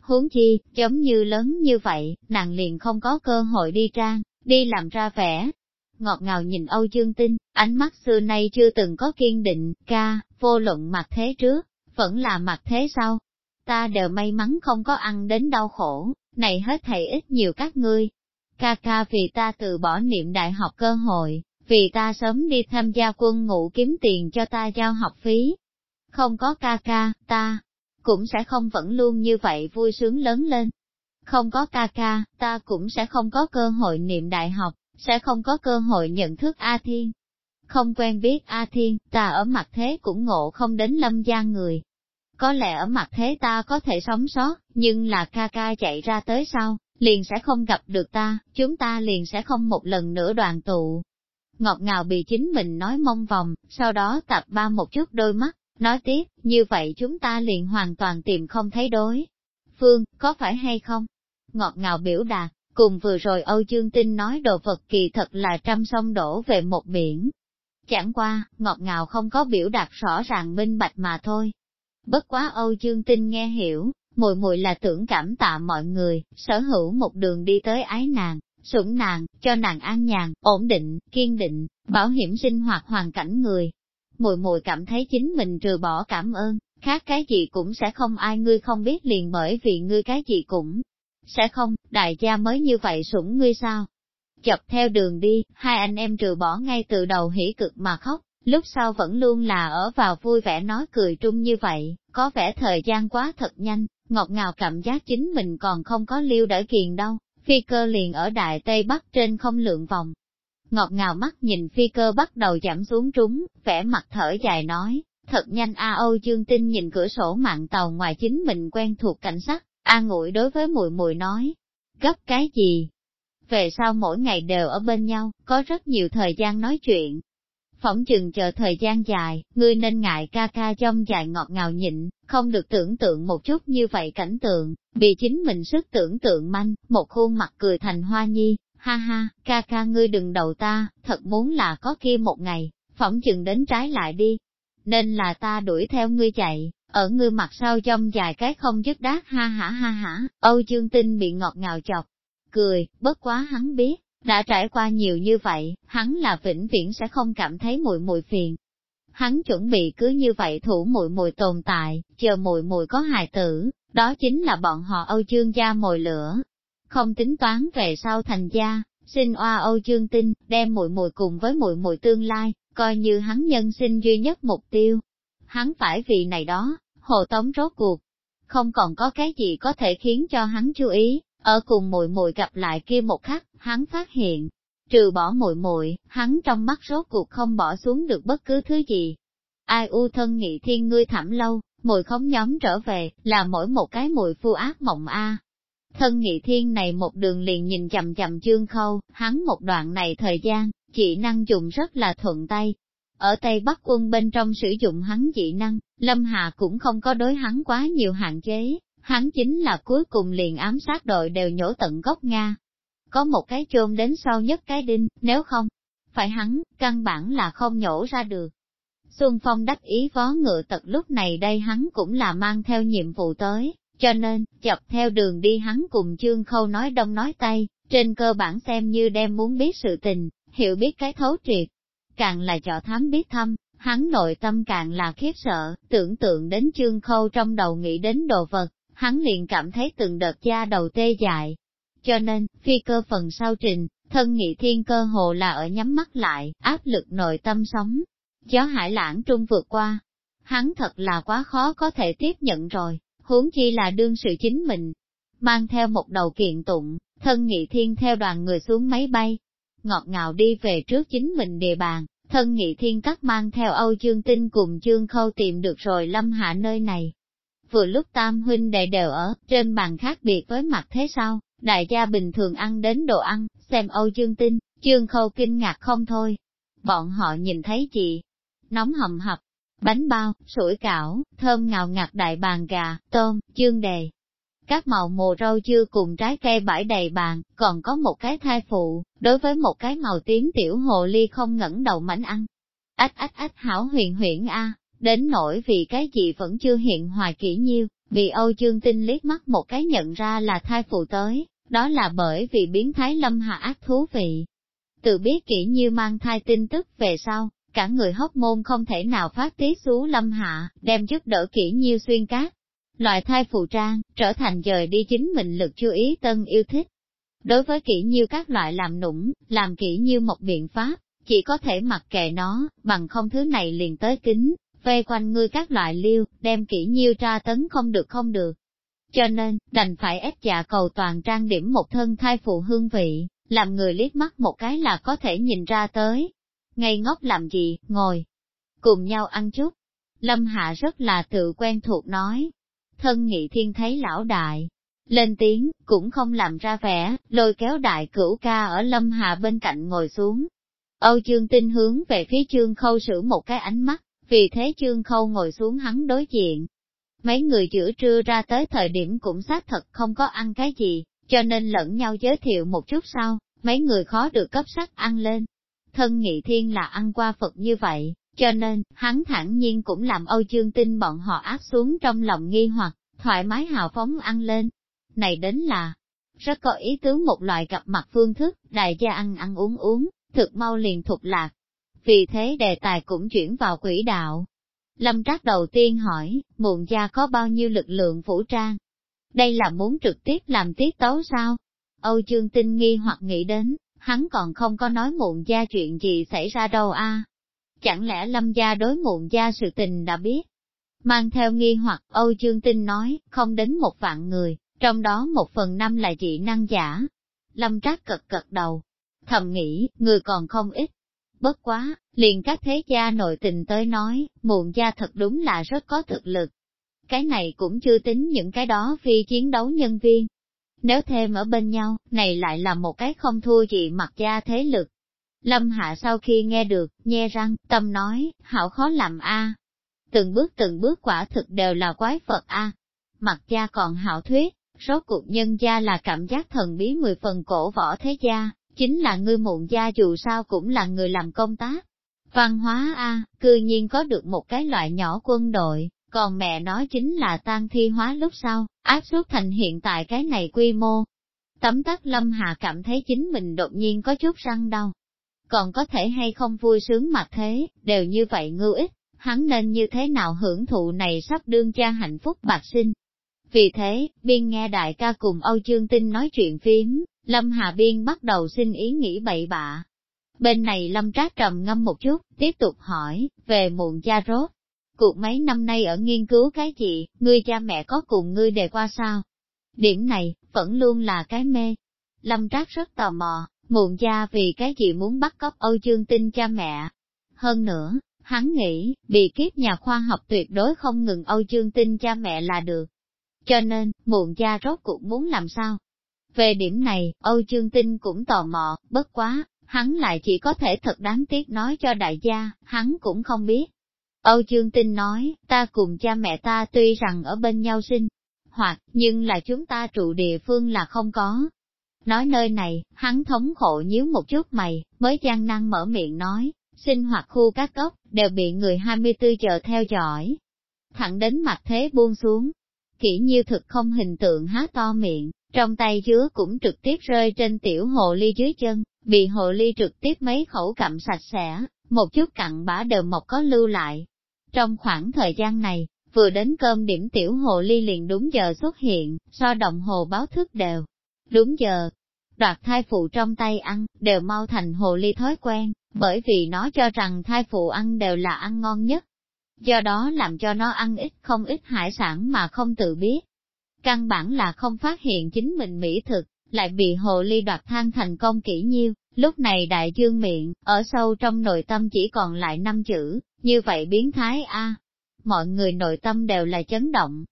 Huống chi, giống như lớn như vậy, nàng liền không có cơ hội đi trang, đi làm ra vẻ, ngọt ngào nhìn Âu Dương Tinh, ánh mắt xưa nay chưa từng có kiên định, ca, vô luận mặt thế trước, vẫn là mặt thế sau. Ta đều may mắn không có ăn đến đau khổ, này hết thầy ít nhiều các ngươi. Ca ca vì ta từ bỏ niệm đại học cơ hội, vì ta sớm đi tham gia quân ngũ kiếm tiền cho ta giao học phí. Không có ca ca, ta cũng sẽ không vẫn luôn như vậy vui sướng lớn lên. Không có ca ca, ta cũng sẽ không có cơ hội niệm đại học, sẽ không có cơ hội nhận thức A Thiên. Không quen biết A Thiên, ta ở mặt thế cũng ngộ không đến lâm gia người. Có lẽ ở mặt thế ta có thể sống sót, nhưng là ca ca chạy ra tới sau, liền sẽ không gặp được ta, chúng ta liền sẽ không một lần nữa đoàn tụ. Ngọt ngào bị chính mình nói mong vòng, sau đó tập ba một chút đôi mắt, nói tiếp, như vậy chúng ta liền hoàn toàn tìm không thấy đối. Phương, có phải hay không? Ngọt ngào biểu đạt, Cùng vừa rồi Âu Dương Tinh nói đồ vật kỳ thật là trăm sông đổ về một biển. Chẳng qua, ngọt ngào không có biểu đạt rõ ràng minh bạch mà thôi. Bất quá Âu Dương Tinh nghe hiểu, mùi mùi là tưởng cảm tạ mọi người, sở hữu một đường đi tới ái nàng, sủng nàng, cho nàng an nhàn, ổn định, kiên định, bảo hiểm sinh hoạt hoàn cảnh người. Mùi mùi cảm thấy chính mình trừ bỏ cảm ơn, khác cái gì cũng sẽ không ai ngươi không biết liền bởi vì ngươi cái gì cũng sẽ không, đại gia mới như vậy sủng ngươi sao? Chập theo đường đi, hai anh em trừ bỏ ngay từ đầu hỉ cực mà khóc, lúc sau vẫn luôn là ở vào vui vẻ nói cười trung như vậy, có vẻ thời gian quá thật nhanh, ngọt ngào cảm giác chính mình còn không có lưu đỡ kiền đâu, phi cơ liền ở Đại Tây Bắc trên không lượng vòng. Ngọt ngào mắt nhìn phi cơ bắt đầu giảm xuống trúng, vẻ mặt thở dài nói, thật nhanh A Âu Dương Tinh nhìn cửa sổ mạng tàu ngoài chính mình quen thuộc cảnh sắc, An ngụy đối với mùi mùi nói, gấp cái gì? Về sau mỗi ngày đều ở bên nhau, có rất nhiều thời gian nói chuyện. Phỏng chừng chờ thời gian dài, ngươi nên ngại ca ca trong dài ngọt ngào nhịn, không được tưởng tượng một chút như vậy cảnh tượng, bị chính mình sức tưởng tượng manh, một khuôn mặt cười thành hoa nhi, ha ha, ca ca ngươi đừng đầu ta, thật muốn là có kia một ngày, phỏng chừng đến trái lại đi. Nên là ta đuổi theo ngươi chạy, ở ngươi mặt sau trong dài cái không dứt đát ha hả ha hả, Âu Dương Tinh bị ngọt ngào chọc, cười, bất quá hắn biết, đã trải qua nhiều như vậy, hắn là vĩnh viễn sẽ không cảm thấy mùi mùi phiền. Hắn chuẩn bị cứ như vậy thủ mùi mùi tồn tại, chờ mùi mùi có hài tử, đó chính là bọn họ Âu Dương gia mồi lửa. Không tính toán về sau thành gia, xin oa Âu Dương Tinh, đem mùi mùi cùng với mùi mùi tương lai, coi như hắn nhân sinh duy nhất mục tiêu. Hắn phải vì này đó, Hồ Tống rốt cuộc, không còn có cái gì có thể khiến cho hắn chú ý, ở cùng muội muội gặp lại kia một khắc, hắn phát hiện, trừ bỏ muội muội, hắn trong mắt rốt cuộc không bỏ xuống được bất cứ thứ gì. Ai u thân nghị thiên ngươi thảm lâu, mùi khống nhóm trở về, là mỗi một cái mùi phu ác mộng a. Thân nghị thiên này một đường liền nhìn chầm chầm chương khâu, hắn một đoạn này thời gian, chỉ năng dùng rất là thuận tay, ở Tây Bắc quân bên trong sử dụng hắn dị năng, Lâm Hà cũng không có đối hắn quá nhiều hạn chế, hắn chính là cuối cùng liền ám sát đội đều nhổ tận gốc Nga. Có một cái chôn đến sau nhất cái đinh, nếu không, phải hắn, căn bản là không nhổ ra được. Xuân Phong đắc ý vó ngựa tật lúc này đây hắn cũng là mang theo nhiệm vụ tới, cho nên, chập theo đường đi hắn cùng chương khâu nói đông nói tây, trên cơ bản xem như đem muốn biết sự tình, hiểu biết cái thấu triệt. Càng là trọ thám biết thăm, hắn nội tâm càng là khiếp sợ, tưởng tượng đến chương khâu trong đầu nghĩ đến đồ vật, hắn liền cảm thấy từng đợt da đầu tê dại. Cho nên, phi cơ phần sau trình, thân nghị thiên cơ hồ là ở nhắm mắt lại, áp lực nội tâm sống. Gió hải lãng trung vượt qua, hắn thật là quá khó có thể tiếp nhận rồi, huống chi là đương sự chính mình. Mang theo một đầu kiện tụng, thân nghị thiên theo đoàn người xuống máy bay, ngọt ngào đi về trước chính mình địa bàn, thân nghị thiên cắt mang theo Âu Dương Tinh cùng Dương Khâu tìm được rồi lâm hạ nơi này. Vừa lúc tam huynh đệ đều ở, trên bàn khác biệt với mặt thế sau đại gia bình thường ăn đến đồ ăn, xem Âu Dương Tinh, trương Khâu kinh ngạc không thôi. Bọn họ nhìn thấy chị Nóng hầm hập, bánh bao, sủi cảo, thơm ngào ngạt đại bàn gà, tôm, chương đề. Các màu mồ rau chưa cùng trái cây bãi đầy bàn, còn có một cái thai phụ, đối với một cái màu tím tiểu hồ ly không ngẩng đầu mảnh ăn. Ách ách ách hảo huyền huyển a, đến nỗi vì cái gì vẫn chưa hiện hoài kỹ nhiêu, vì Âu Dương Tinh liếc mắt một cái nhận ra là thai phụ tới, đó là bởi vì biến thái lâm hạ ác thú vị. Tự biết kỹ nhiêu mang thai tin tức về sau, cả người hóc môn không thể nào phát tiết xú lâm hạ, đem giúp đỡ kỹ nhiêu xuyên cát. Loại thai phụ trang, trở thành dời đi chính mình lực chú ý tân yêu thích. Đối với kỹ nhiêu các loại làm nũng, làm kỹ nhiêu một biện pháp, chỉ có thể mặc kệ nó, bằng không thứ này liền tới kính, vây quanh ngươi các loại liêu, đem kỹ nhiêu tra tấn không được không được. Cho nên, đành phải ép dạ cầu toàn trang điểm một thân thai phụ hương vị, làm người liếc mắt một cái là có thể nhìn ra tới, ngây ngốc làm gì, ngồi, cùng nhau ăn chút. Lâm Hạ rất là tự quen thuộc nói. Thân nghị thiên thấy lão đại, lên tiếng, cũng không làm ra vẻ, lôi kéo đại cửu ca ở Lâm Hạ bên cạnh ngồi xuống. Âu chương tinh hướng về phía chương khâu sử một cái ánh mắt, vì thế chương khâu ngồi xuống hắn đối diện. Mấy người giữa trưa ra tới thời điểm cũng xác thật không có ăn cái gì, cho nên lẫn nhau giới thiệu một chút sau, mấy người khó được cấp sắc ăn lên thân nghị thiên là ăn qua Phật như vậy, cho nên, hắn thẳng nhiên cũng làm Âu Dương Tinh bọn họ áp xuống trong lòng nghi hoặc, thoải mái hào phóng ăn lên. Này đến là, rất có ý tứ một loại gặp mặt phương thức, đại gia ăn ăn uống uống, thực mau liền thục lạc. Vì thế đề tài cũng chuyển vào quỹ đạo. Lâm Trác đầu tiên hỏi, muộn gia có bao nhiêu lực lượng vũ trang? Đây là muốn trực tiếp làm tiết tấu sao? Âu Dương Tinh nghi hoặc nghĩ đến, hắn còn không có nói muộn gia chuyện gì xảy ra đâu a. Chẳng lẽ lâm gia đối muộn gia sự tình đã biết? Mang theo nghi hoặc Âu Dương Tinh nói, không đến một vạn người, trong đó một phần năm là dị năng giả. Lâm Trác cật cật đầu, thầm nghĩ, người còn không ít. Bất quá, liền các thế gia nội tình tới nói, muộn gia thật đúng là rất có thực lực. Cái này cũng chưa tính những cái đó phi chiến đấu nhân viên, nếu thêm ở bên nhau, này lại là một cái không thua gì mặt gia thế lực. Lâm Hạ sau khi nghe được, nhe răng, tâm nói, hảo khó làm a. Từng bước từng bước quả thực đều là quái Phật a. Mặt gia còn hảo thuyết, rốt cuộc nhân gia là cảm giác thần bí mười phần cổ võ thế gia, chính là ngươi muộn gia dù sao cũng là người làm công tác. Văn hóa a, cư nhiên có được một cái loại nhỏ quân đội, còn mẹ nói chính là tan thi hóa lúc sau, áp suất thành hiện tại cái này quy mô. Tấm tắc Lâm Hà cảm thấy chính mình đột nhiên có chút răng đau. Còn có thể hay không vui sướng mặt thế, đều như vậy ngưu ích, hắn nên như thế nào hưởng thụ này sắp đương cha hạnh phúc bạc sinh. Vì thế, Biên nghe đại ca cùng Âu Dương Tinh nói chuyện phím, Lâm Hà Biên bắt đầu xin ý nghĩ bậy bạ. Bên này Lâm Trác trầm ngâm một chút, tiếp tục hỏi, về muộn cha rốt, Cuộc mấy năm nay ở nghiên cứu cái gì, ngươi cha mẹ có cùng ngươi đề qua sao? Điểm này, vẫn luôn là cái mê. Lâm Trác rất tò mò, muộn cha vì cái gì muốn bắt cóc Âu Dương Tinh cha mẹ. Hơn nữa, hắn nghĩ, bị kiếp nhà khoa học tuyệt đối không ngừng Âu Dương Tinh cha mẹ là được. Cho nên, muộn cha rốt cuộc muốn làm sao? Về điểm này, Âu Dương Tinh cũng tò mò, bất quá, hắn lại chỉ có thể thật đáng tiếc nói cho đại gia, hắn cũng không biết. Âu Dương Tinh nói, ta cùng cha mẹ ta tuy rằng ở bên nhau sinh, hoặc, nhưng là chúng ta trụ địa phương là không có. Nói nơi này, hắn thống khổ nhíu một chút mày, mới gian năng mở miệng nói, sinh hoạt khu các gốc, đều bị người 24 giờ theo dõi. Thẳng đến mặt thế buông xuống kỹ nhiêu thực không hình tượng há to miệng, trong tay chứa cũng trực tiếp rơi trên tiểu hồ ly dưới chân, bị hồ ly trực tiếp mấy khẩu cặm sạch sẽ, một chút cặn bã đều mọc có lưu lại. Trong khoảng thời gian này, vừa đến cơm điểm tiểu hồ ly liền đúng giờ xuất hiện, so đồng hồ báo thức đều. Đúng giờ, đoạt thai phụ trong tay ăn, đều mau thành hồ ly thói quen, bởi vì nó cho rằng thai phụ ăn đều là ăn ngon nhất. Do đó làm cho nó ăn ít không ít hải sản mà không tự biết. Căn bản là không phát hiện chính mình mỹ thực, lại bị hồ ly đoạt than thành công kỹ nhiêu, lúc này đại dương miệng, ở sâu trong nội tâm chỉ còn lại năm chữ, như vậy biến thái a Mọi người nội tâm đều là chấn động.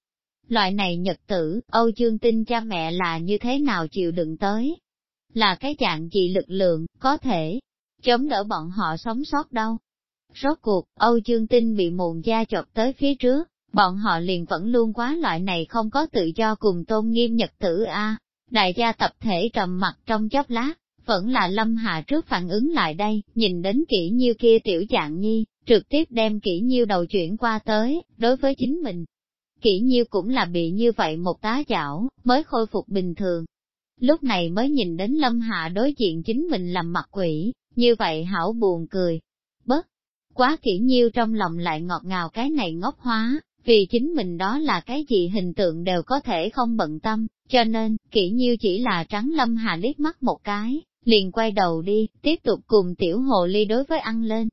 Loại này nhật tử, Âu Dương tin cha mẹ là như thế nào chịu đựng tới, là cái dạng gì lực lượng, có thể chống đỡ bọn họ sống sót đâu. Rốt cuộc, Âu Dương Tinh bị mụn da chọc tới phía trước, bọn họ liền vẫn luôn quá loại này không có tự do cùng tôn nghiêm nhật tử A. Đại gia tập thể trầm mặt trong chốc lát, vẫn là Lâm Hạ trước phản ứng lại đây, nhìn đến kỹ nhiêu kia tiểu dạng nhi, trực tiếp đem kỹ nhiêu đầu chuyển qua tới, đối với chính mình. Kỹ nhiêu cũng là bị như vậy một tá chảo, mới khôi phục bình thường, lúc này mới nhìn đến Lâm Hạ đối diện chính mình làm mặt quỷ, như vậy hảo buồn cười. Quá kỹ nhiêu trong lòng lại ngọt ngào cái này ngốc hóa, vì chính mình đó là cái gì hình tượng đều có thể không bận tâm, cho nên, kỹ nhiêu chỉ là trắng Lâm Hà liếc mắt một cái, liền quay đầu đi, tiếp tục cùng tiểu hồ ly đối với ăn lên.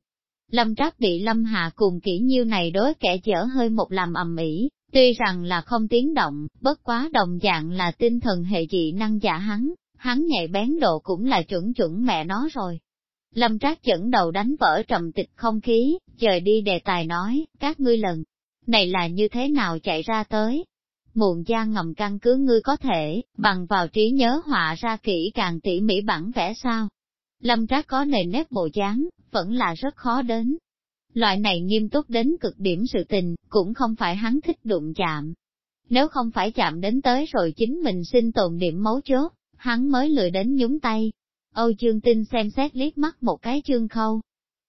Lâm Trác bị Lâm Hà cùng kỹ nhiêu này đối kẻ chở hơi một làm ầm ĩ, Tuy rằng là không tiếng động, bất quá đồng dạng là tinh thần hệ dị năng giả hắn, hắn nhạy bén độ cũng là chuẩn chuẩn mẹ nó rồi. Lâm Trác dẫn đầu đánh vỡ trầm tịch không khí, trời đi đề tài nói, các ngươi lần này là như thế nào chạy ra tới. Muộn gia ngầm căn cứ ngươi có thể, bằng vào trí nhớ họa ra kỹ càng tỉ mỉ bản vẽ sao. Lâm Trác có nền nếp bộ dáng, vẫn là rất khó đến, Loại này nghiêm túc đến cực điểm sự tình, cũng không phải hắn thích đụng chạm. Nếu không phải chạm đến tới rồi chính mình sinh tồn điểm mấu chốt, hắn mới lười đến nhúng tay. Âu chương tinh xem xét liếc mắt một cái chương khâu.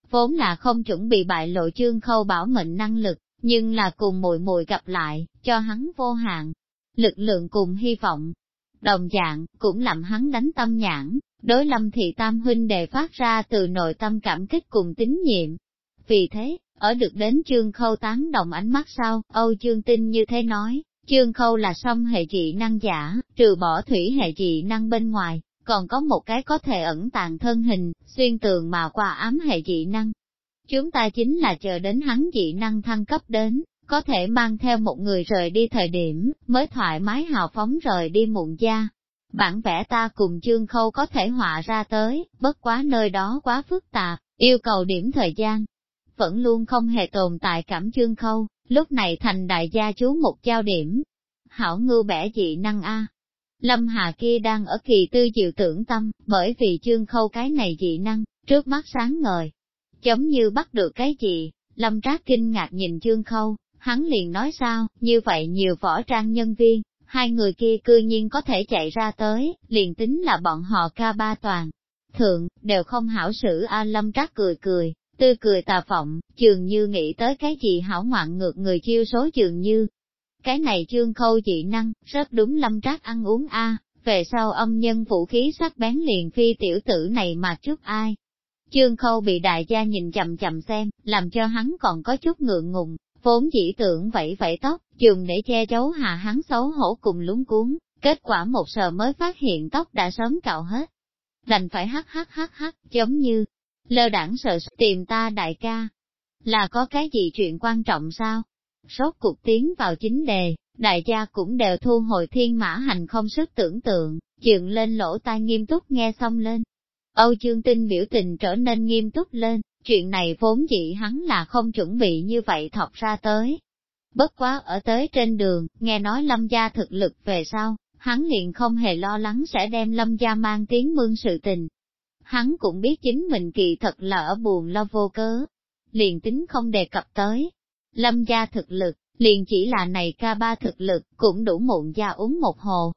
Vốn là không chuẩn bị bại lộ chương khâu bảo mệnh năng lực, nhưng là cùng mùi mùi gặp lại, cho hắn vô hạn. Lực lượng cùng hy vọng. Đồng dạng, cũng làm hắn đánh tâm nhãn, đối lâm thị tam huynh đề phát ra từ nội tâm cảm kích cùng tín nhiệm, vì thế, ở được đến chương khâu tán đồng ánh mắt sau, Âu chương tinh như thế nói, chương khâu là song hệ dị năng giả, trừ bỏ thủy hệ dị năng bên ngoài, còn có một cái có thể ẩn tàng thân hình, xuyên tường mà qua ám hệ dị năng. Chúng ta chính là chờ đến hắn dị năng thăng cấp đến, có thể mang theo một người rời đi thời điểm, mới thoải mái hào phóng rời đi muộn gia. Bản vẽ ta cùng chương khâu có thể họa ra tới, bất quá nơi đó quá phức tạp, yêu cầu điểm thời gian, vẫn luôn không hề tồn tại cảm chương khâu, lúc này thành đại gia chú một giao điểm. Hảo ngư bẻ dị năng A. Lâm Hà kia đang ở kỳ tư chịu tưởng tâm, bởi vì chương khâu cái này dị năng, trước mắt sáng ngời. Giống như bắt được cái gì, Lâm Trác kinh ngạc nhìn chương khâu, hắn liền nói sao, như vậy nhiều võ trang nhân viên, hai người kia cư nhiên có thể chạy ra tới, liền tính là bọn họ ca ba toàn. Thượng, đều không hảo xử A Lâm Trác cười cười, Tươi cười tà phọng, dường như nghĩ tới cái gì hảo ngoạn ngược người chiêu số dường như. Cái này chương khâu dị năng, rất đúng lâm trác ăn uống a về sau âm nhân vũ khí sắc bén liền phi tiểu tử này mà trước ai. Chương khâu bị đại gia nhìn chậm chậm xem, làm cho hắn còn có chút ngượng ngùng, vốn chỉ tưởng vẫy vẫy tóc, dùng để che giấu hà hắn xấu hổ cùng lúng cuốn, kết quả một sờ mới phát hiện tóc đã sớm cạo hết. Đành phải hắc hắc hắc hắc, giống như, Lơ đảng sợ tìm ta đại ca, là có cái gì chuyện quan trọng sao? Sốt cuộc tiến vào chính đề, đại gia cũng đều thu hồi thiên mã hành không sức tưởng tượng, dựng lên lỗ tai nghiêm túc nghe xong lên. Âu chương tinh biểu tình trở nên nghiêm túc lên, chuyện này vốn dĩ hắn là không chuẩn bị như vậy thọc ra tới. Bất quá ở tới trên đường, nghe nói lâm gia thực lực về sau, hắn liền không hề lo lắng sẽ đem lâm gia mang tiếng mương sự tình, hắn cũng biết chính mình kỳ thật là ở buồn lo vô cớ. Liền tính không đề cập tới. Lâm gia thực lực, liền chỉ là này ca ba thực lực, cũng đủ mụn gia uống một hồ.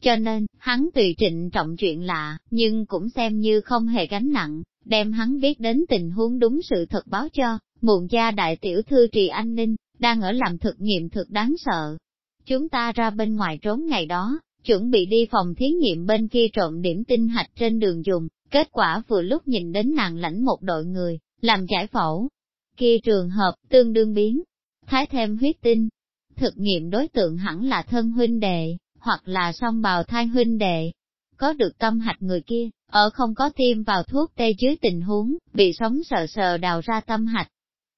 Cho nên, hắn tùy trịnh trọng chuyện lạ, nhưng cũng xem như không hề gánh nặng, đem hắn biết đến tình huống đúng sự thật báo cho, mụn gia đại tiểu thư trì an ninh, đang ở làm thực nghiệm thực đáng sợ. chúng ta ra bên ngoài trốn ngày đó, chuẩn bị đi phòng thí nghiệm bên kia trộm điểm tinh hạch trên đường dùng, kết quả vừa lúc nhìn đến nàng lãnh một đội người, làm giải phẫu. Kia trường hợp tương đương biến, thái thêm huyết tinh. Thực nghiệm đối tượng hẳn là thân huynh đệ, hoặc là song bào thai huynh đệ. Có được tâm hạch người kia, ở không có tiêm vào thuốc tê dưới tình huống, bị sống sờ sờ đào ra tâm hạch.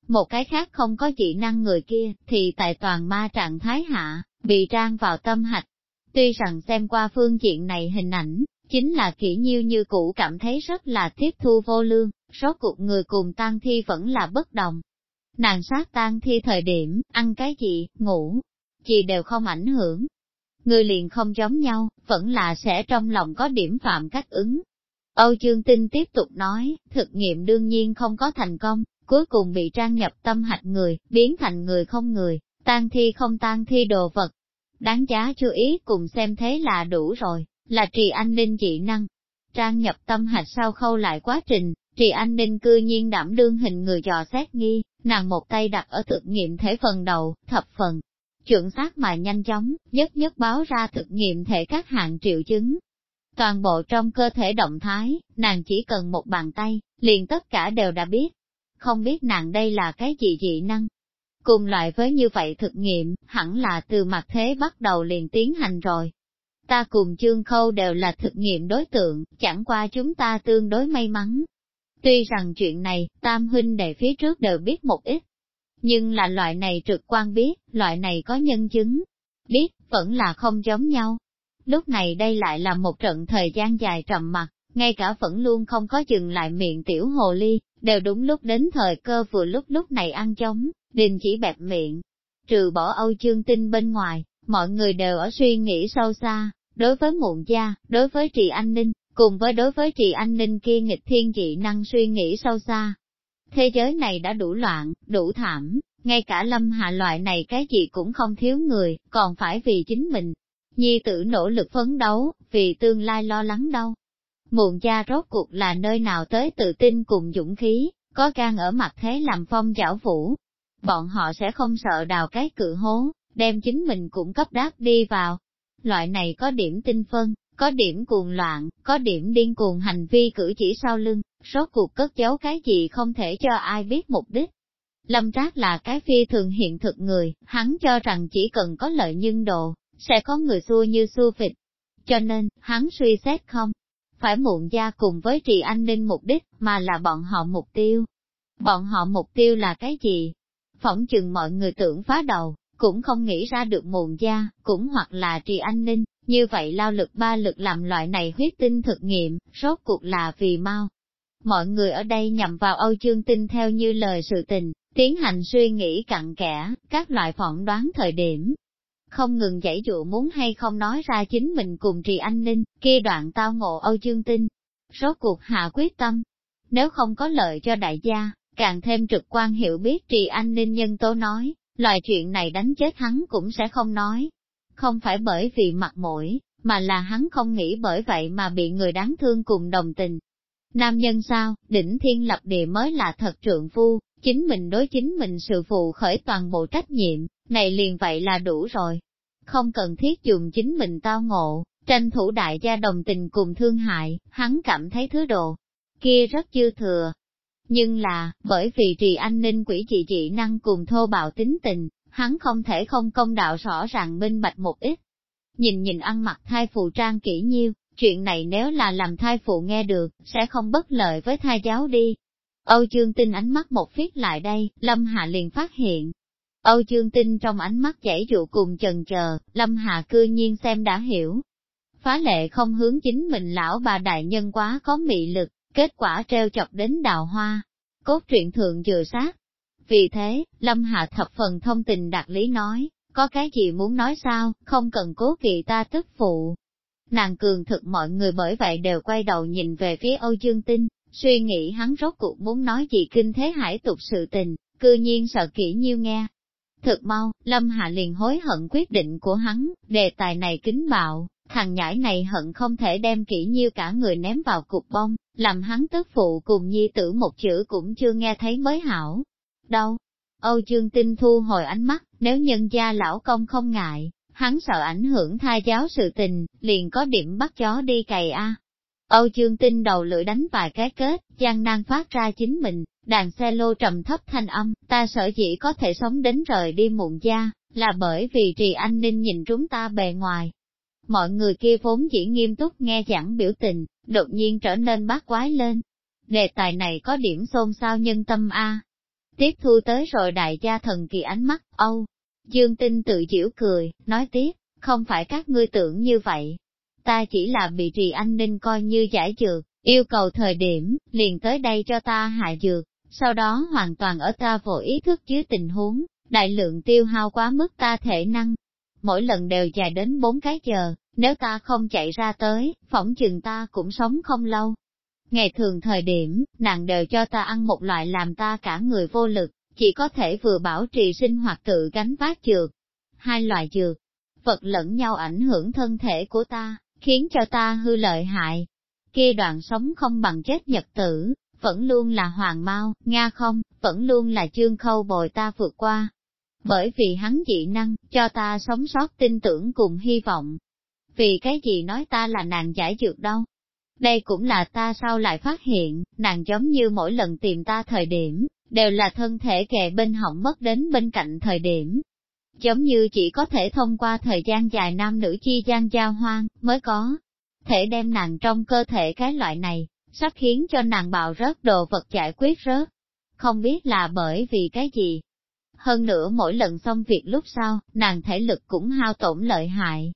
Một cái khác không có dị năng người kia, thì tại toàn ma trạng thái hạ, bị trang vào tâm hạch. Tuy rằng xem qua phương diện này hình ảnh, chính là kỹ nhiêu như cũ cảm thấy rất là tiếp thu vô lương, số cuộc người cùng tang thi vẫn là bất đồng. Nàng sát tang thi thời điểm, ăn cái gì, ngủ, gì đều không ảnh hưởng. Người liền không giống nhau, vẫn là sẽ trong lòng có điểm phạm cách ứng. Âu Dương Tinh tiếp tục nói, thực nghiệm đương nhiên không có thành công, cuối cùng bị trang nhập tâm hạch người, biến thành người không người, tan thi không tan thi đồ vật. Đáng giá chú ý cùng xem thế là đủ rồi, là trì an ninh dị năng. Trang nhập tâm hạch sau khâu lại quá trình, trì anh ninh cư nhiên đảm đương hình người dò xét nghi, nàng một tay đặt ở thực nghiệm thể phần đầu, thập phần. Chuẩn xác mà nhanh chóng, nhất nhất báo ra thực nghiệm thể các hạng triệu chứng. Toàn bộ trong cơ thể động thái, nàng chỉ cần một bàn tay, liền tất cả đều đã biết. Không biết nàng đây là cái gì dị năng, Cùng loại với như vậy thực nghiệm, hẳn là từ mặt thế bắt đầu liền tiến hành rồi. Ta cùng chương khâu đều là thực nghiệm đối tượng, chẳng qua chúng ta tương đối may mắn. Tuy rằng chuyện này, tam huynh đệ phía trước đều biết một ít, nhưng là loại này trực quan biết, loại này có nhân chứng, biết, vẫn là không giống nhau. Lúc này đây lại là một trận thời gian dài trầm mặc, ngay cả vẫn luôn không có dừng lại miệng tiểu hồ ly, đều đúng lúc đến thời cơ vừa lúc lúc này ăn chống, đình chỉ bẹp miệng. Trừ bỏ Âu chương tinh bên ngoài, mọi người đều ở suy nghĩ sâu xa, đối với muộn gia, đối với trì an ninh, cùng với đối với chị an ninh kia nghịch thiên dị năng suy nghĩ sâu xa. Thế giới này đã đủ loạn, đủ thảm, ngay cả lâm hạ loại này cái gì cũng không thiếu người, còn phải vì chính mình. Nhi tử nỗ lực phấn đấu, vì tương lai lo lắng đâu. Muộn gia rốt cuộc là nơi nào tới tự tin cùng dũng khí, có gan ở mặt thế làm phong giảo vũ. Bọn họ sẽ không sợ đào cái cự hố, đem chính mình cũng cấp đáp đi vào. Loại này có điểm tinh phân, có điểm cuồng loạn, có điểm điên cuồng hành vi cử chỉ sau lưng, số cuộc cất giấu cái gì không thể cho ai biết mục đích. Lâm Trác là cái phi thường hiện thực người, hắn cho rằng chỉ cần có lợi nhân độ, sẽ có người xua như xua vịt. Cho nên, hắn suy xét không, phải muộn gia cùng với trì an ninh mục đích, mà là bọn họ mục tiêu. Bọn họ mục tiêu là cái gì? Phỏng chừng mọi người tưởng phá đầu, cũng không nghĩ ra được muộn gia, cũng hoặc là trì an ninh, như vậy lao lực ba lực làm loại này huyết tinh thực nghiệm, rốt cuộc là vì mau. Mọi người ở đây nhằm vào Âu Dương Tinh theo như lời sự tình, tiến hành suy nghĩ cặn kẽ, các loại phỏng đoán thời điểm, không ngừng giải dụ muốn hay không nói ra chính mình cùng trì anh ninh, kia đoạn tao ngộ Âu Dương Tinh. Rốt cuộc hạ quyết tâm, nếu không có lợi cho đại gia, càng thêm trực quan hiểu biết trì anh ninh nhân tố nói, loại chuyện này đánh chết hắn cũng sẽ không nói. Không phải bởi vì mặt mũi, mà là hắn không nghĩ bởi vậy mà bị người đáng thương cùng đồng tình. Nam nhân sao, đỉnh thiên lập địa mới là thật trượng phu, chính mình đối chính mình sự phụ khởi toàn bộ trách nhiệm, này liền vậy là đủ rồi. Không cần thiết dùng chính mình tao ngộ, tranh thủ đại gia đồng tình cùng thương hại, hắn cảm thấy thứ đồ kia rất dư thừa. Nhưng là, bởi vì trì an ninh quỷ trị dị năng cùng thô bạo tính tình, hắn không thể không công đạo rõ ràng minh bạch một ít. Nhìn nhìn ăn mặc thai phụ trang kỹ nhiêu, chuyện này nếu là làm thai phụ nghe được, sẽ không bất lợi với thai giáo đi. Âu chương tinh ánh mắt một phiết lại đây, Lâm Hạ liền phát hiện, Âu Dương Tinh trong ánh mắt chảy dụ cùng chần chờ, Lâm Hà cư nhiên xem đã hiểu. Phá lệ không hướng chính mình lão bà đại nhân quá có mị lực, kết quả treo chọc đến đào hoa. Cốt truyện thượng dừa sát. Vì thế, Lâm hạ thập phần thông tình đạt lý nói, có cái gì muốn nói sao, không cần cố kỵ ta tức phụ. Nàng cường thực mọi người bởi vậy đều quay đầu nhìn về phía Âu Dương Tinh, suy nghĩ hắn rốt cuộc muốn nói gì kinh thế hải tục sự tình, cư nhiên sợ kỹ nhiêu nghe, Thực mau, Lâm Hạ liền hối hận quyết định của hắn, đề tài này kính bạo, thằng nhãi này hận không thể đem kỹ nhiêu cả người ném vào cục bông, làm hắn tức phụ cùng nhi tử một chữ cũng chưa nghe thấy mới hảo. Đâu? Âu Dương Tinh thu hồi ánh mắt, nếu nhân gia lão công không ngại, hắn sợ ảnh hưởng thai giáo sự tình, liền có điểm bắt chó đi cày a. Âu chương tinh đầu lưỡi đánh vài cái kết, gian nan phát ra chính mình, đàn xe lô trầm thấp thanh âm, ta sợ chỉ có thể sống đến rời đi muộn gia, là bởi vì trì anh ninh nhìn chúng ta bề ngoài. Mọi người kia vốn chỉ nghiêm túc nghe giảng biểu tình, đột nhiên trở nên bát quái lên. Đề tài này có điểm xôn xao nhân tâm A. Tiếp thu tới rồi đại gia thần kỳ ánh mắt, Âu. Dương Tinh tự giễu cười, nói tiếp, không phải các ngươi tưởng như vậy. Ta chỉ là bị trì anh ninh coi như giải dược, yêu cầu thời điểm, liền tới đây cho ta hạ dược, sau đó hoàn toàn ở ta vô ý thức dưới tình huống, đại lượng tiêu hao quá mức ta thể năng. Mỗi lần đều dài đến bốn cái giờ, nếu ta không chạy ra tới, phỏng chừng ta cũng sống không lâu. Ngày thường thời điểm, nàng đều cho ta ăn một loại làm ta cả người vô lực, chỉ có thể vừa bảo trì sinh hoạt tự gánh vác dược. Hai loại dược, vật lẫn nhau ảnh hưởng thân thể của ta, khiến cho ta hư lợi hại. Kia đoạn sống không bằng chết nhật tử, vẫn luôn là hoàng mau, Nga không, vẫn luôn là chương khâu bồi ta vượt qua. Bởi vì hắn dị năng, cho ta sống sót tin tưởng cùng hy vọng. Vì cái gì nói ta là nàng giải dược đâu? Đây cũng là ta sau lại phát hiện, nàng giống như mỗi lần tìm ta thời điểm, đều là thân thể kề bên họng mất đến bên cạnh thời điểm. Giống như chỉ có thể thông qua thời gian dài nam nữ chi gian giao hoang, mới có thể đem nàng trong cơ thể cái loại này, sắp khiến cho nàng bạo rớt đồ vật giải quyết rớt. Không biết là bởi vì cái gì. Hơn nữa mỗi lần xong việc lúc sau, nàng thể lực cũng hao tổn lợi hại.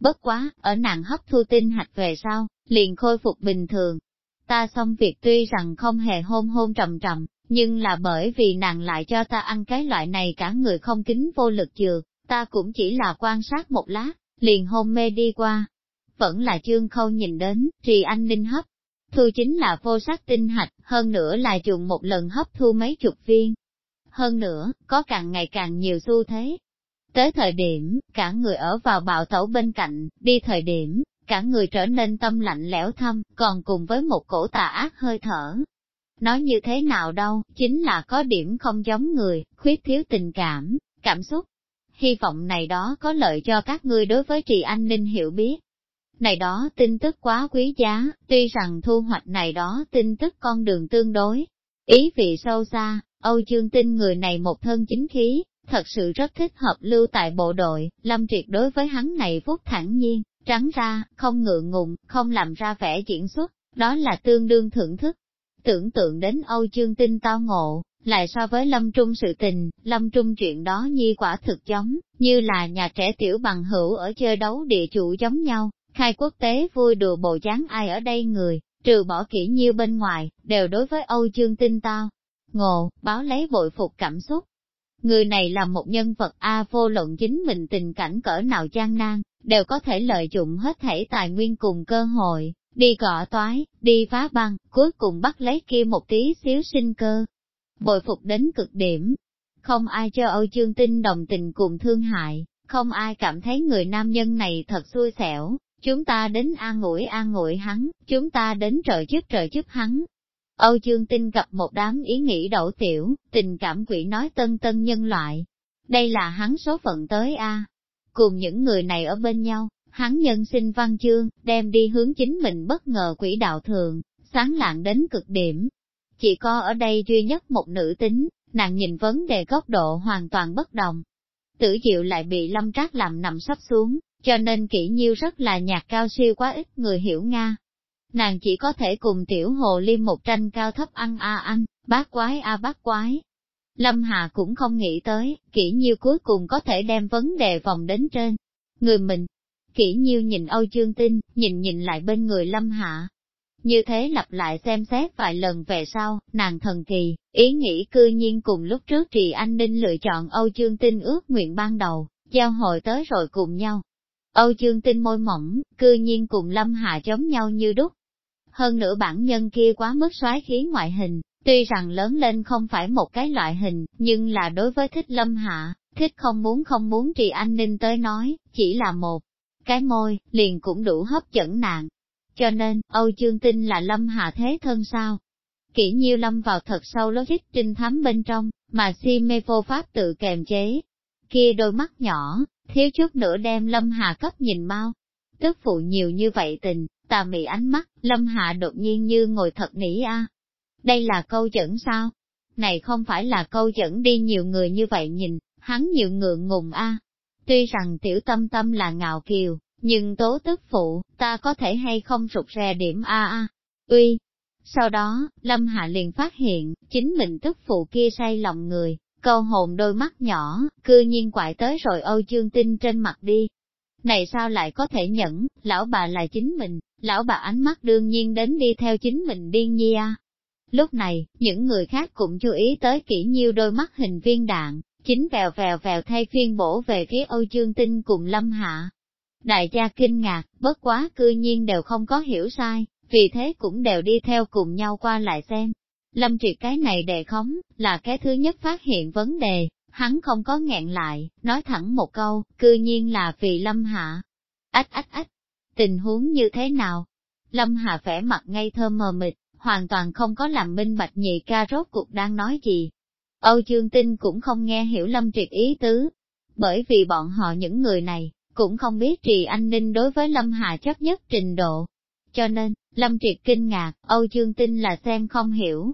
Bất quá, ở nàng hấp thu tinh hạch về sau, liền khôi phục bình thường. Ta xong việc tuy rằng không hề hôn hôn trầm trầm, nhưng là bởi vì nàng lại cho ta ăn cái loại này cả người không kính vô lực dược, ta cũng chỉ là quan sát một lát, liền hôn mê đi qua. Vẫn là chương khâu nhìn đến, thì anh ninh hấp, thu chính là vô sắc tinh hạch, hơn nữa là dùng một lần hấp thu mấy chục viên. Hơn nữa, có càng ngày càng nhiều xu thế. Tới thời điểm, cả người ở vào bạo tẩu bên cạnh, đi thời điểm, cả người trở nên tâm lạnh lẽo thâm, còn cùng với một cổ tà ác hơi thở. Nói như thế nào đâu, chính là có điểm không giống người, khuyết thiếu tình cảm, cảm xúc. Hy vọng này đó có lợi cho các ngươi đối với trì an ninh hiểu biết này đó tin tức quá quý giá, tuy rằng thu hoạch này đó tin tức con đường tương đối. Ý vị sâu xa, Âu Dương tin người này một thân chính khí, thật sự rất thích hợp lưu tại bộ đội, lâm triệt đối với hắn này phúc thẳng nhiên, trắng ra, không ngượng ngùng, không làm ra vẻ diễn xuất, đó là tương đương thưởng thức. Tưởng tượng đến Âu Dương tinh tao ngộ, lại so với lâm trung sự tình, lâm trung chuyện đó nhi quả thực giống, như là nhà trẻ tiểu bằng hữu ở chơi đấu địa chủ giống nhau, Khai quốc tế vui đùa bộ dáng ai ở đây người, trừ bỏ kỹ nhiêu bên ngoài, đều đối với Âu Dương tinh tao. Ngộ, báo lấy bội phục cảm xúc. Người này là một nhân vật A vô luận chính mình tình cảnh cỡ nào gian nan, đều có thể lợi dụng hết thể tài nguyên cùng cơ hội, đi cọ toái, đi phá băng, cuối cùng bắt lấy kia một tí xíu sinh cơ. bồi phục đến cực điểm. Không ai cho Âu Dương Tinh đồng tình cùng thương hại, không ai cảm thấy người nam nhân này thật xui xẻo, Chúng ta đến an ủi an ủi hắn, chúng ta đến trợ giúp trợ giúp hắn. Âu Dương Tinh gặp một đám ý nghĩ đổ tiểu, tình cảm quỷ nói tân tân nhân loại. Đây là hắn số phận tới a. Cùng những người này ở bên nhau, hắn nhân sinh văn chương, đem đi hướng chính mình bất ngờ quỷ đạo thường, sáng lạng đến cực điểm. Chỉ có ở đây duy nhất một nữ tính, nàng nhìn vấn đề góc độ hoàn toàn bất đồng. Tử diệu lại bị lâm trác làm nằm sắp xuống, cho nên kỹ nhiêu rất là nhạc cao siêu quá ít người hiểu Nga. Nàng chỉ có thể cùng tiểu hồ ly một tranh cao thấp ăn a ăn, bác quái a bác quái. Lâm Hà cũng không nghĩ tới, kỹ nhiêu cuối cùng có thể đem vấn đề vòng đến trên. Người mình, kỹ nhiêu nhìn Âu Dương Tinh, nhìn nhìn lại bên người Lâm Hạ. Như thế lặp lại xem xét vài lần về sau, nàng thần kỳ, ý nghĩ cư nhiên cùng lúc trước Trì Anh Ninh lựa chọn Âu Dương Tinh ước nguyện ban đầu, giao hội tới rồi cùng nhau. Âu Dương Tinh môi mỏng, cư nhiên cùng Lâm Hạ giống nhau như đúc. Hơn nữa bản nhân kia quá mức xoái khí ngoại hình, tuy rằng lớn lên không phải một cái loại hình, nhưng là đối với thích Lâm Hạ, thích không muốn không muốn trì an ninh tới nói, chỉ là một cái môi, liền cũng đủ hấp dẫn nàng. Cho nên, Âu Dương Tinh là Lâm Hạ thế thân sao? Kỷ nhiêu lâm vào thật sâu lối trinh thám bên trong, mà si mê vô pháp tự kềm chế. Kia đôi mắt nhỏ, thiếu chút nữa đem Lâm Hạ cấp nhìn mau. Tức phụ nhiều như vậy tình, tà mị ánh mắt, Lâm Hạ đột nhiên như ngồi thật nỉ a. Đây là câu chẩn sao? Này không phải là câu chẩn đi nhiều người như vậy nhìn, hắn nhiều ngượng ngùng a. Tuy rằng tiểu tâm tâm là ngạo kiều, nhưng tố tức phụ, ta có thể hay không rụt rè điểm a a. Uy, sau đó, Lâm Hạ liền phát hiện, chính mình tức phụ kia say lòng người, câu hồn đôi mắt nhỏ, cư nhiên quại tới rồi Âu Dương Tinh trên mặt đi. Này sao lại có thể nhẫn, lão bà là chính mình, lão bà ánh mắt đương nhiên đến đi theo chính mình điên nhi a. Lúc này, những người khác cũng chú ý tới kỹ nhiêu đôi mắt hình viên đạn, chính vèo vèo vèo thay phiên bổ về phía Âu Dương Tinh cùng Lâm Hạ. Đại gia kinh ngạc, bất quá cư nhiên đều không có hiểu sai, vì thế cũng đều đi theo cùng nhau qua lại xem. Lâm Triệt cái này đề khống, là cái thứ nhất phát hiện vấn đề, hắn không có nghẹn lại, nói thẳng một câu, cư nhiên là vì Lâm Hạ. Ách ách ách, tình huống như thế nào? Lâm Hạ vẻ mặt ngây thơ mờ mịt, hoàn toàn không có làm minh bạch nhị ca rốt cuộc đang nói gì. Âu Dương Tinh cũng không nghe hiểu Lâm Triệt ý tứ, bởi vì bọn họ những người này, cũng không biết trì an ninh đối với Lâm Hà chấp nhất trình độ, cho nên, Lâm Triệt kinh ngạc, Âu Dương Tinh là xem không hiểu.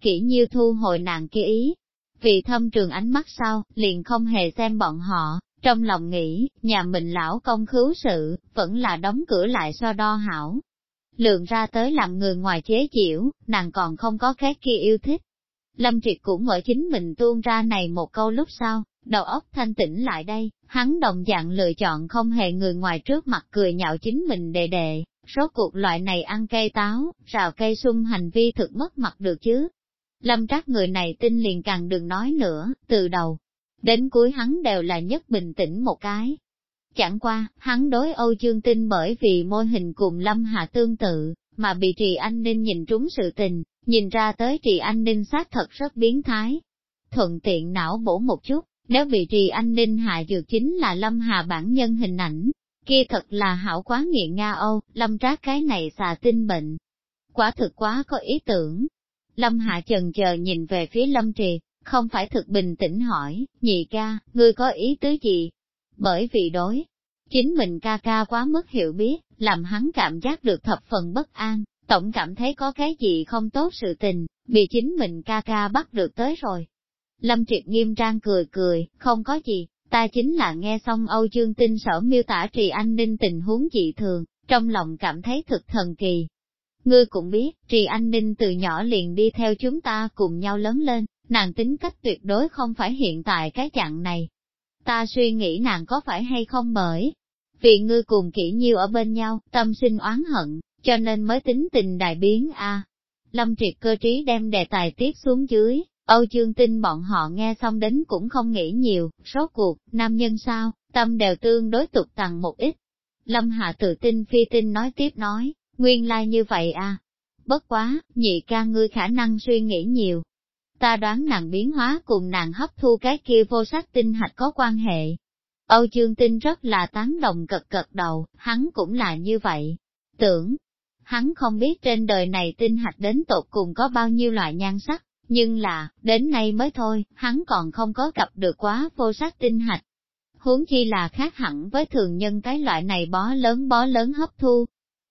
Kỷ nhiêu thu hồi nàng kia ý. Vì thâm trường ánh mắt sau, liền không hề xem bọn họ, trong lòng nghĩ, nhà mình lão công khứu sự, vẫn là đóng cửa lại so đo hảo. Lượng ra tới làm người ngoài chế chịu, nàng còn không có cái kia yêu thích. Lâm Triệt cũng ở chính mình tuôn ra này một câu lúc sau, đầu óc thanh tĩnh lại đây, hắn đồng dạng lựa chọn không hề người ngoài trước mặt cười nhạo chính mình đề đề Rốt cuộc loại này ăn cây táo, rào cây sung hành vi thực mất mặt được chứ. Lâm trác người này tin liền càng đừng nói nữa, từ đầu đến cuối hắn đều là nhất bình tĩnh một cái. Chẳng qua, hắn đối Âu Dương Tinh bởi vì mô hình cùng Lâm Hạ tương tự, mà bị Trì Anh Ninh nhìn trúng sự tình, nhìn ra tới Trì Anh Ninh xác thật rất biến thái. Thuận tiện não bổ một chút, nếu bị Trì Anh Ninh hạ dược chính là Lâm Hà bản nhân hình ảnh, kia thật là hảo quá nghiện Nga Âu, lâm trác cái này xà tinh bệnh. Quả thực quá có ý tưởng. Lâm Hạ chần chờ nhìn về phía Lâm trì không phải thực bình tĩnh hỏi, nhị ca, ngươi có ý tứ gì? Bởi vì đối, chính mình ca ca quá mức hiểu biết, làm hắn cảm giác được thập phần bất an, tổng cảm thấy có cái gì không tốt sự tình, bị chính mình ca ca bắt được tới rồi. Lâm Triệt nghiêm trang cười cười, không có gì, Ta chính là nghe xong Âu Dương Tinh sở miêu tả trì an ninh tình huống dị thường, trong lòng cảm thấy thực thần kỳ. Ngươi cũng biết, trì an ninh từ nhỏ liền đi theo chúng ta cùng nhau lớn lên, nàng tính cách tuyệt đối không phải hiện tại cái dạng này. Ta suy nghĩ nàng có phải hay không bởi, vì ngươi cùng kỹ nhiêu ở bên nhau, tâm sinh oán hận, cho nên mới tính tình đại biến a. Lâm triệt cơ trí đem đề tài tiết xuống dưới, Âu Dương Tinh bọn họ nghe xong đến cũng không nghĩ nhiều, số cuộc, nam nhân sao, tâm đều tương đối tục tằng một ít. Lâm Hạ tự tin phi tin nói tiếp nói, nguyên lai like như vậy à. Bất quá, nhị ca ngươi khả năng suy nghĩ nhiều. Ta đoán nàng biến hóa cùng nàng hấp thu cái kia vô sắc tinh hạch có quan hệ. Âu Dương Tinh rất là tán đồng cật cật đầu, hắn cũng là như vậy. Tưởng, hắn không biết trên đời này tinh hạch đến tột cùng có bao nhiêu loại nhan sắc, nhưng là, đến nay mới thôi, hắn còn không có gặp được quá vô sắc tinh hạch. Huống chi là khác hẳn với thường nhân cái loại này bó lớn bó lớn hấp thu.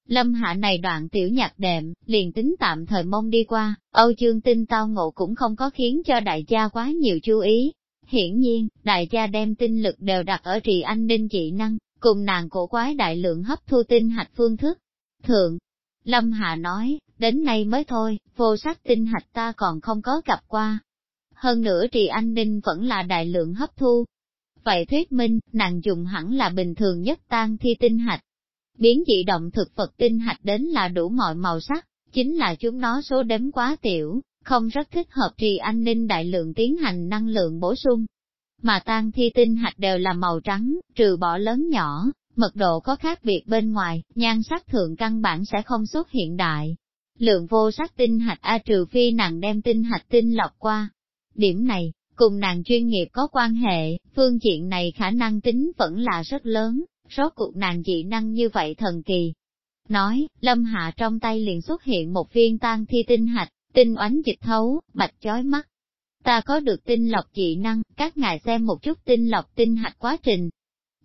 Lâm hạ này đoạn tiểu nhạc đệm, liền tính tạm thời mong đi qua, Âu chương tinh tao ngộ cũng không có khiến cho đại gia quá nhiều chú ý. Hiển nhiên, đại gia đem tinh lực đều đặt ở trì anh ninh dị năng, cùng nàng cổ quái đại lượng hấp thu tinh hạch phương thức. Thượng, Lâm Hạ nói, đến nay mới thôi, vô sắc tinh hạch ta còn không có gặp qua. Hơn nữa trì anh ninh vẫn là đại lượng hấp thu. Vậy thuyết minh, nàng dùng hẳn là bình thường nhất tan thi tinh hạch. Biến dị động thực vật tinh hạch đến là đủ mọi màu sắc, chính là chúng nó số đếm quá tiểu, không rất thích hợp trì anh ninh đại lượng tiến hành năng lượng bổ sung. Mà tan thi tinh hạch đều là màu trắng, trừ bỏ lớn nhỏ, mật độ có khác biệt bên ngoài, nhan sắc thượng căn bản sẽ không xuất hiện đại. Lượng vô sắc tinh hạch A trừ phi nàng đem tinh hạch tinh lọc qua. Điểm này, cùng nàng chuyên nghiệp có quan hệ, phương diện này khả năng tính vẫn là rất lớn, rốt cuộc nàng dị năng như vậy thần kỳ. Nói, lâm hạ trong tay liền xuất hiện một viên tan thi tinh hạch, tinh oánh dịch thấu, bạch chói mắt. Ta có được tinh lọc dị năng, các ngài xem một chút tinh lọc tinh hạch quá trình,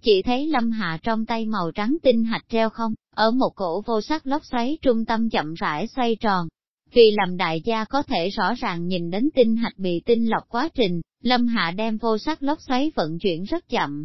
chỉ thấy lâm hạ trong tay màu trắng tinh hạch treo không, ở một cổ vô sắc lốc xoáy trung tâm chậm rãi xoay tròn. Vì làm đại gia có thể rõ ràng nhìn đến tinh hạch bị tinh lọc quá trình, lâm hạ đem vô sắc lốc xoáy vận chuyển rất chậm.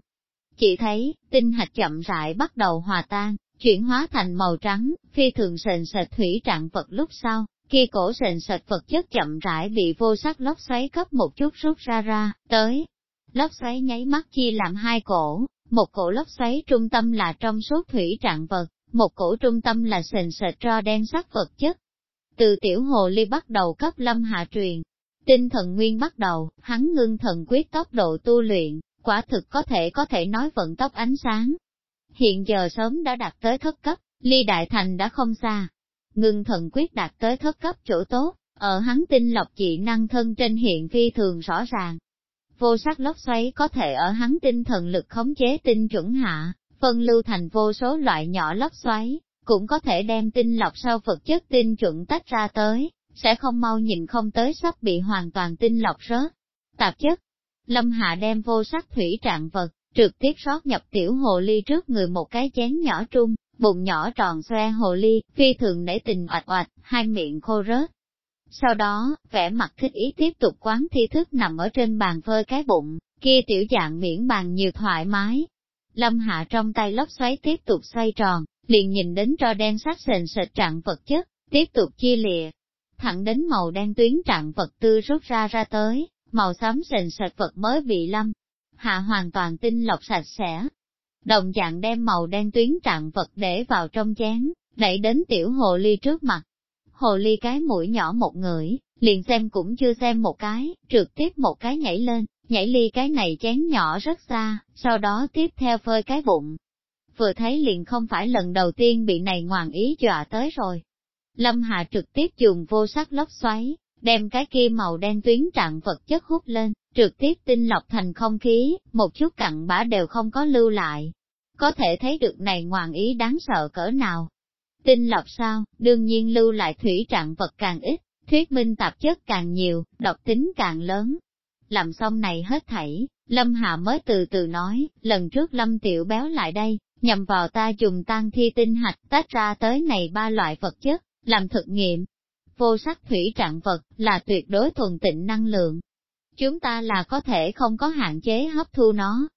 Chỉ thấy, tinh hạch chậm rãi bắt đầu hòa tan, chuyển hóa thành màu trắng, phi thường sền sệt thủy trạng vật lúc sau, kia cổ sền sệt vật chất chậm rãi bị vô sắc lốc xoáy cấp một chút rút ra ra, tới. Lốc xoáy nháy mắt chia làm hai cổ, một cổ lốc xoáy trung tâm là trong số thủy trạng vật, một cổ trung tâm là sền sệt tro đen sắc vật chất. Từ tiểu hồ ly bắt đầu cấp lâm hạ truyền, tinh thần nguyên bắt đầu, hắn ngưng thần quyết tốc độ tu luyện, quả thực có thể có thể nói vận tốc ánh sáng. Hiện giờ sớm đã đạt tới thất cấp, ly đại thành đã không xa. Ngưng thần quyết đạt tới thất cấp chỗ tốt, ở hắn tinh lọc dị năng thân trên hiện phi thường rõ ràng. Vô sắc lốc xoáy có thể ở hắn tinh thần lực khống chế tinh chuẩn hạ, phân lưu thành vô số loại nhỏ lốc xoáy, cũng có thể đem tinh lọc sau vật chất tinh chuẩn tách ra tới, sẽ không mau nhìn không tới sắp bị hoàn toàn tinh lọc rớt. Tạp chất, Lâm Hạ đem vô sắc thủy trạng vật, trực tiếp rót nhập tiểu hồ ly trước người một cái chén nhỏ trung, bụng nhỏ tròn xoe hồ ly, phi thường nể tình oạch oạch, hai miệng khô rớt. Sau đó, vẻ mặt thích ý tiếp tục quán thi thức nằm ở trên bàn phơi cái bụng, kia tiểu dạng miễn bàn nhiều thoải mái. Lâm Hạ trong tay lốc xoáy tiếp tục xoay tròn, liền nhìn đến tro đen sắc sền sệt trạng vật chất, tiếp tục chia lìa. Thẳng đến màu đen tuyến trạng vật tư rút ra ra tới, màu xám sền sệt vật mới bị lâm. Hạ hoàn toàn tinh lọc sạch sẽ. Đồng dạng đem màu đen tuyến trạng vật để vào trong chén, đẩy đến tiểu hồ ly trước mặt. Hồ ly cái mũi nhỏ một người, liền xem cũng chưa xem một cái, trực tiếp một cái nhảy lên, nhảy ly cái này chén nhỏ rất xa, sau đó tiếp theo phơi cái bụng. Vừa thấy liền không phải lần đầu tiên bị này ngoạn ý dọa tới rồi. Lâm hạ trực tiếp dùng vô sắc lốc xoáy, đem cái kia màu đen tuyến trạng vật chất hút lên, trực tiếp tinh lọc thành không khí, một chút cặn bã đều không có lưu lại. Có thể thấy được này ngoạn ý đáng sợ cỡ nào. Tinh lọc sao, đương nhiên lưu lại thủy trạng vật càng ít, thuyết minh tạp chất càng nhiều, độc tính càng lớn. Làm xong này hết thảy, Lâm Hạ mới từ từ nói, lần trước Lâm Tiểu Béo lại đây, nhằm vào ta dùng tan thi tinh hạch tách ra tới này ba loại vật chất, làm thực nghiệm, vô sắc thủy trạng vật là tuyệt đối thuần tịnh năng lượng. Chúng ta là có thể không có hạn chế hấp thu nó.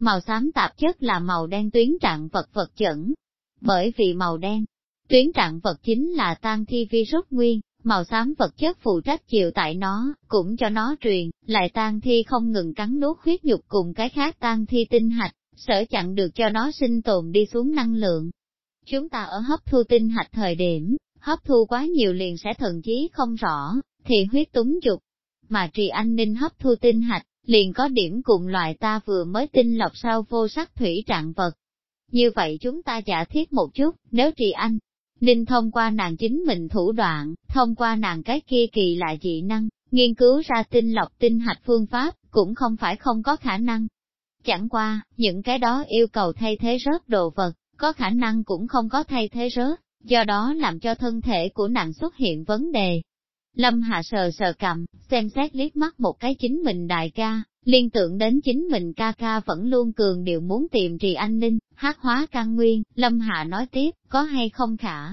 Màu xám tạp chất là màu đen tuyến trạng vật vật chẩn. Bởi vì màu đen, tuyến trạng vật chính là tan thi virus nguyên, màu xám vật chất phụ trách chịu tại nó, cũng cho nó truyền, lại tan thi không ngừng cắn nuốt huyết nhục cùng cái khác tan thi tinh hạch, sở chặn được cho nó sinh tồn đi xuống năng lượng. Chúng ta ở hấp thu tinh hạch thời điểm, hấp thu quá nhiều liền sẽ thần chí không rõ, thì huyết túng dục. Mà trì anh ninh hấp thu tinh hạch, liền có điểm cùng loại ta vừa mới tinh lọc sau vô sắc thủy trạng vật. Như vậy chúng ta giả thiết một chút, nếu trì anh, ninh thông qua nàng chính mình thủ đoạn, thông qua nàng cái kia kỳ lạ dị năng, nghiên cứu ra tinh lọc tinh hạch phương pháp, cũng không phải không có khả năng. Chẳng qua, những cái đó yêu cầu thay thế rớt đồ vật, có khả năng cũng không có thay thế rớt do đó làm cho thân thể của nàng xuất hiện vấn đề. Lâm Hạ sờ sờ cầm, xem xét liếc mắt một cái chính mình đại ca, liên tưởng đến chính mình ca ca vẫn luôn cường điệu muốn tìm trì an ninh, hát hóa căn nguyên, Lâm Hạ nói tiếp, có hay không khả.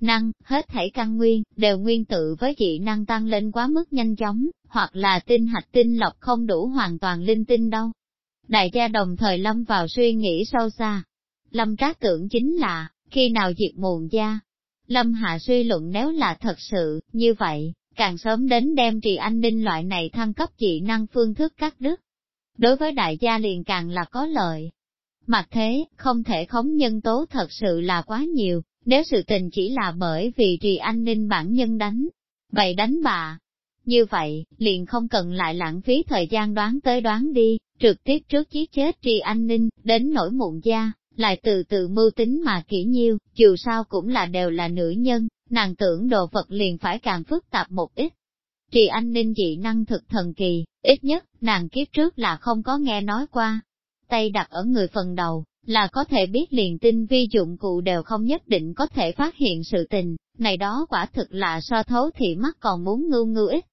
Năng, hết thảy căn nguyên, đều nguyên tự với dị năng tăng lên quá mức nhanh chóng, hoặc là tinh hạch tinh lọc không đủ hoàn toàn linh tinh đâu. Đại gia đồng thời lâm vào suy nghĩ sâu xa. Lâm trác tưởng chính là, khi nào diệt mùn gia. Lâm Hạ suy luận nếu là thật sự, như vậy, càng sớm đến đem trì an ninh loại này thăng cấp dị năng phương thức cắt đứt. Đối với đại gia liền càng là có lợi. Mặt thế, không thể khống nhân tố thật sự là quá nhiều, nếu sự tình chỉ là bởi vì trì an ninh bản nhân đánh, vậy đánh bà. Như vậy, liền không cần lại lãng phí thời gian đoán tới đoán đi, trực tiếp trước giết chết trì an ninh, đến nỗi muộn gia, lại từ từ mưu tính mà kỹ nhiêu, dù sao cũng là đều là nữ nhân, nàng tưởng đồ vật liền phải càng phức tạp một ít. Trì anh ninh dị năng thực thần kỳ, ít nhất, nàng kiếp trước là không có nghe nói qua. Tay đặt ở người phần đầu, là có thể biết liền tinh vi dụng cụ đều không nhất định có thể phát hiện sự tình, này đó quả thực là so thấu thị mắt còn muốn ngưu ngưu ít.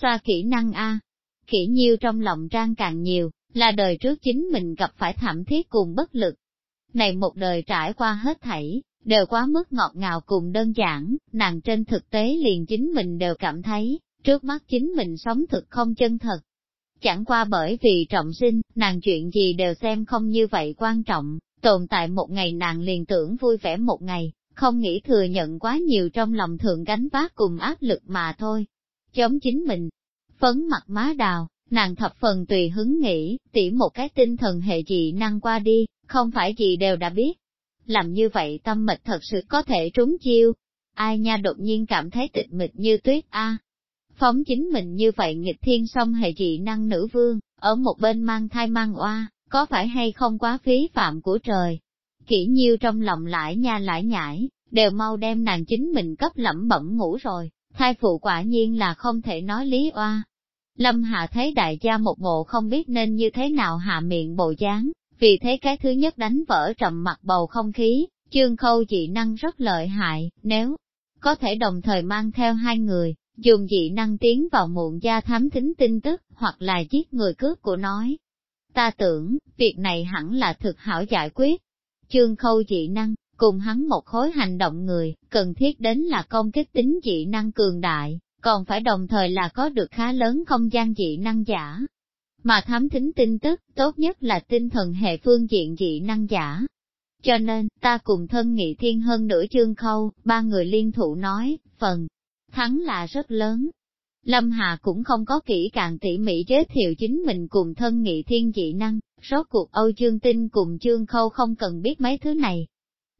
Xoa kỹ năng A, kỹ nhiêu trong lòng trang càng nhiều, là đời trước chính mình gặp phải thảm thiết cùng bất lực. Này một đời trải qua hết thảy, đều quá mức ngọt ngào cùng đơn giản, nàng trên thực tế liền chính mình đều cảm thấy, trước mắt chính mình sống thực không chân thật. Chẳng qua bởi vì trọng sinh, nàng chuyện gì đều xem không như vậy quan trọng, tồn tại một ngày nàng liền tưởng vui vẻ một ngày, không nghĩ thừa nhận quá nhiều trong lòng thượng gánh vác cùng áp lực mà thôi. Chống chính mình, phấn mặt má đào, nàng thập phần tùy hứng nghĩ, tỉ một cái tinh thần hệ dị năng qua đi, không phải gì đều đã biết. Làm như vậy tâm mịch thật sự có thể trúng chiêu. Ai nha đột nhiên cảm thấy tịch mịch như tuyết a. Phóng chính mình như vậy nghịch thiên song hệ dị năng nữ vương, ở một bên mang thai mang oa, có phải hay không quá phí phạm của trời. Kỹ nhiêu trong lòng lại nha lại nhải, đều mau đem nàng chính mình cấp lẩm bẩm ngủ rồi, thai phụ quả nhiên là không thể nói lý oa. Lâm Hạ thấy đại gia một bộ không biết nên như thế nào hạ miệng bộ dáng, vì thế cái thứ nhất đánh vỡ trầm mặt bầu không khí, chương khâu dị năng rất lợi hại, nếu có thể đồng thời mang theo hai người, dùng dị năng tiến vào muộn gia thám thính tin tức, hoặc là giết người cướp của nói. Ta tưởng, việc này hẳn là thực hảo giải quyết. Chương khâu dị năng, cùng hắn một khối hành động người, cần thiết đến là công kích tính dị năng cường đại, còn phải đồng thời là có được khá lớn không gian dị năng giả. Mà thám thính tin tức, tốt nhất là tinh thần hệ phương diện dị năng giả. Cho nên, ta cùng thân nghị thiên hơn nửa chương khâu, ba người liên thủ nói, phần thắng là rất lớn. Lâm Hà cũng không có kỹ càng tỉ mỉ giới thiệu chính mình cùng thân nghị thiên dị năng, rốt cuộc Âu Dương Tinh cùng Chương Khâu không cần biết mấy thứ này.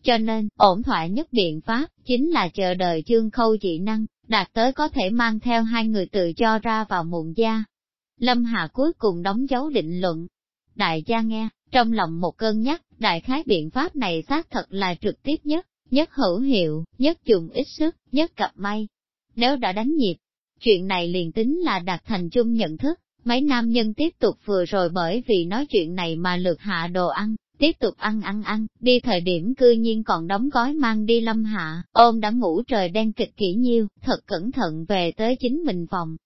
Cho nên, ổn thỏa nhất biện pháp, chính là chờ đợi Chương Khâu dị năng, đạt tới có thể mang theo hai người tự cho ra vào muộn gia. Lâm Hà cuối cùng đóng dấu định luận. Đại gia nghe, trong lòng một cơn nhắc, đại khái biện pháp này xác thật là trực tiếp nhất, nhất hữu hiệu, nhất dùng ít sức, nhất cặp may. Nếu đã đánh nhịp, chuyện này liền tính là đạt thành chung nhận thức, mấy nam nhân tiếp tục vừa rồi bởi vì nói chuyện này mà lượt hạ đồ ăn, tiếp tục ăn ăn ăn, đi thời điểm cư nhiên còn đóng gói mang đi lâm hạ, ôm đã ngủ trời đen kịch kỹ nhiêu, thật cẩn thận về tới chính mình phòng.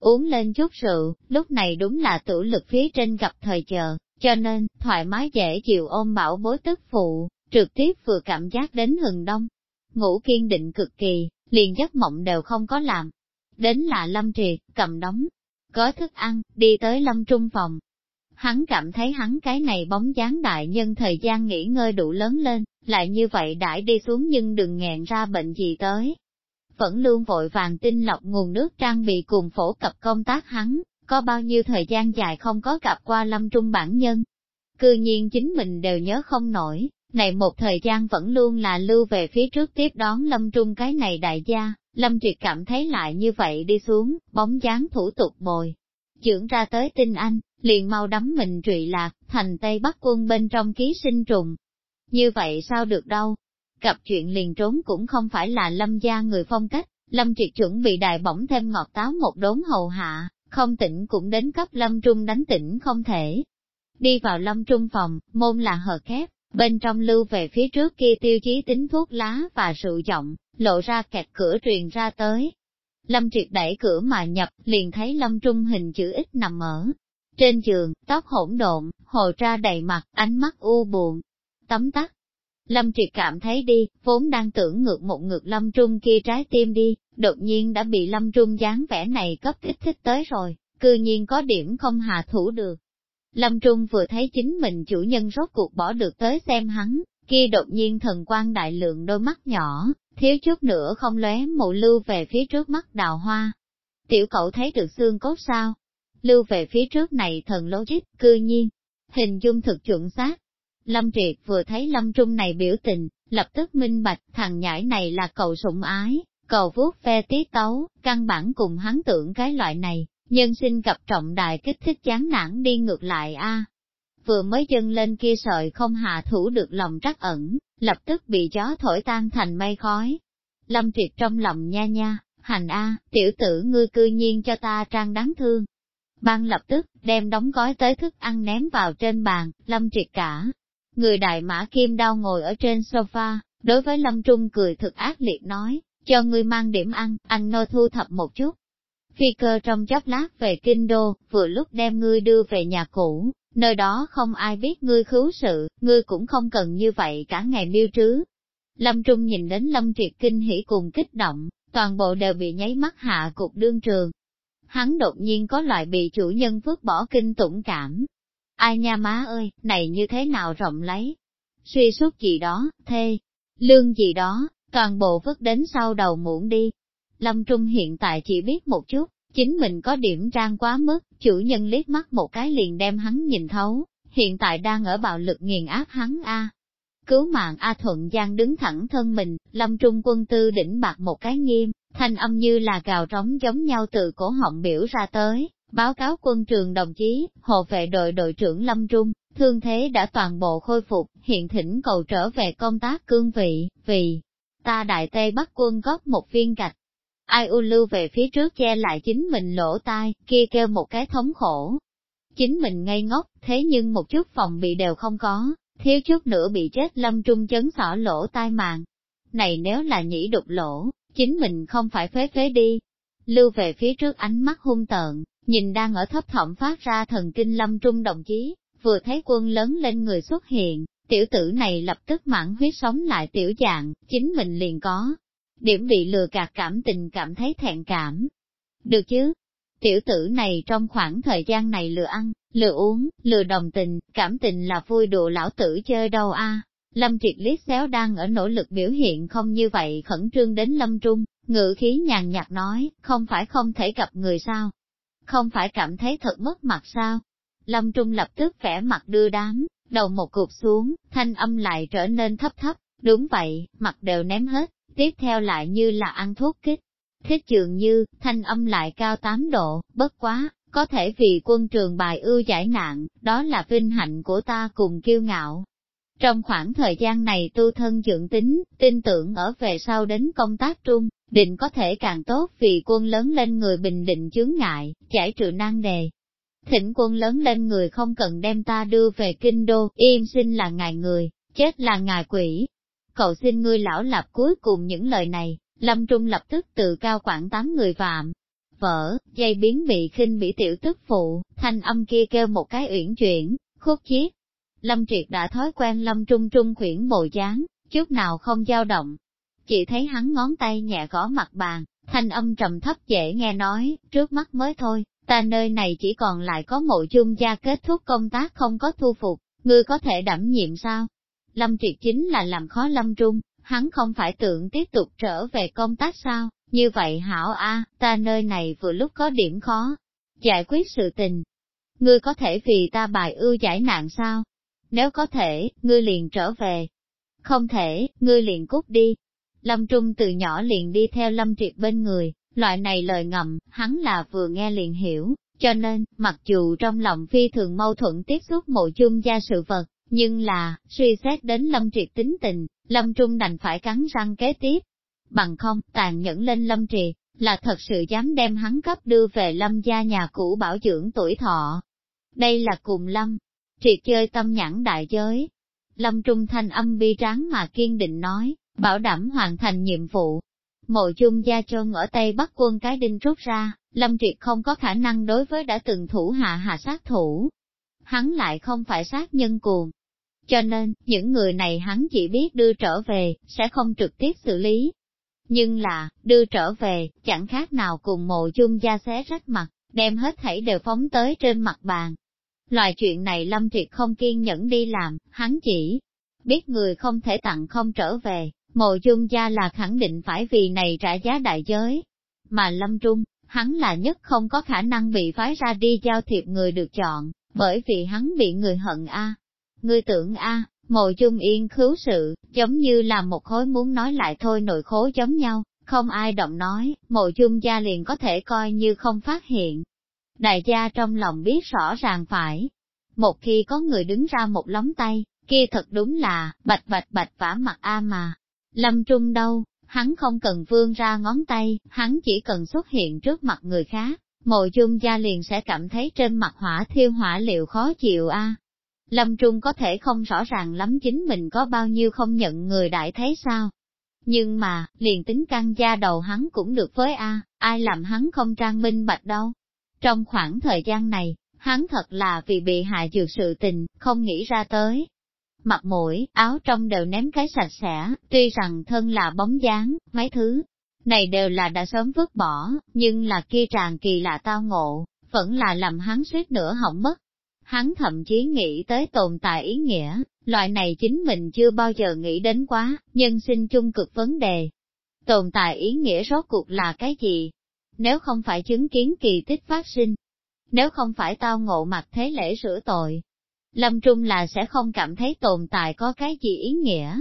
Uống lên chút rượu, lúc này đúng là tử lực phía trên gặp thời chờ, cho nên, thoải mái dễ chịu ôm bảo bối tức phụ, trực tiếp vừa cảm giác đến hừng đông. Ngủ kiên định cực kỳ, liền giấc mộng đều không có làm. Đến là lâm triệt, cầm đóng, có thức ăn, đi tới lâm trung phòng, hắn cảm thấy hắn cái này bóng dáng đại nhân thời gian nghỉ ngơi đủ lớn lên, lại như vậy đãi đi xuống nhưng đừng nghẹn ra bệnh gì tới. Vẫn luôn vội vàng tinh lọc nguồn nước trang bị cùng phổ cập công tác hắn, có bao nhiêu thời gian dài không có gặp qua lâm trung bản nhân. Cư nhiên chính mình đều nhớ không nổi, này một thời gian vẫn luôn là lưu về phía trước tiếp đón lâm trung cái này đại gia, lâm triệt cảm thấy lại như vậy đi xuống, bóng dáng thủ tục bồi. Trưởng ra tới tinh anh, liền mau đắm mình trụy lạc, thành Tây Bắc quân bên trong ký sinh trùng. Như vậy sao được đâu? Gặp chuyện liền trốn cũng không phải là lâm gia người phong cách, lâm triệt chuẩn bị đài bổng thêm ngọt táo một đốn hầu hạ, không tỉnh cũng đến cấp lâm trung đánh tỉnh không thể. Đi vào lâm trung phòng, môn là hờ khép, bên trong lưu về phía trước kia tiêu chí tính thuốc lá và rượu giọng, lộ ra kẹt cửa truyền ra tới. Lâm triệt đẩy cửa mà nhập, liền thấy lâm trung hình chữ ít nằm ở, trên giường, tóc hỗn độn, hồ ra đầy mặt, ánh mắt u buồn. Tấm tắt. Lâm Triệt cảm thấy đi, vốn đang tưởng ngược một ngược Lâm Trung kia trái tim đi, đột nhiên đã bị Lâm Trung dáng vẻ này cấp kích thích tới rồi, cư nhiên có điểm không hạ thủ được. Lâm Trung vừa thấy chính mình chủ nhân rốt cuộc bỏ được tới xem hắn, kia đột nhiên thần quan đại lượng đôi mắt nhỏ, thiếu chút nữa không lóe mụ lưu về phía trước mắt đào hoa. Tiểu cậu thấy được xương cốt sao? lưu về phía trước này thần logic, cư nhiên, hình dung thực chuẩn xác. Lâm Triệt vừa thấy Lâm Trung này biểu tình, lập tức minh bạch thằng nhãi này là cầu sủng ái, cầu vuốt ve tiết tấu, căn bản cùng hắn tưởng cái loại này, nhân sinh gặp trọng đại kích thích chán nản đi ngược lại a Vừa mới dâng lên kia sợi không hạ thủ được lòng trắc ẩn, lập tức bị gió thổi tan thành mây khói. Lâm Triệt trong lòng nha nha, hành a, tiểu tử ngươi cư nhiên cho ta trang đáng thương, Ban lập tức, đem đóng gói tới thức ăn ném vào trên bàn, lâm triệt cả. Người đại mã kim đau ngồi ở trên sofa, đối với lâm trung cười thực ác liệt nói, cho ngươi mang điểm ăn, ăn no thu thập một chút. Phi cơ trong chốc lát về kinh đô, vừa lúc đem ngươi đưa về nhà cũ, nơi đó không ai biết ngươi khứu sự, ngươi cũng không cần như vậy cả ngày miêu trứ. Lâm Trung nhìn đến Lâm Triệt kinh hỉ cùng kích động, toàn bộ đều bị nháy mắt hạ cục đương trường. Hắn đột nhiên có loại bị chủ nhân vứt bỏ kinh tủng cảm. Ai nha má ơi, này như thế nào rộng lấy? Suy suốt gì đó, thê, lương gì đó, toàn bộ vứt đến sau đầu muộn đi. Lâm Trung hiện tại chỉ biết một chút, chính mình có điểm trang quá mức, chủ nhân liếc mắt một cái liền đem hắn nhìn thấu, hiện tại đang ở bạo lực nghiền áp hắn A. Cứu mạng A Thuận Giang đứng thẳng thân mình, lâm trung quân tư đỉnh bạc một cái nghiêm, thanh âm như là gào trống giống nhau từ cổ họng biểu ra tới, báo cáo quân trường đồng chí, hộ vệ đội đội trưởng Lâm Trung, thương thế đã toàn bộ khôi phục, hiện thỉnh cầu trở về công tác cương vị, vì ta đại tây bắt quân góp một viên gạch, Ai u lưu về phía trước che lại chính mình lỗ tai, kia kêu một cái thống khổ. Chính mình ngây ngốc, thế nhưng một chút phòng bị đều không có, thiếu chút nữa bị chết lâm trung chấn xỏ lỗ tai mạng. Này nếu là nhĩ đục lỗ, chính mình không phải phế phế đi. Lưu về phía trước ánh mắt hung tợn, nhìn đang ở thấp thỏm phát ra thần kinh lâm trung đồng chí, vừa thấy quân lớn lên người xuất hiện, tiểu tử này lập tức mãn huyết sống lại tiểu dạng, chính mình liền có, điểm bị lừa gạt cảm tình cảm thấy thẹn cảm. Được chứ? Tiểu tử này trong khoảng thời gian này lừa ăn, lừa uống, lừa đồng tình, cảm tình là vui đùa lão tử chơi đâu a. Lâm Triệt liếc xéo đang ở nỗ lực biểu hiện không như vậy khẩn trương đến Lâm Trung, ngự khí nhàn nhạt nói, không phải không thể gặp người sao? Không phải cảm thấy thật mất mặt sao? Lâm Trung lập tức vẽ mặt đưa đám, đầu một cụp xuống, thanh âm lại trở nên thấp thấp, đúng vậy, mặt đều ném hết, tiếp theo lại như là ăn thuốc kích. Thích trường như, thanh âm lại cao 8 độ, bất quá, có thể vì quân trường bài ưu giải nạn, đó là vinh hạnh của ta cùng kiêu ngạo. Trong khoảng thời gian này tu thân dưỡng tính, tin tưởng ở về sau đến công tác trung, định có thể càng tốt vì quân lớn lên người bình định chướng ngại, giải trừ nan đề. Thỉnh quân lớn lên người không cần đem ta đưa về kinh đô, im sinh là ngài người, chết là ngài quỷ, cậu xin ngươi lão lạp cuối cùng những lời này, Lâm Trung lập tức tự cao khoảng tám người vạm Vỡ, dây biến bị khinh bị tiểu tức phụ, thanh âm kia kêu một cái uyển chuyển, khúc chiết. Lâm Triệt đã thói quen Lâm Trung Trung khuyển bộ dáng, chút nào không dao động. Chỉ thấy hắn ngón tay nhẹ gõ mặt bàn, thanh âm trầm thấp dễ nghe nói, trước mắt mới thôi, ta nơi này chỉ còn lại có mộ chung gia kết thúc công tác không có thu phục, ngươi có thể đảm nhiệm sao? Lâm Triệt chính là làm khó Lâm Trung, hắn không phải tưởng tiếp tục trở về công tác sao, như vậy hảo a, ta nơi này vừa lúc có điểm khó, giải quyết sự tình. Ngươi có thể vì ta bài ưu giải nạn sao? Nếu có thể, ngươi liền trở về. Không thể, ngươi liền cút đi. Lâm Trung từ nhỏ liền đi theo Lâm Triệt bên người, loại này lời ngầm, hắn là vừa nghe liền hiểu, cho nên, mặc dù trong lòng phi thường mâu thuẫn tiếp xúc mộ chung gia sự vật, nhưng là, suy xét đến Lâm Triệt tính tình, Lâm Trung đành phải cắn răng kế tiếp. Bằng không, tàn nhẫn lên Lâm Triệt, là thật sự dám đem hắn cấp đưa về Lâm gia nhà cũ bảo dưỡng tuổi thọ. Đây là cùng Lâm, Triệt chơi tâm nhãn đại giới. Lâm Trung thanh âm bi tráng mà kiên định nói, bảo đảm hoàn thành nhiệm vụ. Mộ chung gia chôn ở Tây Bắc quân cái đinh rút ra, Lâm Triệt không có khả năng đối với đã từng thủ hạ hạ sát thủ. Hắn lại không phải sát nhân cuồng, cho nên, những người này hắn chỉ biết đưa trở về, sẽ không trực tiếp xử lý. Nhưng là, đưa trở về, chẳng khác nào cùng mộ chung gia xé rách mặt, đem hết thảy đều phóng tới trên mặt bàn. Loại chuyện này Lâm Triệt không kiên nhẫn đi làm, hắn chỉ biết người không thể tặng không trở về, mộ chung gia là khẳng định phải vì này trả giá đại giới. Mà Lâm Trung, hắn là nhất không có khả năng bị phái ra đi giao thiệp người được chọn, bởi vì hắn bị người hận a Ngươi tưởng a, mộ chung yên khứu sự, giống như là một khối muốn nói lại thôi nội khố giống nhau, không ai động nói, mộ chung gia liền có thể coi như không phát hiện. Đại gia trong lòng biết rõ ràng phải. Một khi có người đứng ra một lóng tay, kia thật đúng là, bạch bạch bạch vả mặt a mà. Lâm Trung đâu, hắn không cần vươn ra ngón tay, hắn chỉ cần xuất hiện trước mặt người khác, mộ dung gia liền sẽ cảm thấy trên mặt hỏa thiêu hỏa liệu khó chịu a. Lâm Trung có thể không rõ ràng lắm chính mình có bao nhiêu không nhận người đại thế sao. Nhưng mà, liền tính căng gia đầu hắn cũng được với A, ai làm hắn không trang minh bạch đâu. Trong khoảng thời gian này, hắn thật là vì bị hại dược sự tình, không nghĩ ra tới. Mặt mũi, áo trong đều ném cái sạch sẽ, tuy rằng thân là bóng dáng, mấy thứ này đều là đã sớm vứt bỏ, nhưng là kia tràn kỳ lạ tao ngộ, vẫn là làm hắn suýt nữa hỏng mất. Hắn thậm chí nghĩ tới tồn tại ý nghĩa, loại này chính mình chưa bao giờ nghĩ đến quá, nhân sinh chung cực vấn đề. Tồn tại ý nghĩa rốt cuộc là cái gì? Nếu không phải chứng kiến kỳ tích phát sinh, nếu không phải tao ngộ mặt thế lễ rửa tội, Lâm Trung là sẽ không cảm thấy tồn tại có cái gì ý nghĩa.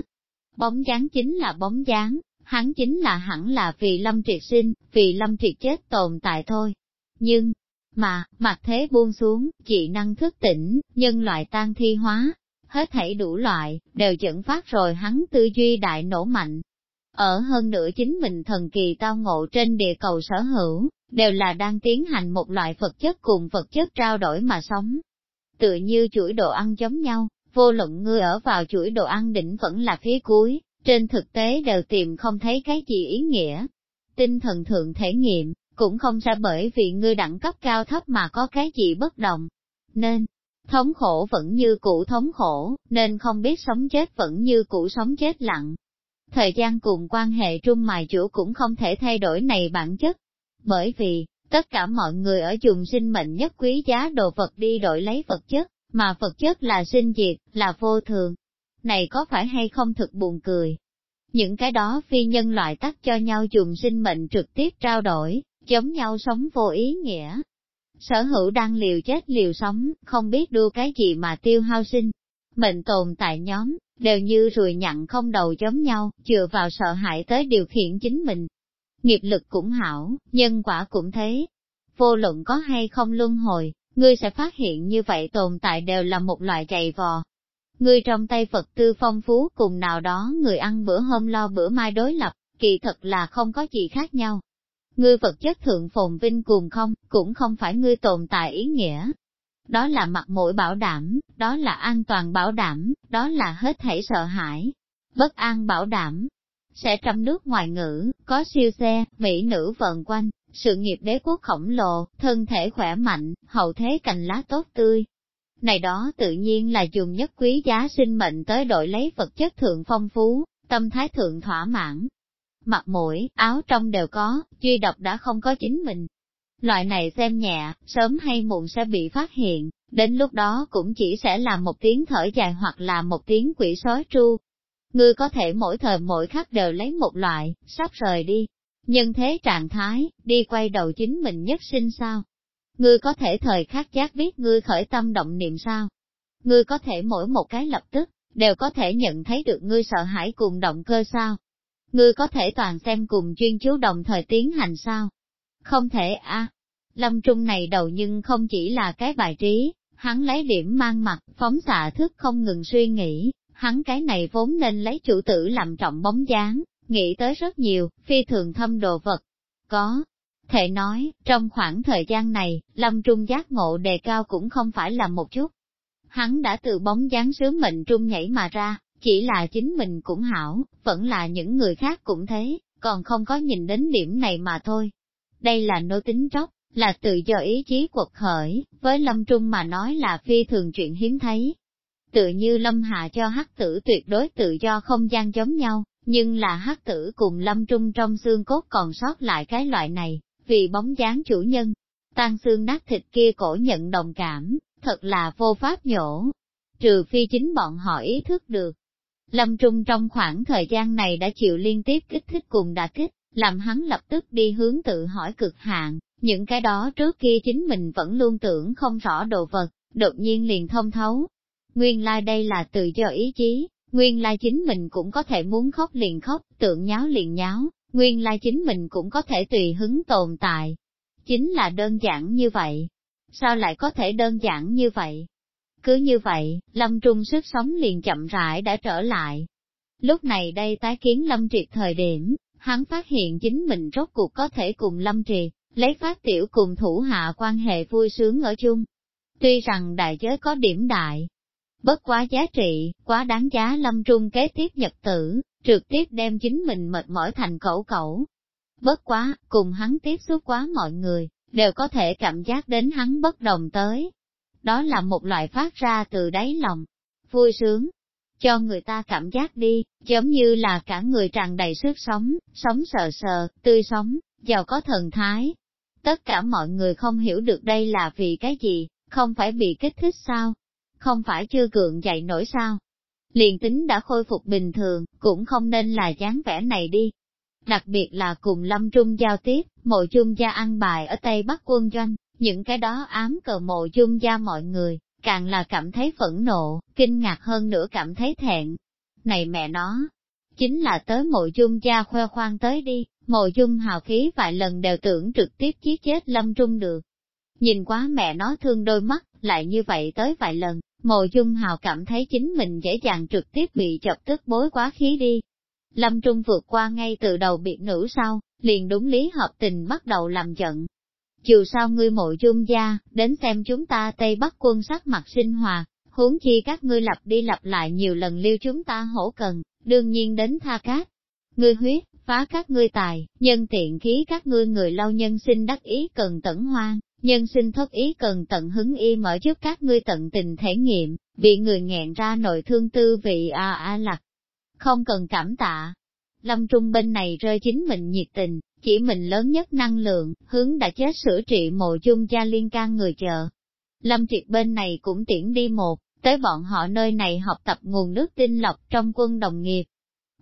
Bóng dáng chính là bóng dáng, hắn chính là hẳn là vì Lâm Triệt sinh, vì Lâm Triệt chết tồn tại thôi. Nhưng, mà, mặt thế buông xuống, dị năng thức tỉnh, nhân loại tan thi hóa, hết thảy đủ loại, đều dẫn phát rồi hắn tư duy đại nổ mạnh. Ở hơn nửa chính mình thần kỳ tao ngộ trên địa cầu sở hữu, đều là đang tiến hành một loại vật chất cùng vật chất trao đổi mà sống. Tựa như chuỗi đồ ăn giống nhau, vô luận ngươi ở vào chuỗi đồ ăn đỉnh vẫn là phía cuối, trên thực tế đều tìm không thấy cái gì ý nghĩa. Tinh thần thượng thể nghiệm, cũng không ra bởi vì ngươi đẳng cấp cao thấp mà có cái gì bất đồng. Nên, thống khổ vẫn như cũ thống khổ, nên không biết sống chết vẫn như cũ sống chết lặng. Thời gian cùng quan hệ trung mài chủ cũng không thể thay đổi này bản chất, bởi vì, tất cả mọi người ở dùng sinh mệnh nhất quý giá đồ vật đi đổi lấy vật chất, mà vật chất là sinh diệt, là vô thường. Này có phải hay không thực buồn cười? Những cái đó phi nhân loại tắt cho nhau dùng sinh mệnh trực tiếp trao đổi, giống nhau sống vô ý nghĩa. Sở hữu đang liều chết liều sống, không biết đua cái gì mà tiêu hao sinh. Mệnh tồn tại nhóm, đều như rùi nhặn không đầu giống nhau, chừa vào sợ hãi tới điều khiển chính mình, nghiệp lực cũng hảo, nhân quả cũng thế. Vô luận có hay không luân hồi, ngươi sẽ phát hiện như vậy tồn tại đều là một loại chạy vò. Ngươi trong tay Phật tư phong phú cùng nào đó người ăn bữa hôm lo bữa mai đối lập, kỳ thật là không có gì khác nhau. Ngươi vật chất thượng phồn vinh cùng không, cũng không phải ngươi tồn tại ý nghĩa. Đó là mặt mũi bảo đảm, đó là an toàn bảo đảm, đó là hết thảy sợ hãi, bất an bảo đảm, sẽ trăm nước ngoài ngữ, có siêu xe, mỹ nữ vần quanh, sự nghiệp đế quốc khổng lồ, thân thể khỏe mạnh, hậu thế cành lá tốt tươi. Này đó tự nhiên là dùng nhất quý giá sinh mệnh tới đổi lấy vật chất thượng phong phú, tâm thái thượng thỏa mãn. Mặt mũi, áo trong đều có, duy độc đã không có chính mình. Loại này xem nhẹ, sớm hay muộn sẽ bị phát hiện, đến lúc đó cũng chỉ sẽ là một tiếng thở dài hoặc là một tiếng quỷ sói tru, Ngươi có thể mỗi thời mỗi khắc đều lấy một loại, sắp rời đi. Nhân thế trạng thái, đi quay đầu chính mình nhất sinh sao? Ngươi có thể thời khắc giác biết ngươi khởi tâm động niệm sao? Ngươi có thể mỗi một cái lập tức, đều có thể nhận thấy được ngươi sợ hãi cùng động cơ sao? Ngươi có thể toàn xem cùng chuyên chú đồng thời tiến hành sao? Không thể a. Lâm Trung này đầu nhưng không chỉ là cái bài trí, hắn lấy điểm mang mặt, phóng xạ thức không ngừng suy nghĩ, hắn cái này vốn nên lấy chủ tử làm trọng bóng dáng, nghĩ tới rất nhiều, phi thường thâm đồ vật. Có, thể nói, trong khoảng thời gian này, Lâm Trung giác ngộ đề cao cũng không phải là một chút. Hắn đã từ bóng dáng sứ mệnh trung nhảy mà ra, chỉ là chính mình cũng hảo, vẫn là những người khác cũng thế, còn không có nhìn đến điểm này mà thôi. Đây là nô tính tróc, là tự do ý chí quật khởi, với Lâm Trung mà nói là phi thường chuyện hiếm thấy, tự như lâm hạ cho hắc tử tuyệt đối tự do không gian giống nhau, nhưng là hắc tử cùng lâm trung trong xương cốt còn sót lại cái loại này, vì bóng dáng chủ nhân, tan xương nát thịt kia cổ nhận đồng cảm, thật là vô pháp nhổ, trừ phi chính bọn họ ý thức được. Lâm Trung trong khoảng thời gian này đã chịu liên tiếp kích thích cùng đả kích, làm hắn lập tức đi hướng tự hỏi cực hạn, những cái đó trước kia chính mình vẫn luôn tưởng không rõ đồ vật, đột nhiên liền thông thấu, Nguyên lai like đây là tự do ý chí, nguyên lai like chính mình cũng có thể muốn khóc liền khóc, tượng nháo liền nháo, nguyên lai like chính mình cũng có thể tùy hứng tồn tại. Chính là đơn giản như vậy. Sao lại có thể đơn giản như vậy? Cứ như vậy, Lâm Trung sức sống liền chậm rãi đã trở lại. Lúc này đây tái kiến Lâm Triệt thời điểm, hắn phát hiện chính mình rốt cuộc có thể cùng Lâm trì lấy phát tiểu cùng thủ hạ quan hệ vui sướng ở chung. Tuy rằng đại giới có điểm đại, Bất quá giá trị, quá đáng giá lâm trung kế tiếp nhật tử, trực tiếp đem chính mình mệt mỏi thành cẩu cẩu. Bất quá, cùng hắn tiếp xúc quá mọi người, đều có thể cảm giác đến hắn bất đồng tới. đó là một loại phát ra từ đáy lòng, vui sướng, cho người ta cảm giác đi, giống như là cả người tràn đầy sức sống, sống sờ sờ, tươi sống, giàu có thần thái. Tất cả mọi người không hiểu được đây là vì cái gì, không phải bị kích thích sao, không phải chưa cường dậy nổi sao. Liền tính đã khôi phục bình thường, cũng không nên là dáng vẻ này đi. Đặc biệt là cùng Lâm Trung giao tiếp, mộ chung gia ăn bài ở Tây Bắc quân doanh, những cái đó ám cờ mộ chung gia mọi người, càng là cảm thấy phẫn nộ, kinh ngạc hơn nữa cảm thấy thẹn. Này mẹ nó, chính là tới mộ dung gia khoe khoang tới đi, mộ dung hào khí vài lần đều tưởng trực tiếp giết chết lâm trung được. Nhìn quá mẹ nó thương đôi mắt, lại như vậy tới vài lần, mộ dung hào cảm thấy chính mình dễ dàng trực tiếp bị chọc tức bối quá khí đi. Lâm Trung vượt qua ngay từ đầu biệt nữ sau, liền đúng lý hợp tình bắt đầu làm giận, dù sao ngươi mộ dung gia, đến xem chúng ta Tây Bắc quân sắc mặt sinh hòa, huống chi các ngươi lặp đi lặp lại nhiều lần liêu chúng ta hổ cần, đương nhiên đến tha cát. Ngươi huyết, phá các ngươi tài, nhân tiện khí các ngươi người lao nhân sinh đắc ý cần tẩn hoang, nhân sinh thất ý cần tận hứng y mở trước các ngươi tận tình thể nghiệm, bị người nghẹn ra nội thương tư vị a a lạc. Không cần cảm tạ. Lâm Trung bên này rơi chính mình nhiệt tình, chỉ mình lớn nhất năng lượng, hướng đã chết sửa trị mộ chung gia liên can người chờ. Lâm Triệt bên này cũng tiễn đi một, tới bọn họ nơi này học tập nguồn nước tinh lọc trong quân đồng nghiệp.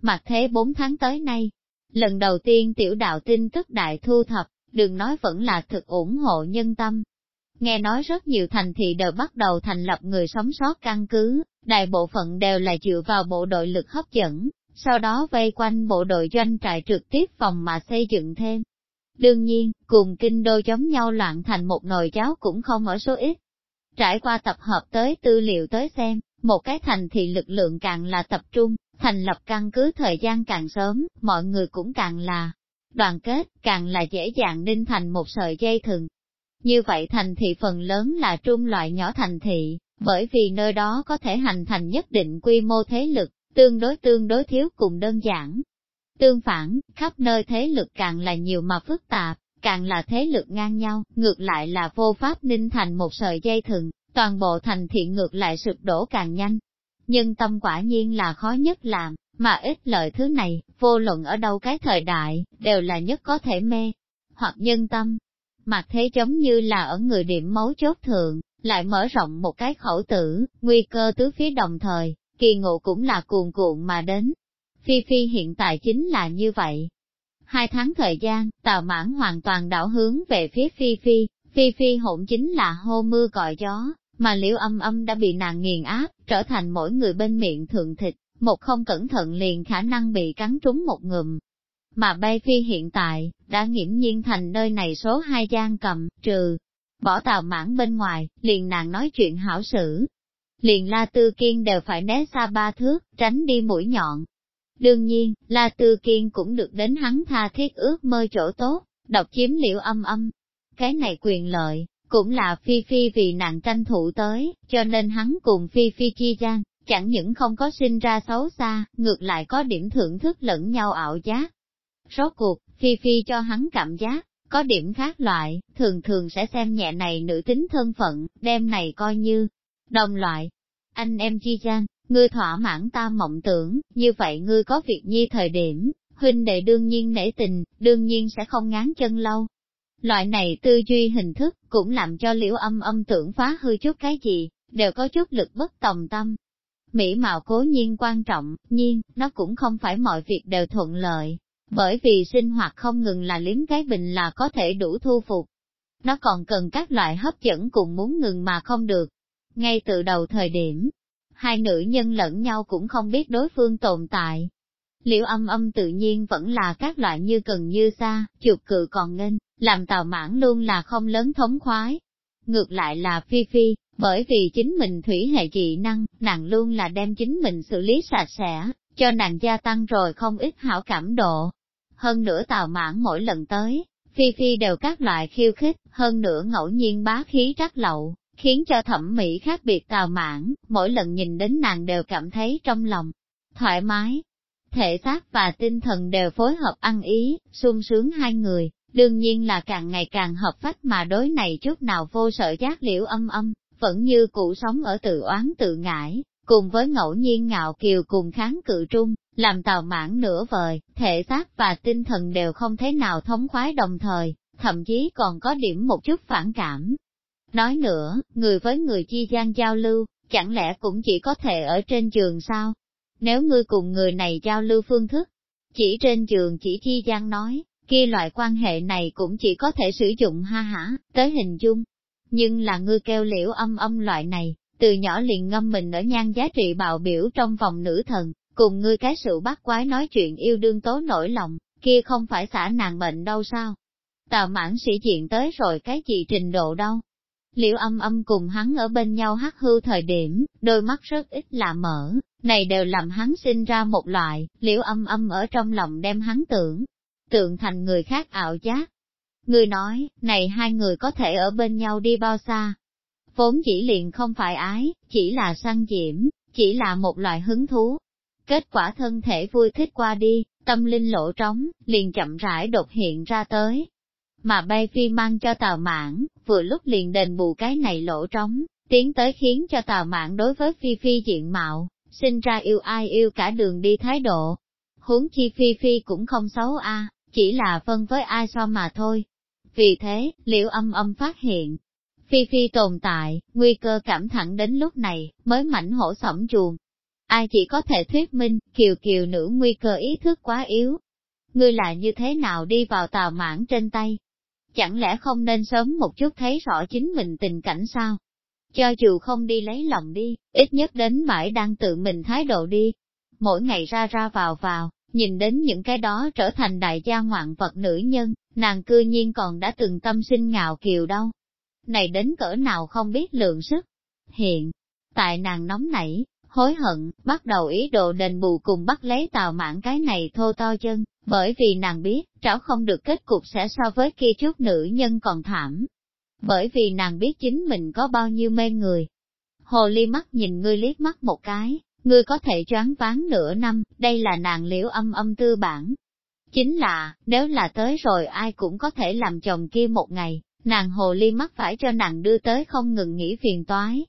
Mặt thế 4 tháng tới nay, lần đầu tiên tiểu đạo tin tức đại thu thập, đừng nói vẫn là thực ủng hộ nhân tâm. Nghe nói rất nhiều thành thị đều bắt đầu thành lập người sống sót căn cứ, đại bộ phận đều là dựa vào bộ đội lực hấp dẫn, sau đó vây quanh bộ đội doanh trại trực tiếp phòng mà xây dựng thêm. Đương nhiên, cùng kinh đô giống nhau loạn thành một nồi cháo cũng không ở số ít. Trải qua tập hợp tới tư liệu tới xem, một cái thành thị lực lượng càng là tập trung, thành lập căn cứ thời gian càng sớm, mọi người cũng càng là đoàn kết, càng là dễ dàng ninh thành một sợi dây thừng. Như vậy thành thị phần lớn là trung loại nhỏ thành thị, bởi vì nơi đó có thể hành thành nhất định quy mô thế lực, tương đối tương đối thiếu cùng đơn giản. Tương phản, khắp nơi thế lực càng là nhiều mà phức tạp, càng là thế lực ngang nhau, ngược lại là vô pháp ninh thành một sợi dây thừng, toàn bộ thành thiện ngược lại sụp đổ càng nhanh. Nhưng tâm quả nhiên là khó nhất làm, mà ít lợi thứ này, vô luận ở đâu cái thời đại, đều là nhất có thể mê, hoặc nhân tâm. Mặt thế giống như là ở người điểm mấu chốt thượng, lại mở rộng một cái khẩu tử, nguy cơ tứ phía đồng thời, kỳ ngộ cũng là cuồn cuộn mà đến. Phi Phi hiện tại chính là như vậy. Hai tháng thời gian, tào mãn hoàn toàn đảo hướng về phía Phi Phi, Phi Phi hỗn chính là hô mưa gọi gió, mà liễu âm âm đã bị nàng nghiền áp, trở thành mỗi người bên miệng thượng thịt, một không cẩn thận liền khả năng bị cắn trúng một ngụm. Mà bay phi hiện tại, đã nghiễm nhiên thành nơi này số hai gian cầm, trừ, bỏ tàu mãn bên ngoài, liền nàng nói chuyện hảo sử, liền La Tư Kiên đều phải né xa ba thước, tránh đi mũi nhọn. Đương nhiên, La Tư Kiên cũng được đến hắn tha thiết ước mơ chỗ tốt, độc chiếm liệu âm âm. Cái này quyền lợi, cũng là Phi Phi vì nàng tranh thủ tới, cho nên hắn cùng Phi Phi chi gian, chẳng những không có sinh ra xấu xa, ngược lại có điểm thưởng thức lẫn nhau ảo giác. Rốt cuộc, Phi Phi cho hắn cảm giác, có điểm khác loại, thường thường sẽ xem nhẹ này nữ tính thân phận, đem này coi như Đồng loại, anh em chi gian, ngươi thỏa mãn ta mộng tưởng, như vậy ngươi có việc nhi thời điểm, huynh đệ đương nhiên nể tình, đương nhiên sẽ không ngán chân lâu. Loại này tư duy hình thức, cũng làm cho liễu âm âm tưởng phá hư chút cái gì, đều có chút lực bất tòng tâm. Mỹ mạo cố nhiên quan trọng, nhiên, nó cũng không phải mọi việc đều thuận lợi, bởi vì sinh hoạt không ngừng là liếm cái bình là có thể đủ thu phục. Nó còn cần các loại hấp dẫn cùng muốn ngừng mà không được, ngay từ đầu thời điểm, hai nữ nhân lẫn nhau cũng không biết đối phương tồn tại. Liễu âm âm tự nhiên vẫn là các loại như cần như xa, chuột cự còn nghênh, làm tào mãn luôn là không lớn thống khoái. Ngược lại là Phi Phi, bởi vì chính mình thủy hệ dị năng, nàng luôn là đem chính mình xử lý sạch sẽ, cho nàng gia tăng rồi không ít hảo cảm độ. Hơn nữa tào mãn mỗi lần tới, Phi Phi đều các loại khiêu khích, hơn nữa ngẫu nhiên bá khí rắc lậu, khiến cho thẩm mỹ khác biệt tào mãn, mỗi lần nhìn đến nàng đều cảm thấy trong lòng thoải mái. Thể xác và tinh thần đều phối hợp ăn ý, sung sướng hai người, đương nhiên là càng ngày càng hợp phách mà đối này chút nào vô sợ giác liễu âm âm, vẫn như cụ sống ở tự oán tự ngãi, cùng với ngẫu nhiên ngạo kiều cùng kháng cự trung, làm tào mãn nửa vời, thể xác và tinh thần đều không thế nào thống khoái đồng thời, thậm chí còn có điểm một chút phản cảm. Nói nữa, người với người chi gian giao lưu, chẳng lẽ cũng chỉ có thể ở trên trường sao? Nếu ngươi cùng người này giao lưu phương thức, chỉ trên trường chỉ chi gian nói, kia loại quan hệ này cũng chỉ có thể sử dụng ha hả, tới hình dung. Nhưng là ngươi kêu liễu âm âm loại này, từ nhỏ liền ngâm mình ở nhan giá trị bạo biểu trong vòng nữ thần, cùng ngươi cái sự bắt quái nói chuyện yêu đương tố nổi lòng, kia không phải xả nàng bệnh đâu sao? Tào mãn sĩ diện tới rồi cái gì trình độ đâu? Liễu âm âm cùng hắn ở bên nhau hắc hư thời điểm, đôi mắt rất ít là mở, này đều làm hắn sinh ra một loại, liễu âm âm ở trong lòng đem hắn tưởng, tượng thành người khác ảo giác. Người nói, này hai người có thể ở bên nhau đi bao xa? Vốn chỉ liền không phải ái, chỉ là săn diễm, chỉ là một loại hứng thú. Kết quả thân thể vui thích qua đi, tâm linh lộ trống, liền chậm rãi đột hiện ra tới. Mà bay phi mang cho tàu mãn, vừa lúc liền đền bù cái này lỗ trống, tiến tới khiến cho tàu mãn đối với phi phi diện mạo, sinh ra yêu ai yêu cả đường đi thái độ. Huống chi phi phi cũng không xấu a chỉ là phân với ai so mà thôi. Vì thế, liễu âm âm phát hiện, Phi Phi tồn tại, nguy cơ cảm thẳng đến lúc này, mới mảnh hổ sổng chuồng. Ai chỉ có thể thuyết minh, kiều kiều nữ nguy cơ ý thức quá yếu. Ngươi là như thế nào đi vào tàu mãn trên tay? Chẳng lẽ không nên sớm một chút thấy rõ chính mình tình cảnh sao? Cho dù không đi lấy lòng đi, ít nhất đến mãi đang tự mình thái độ đi. Mỗi ngày ra ra vào vào, nhìn đến những cái đó trở thành đại gia ngoạn vật nữ nhân, nàng cư nhiên còn đã từng tâm sinh ngạo kiều đâu. Này đến cỡ nào không biết lượng sức. Hiện, tại nàng nóng nảy, hối hận, bắt đầu ý đồ đền bù cùng bắt lấy tàu mạn cái này thô to chân, bởi vì nàng biết, trảo không được kết cục sẽ so với kia chút nữ nhân còn thảm. Bởi vì nàng biết chính mình có bao nhiêu mê người. Hồ ly mắt nhìn ngươi liếc mắt một cái, ngươi có thể choáng ván nửa năm, đây là nàng liễu âm âm tư bản. Chính là, nếu là tới rồi ai cũng có thể làm chồng kia một ngày, nàng hồ ly mắt phải cho nàng đưa tới không ngừng nghĩ phiền toái.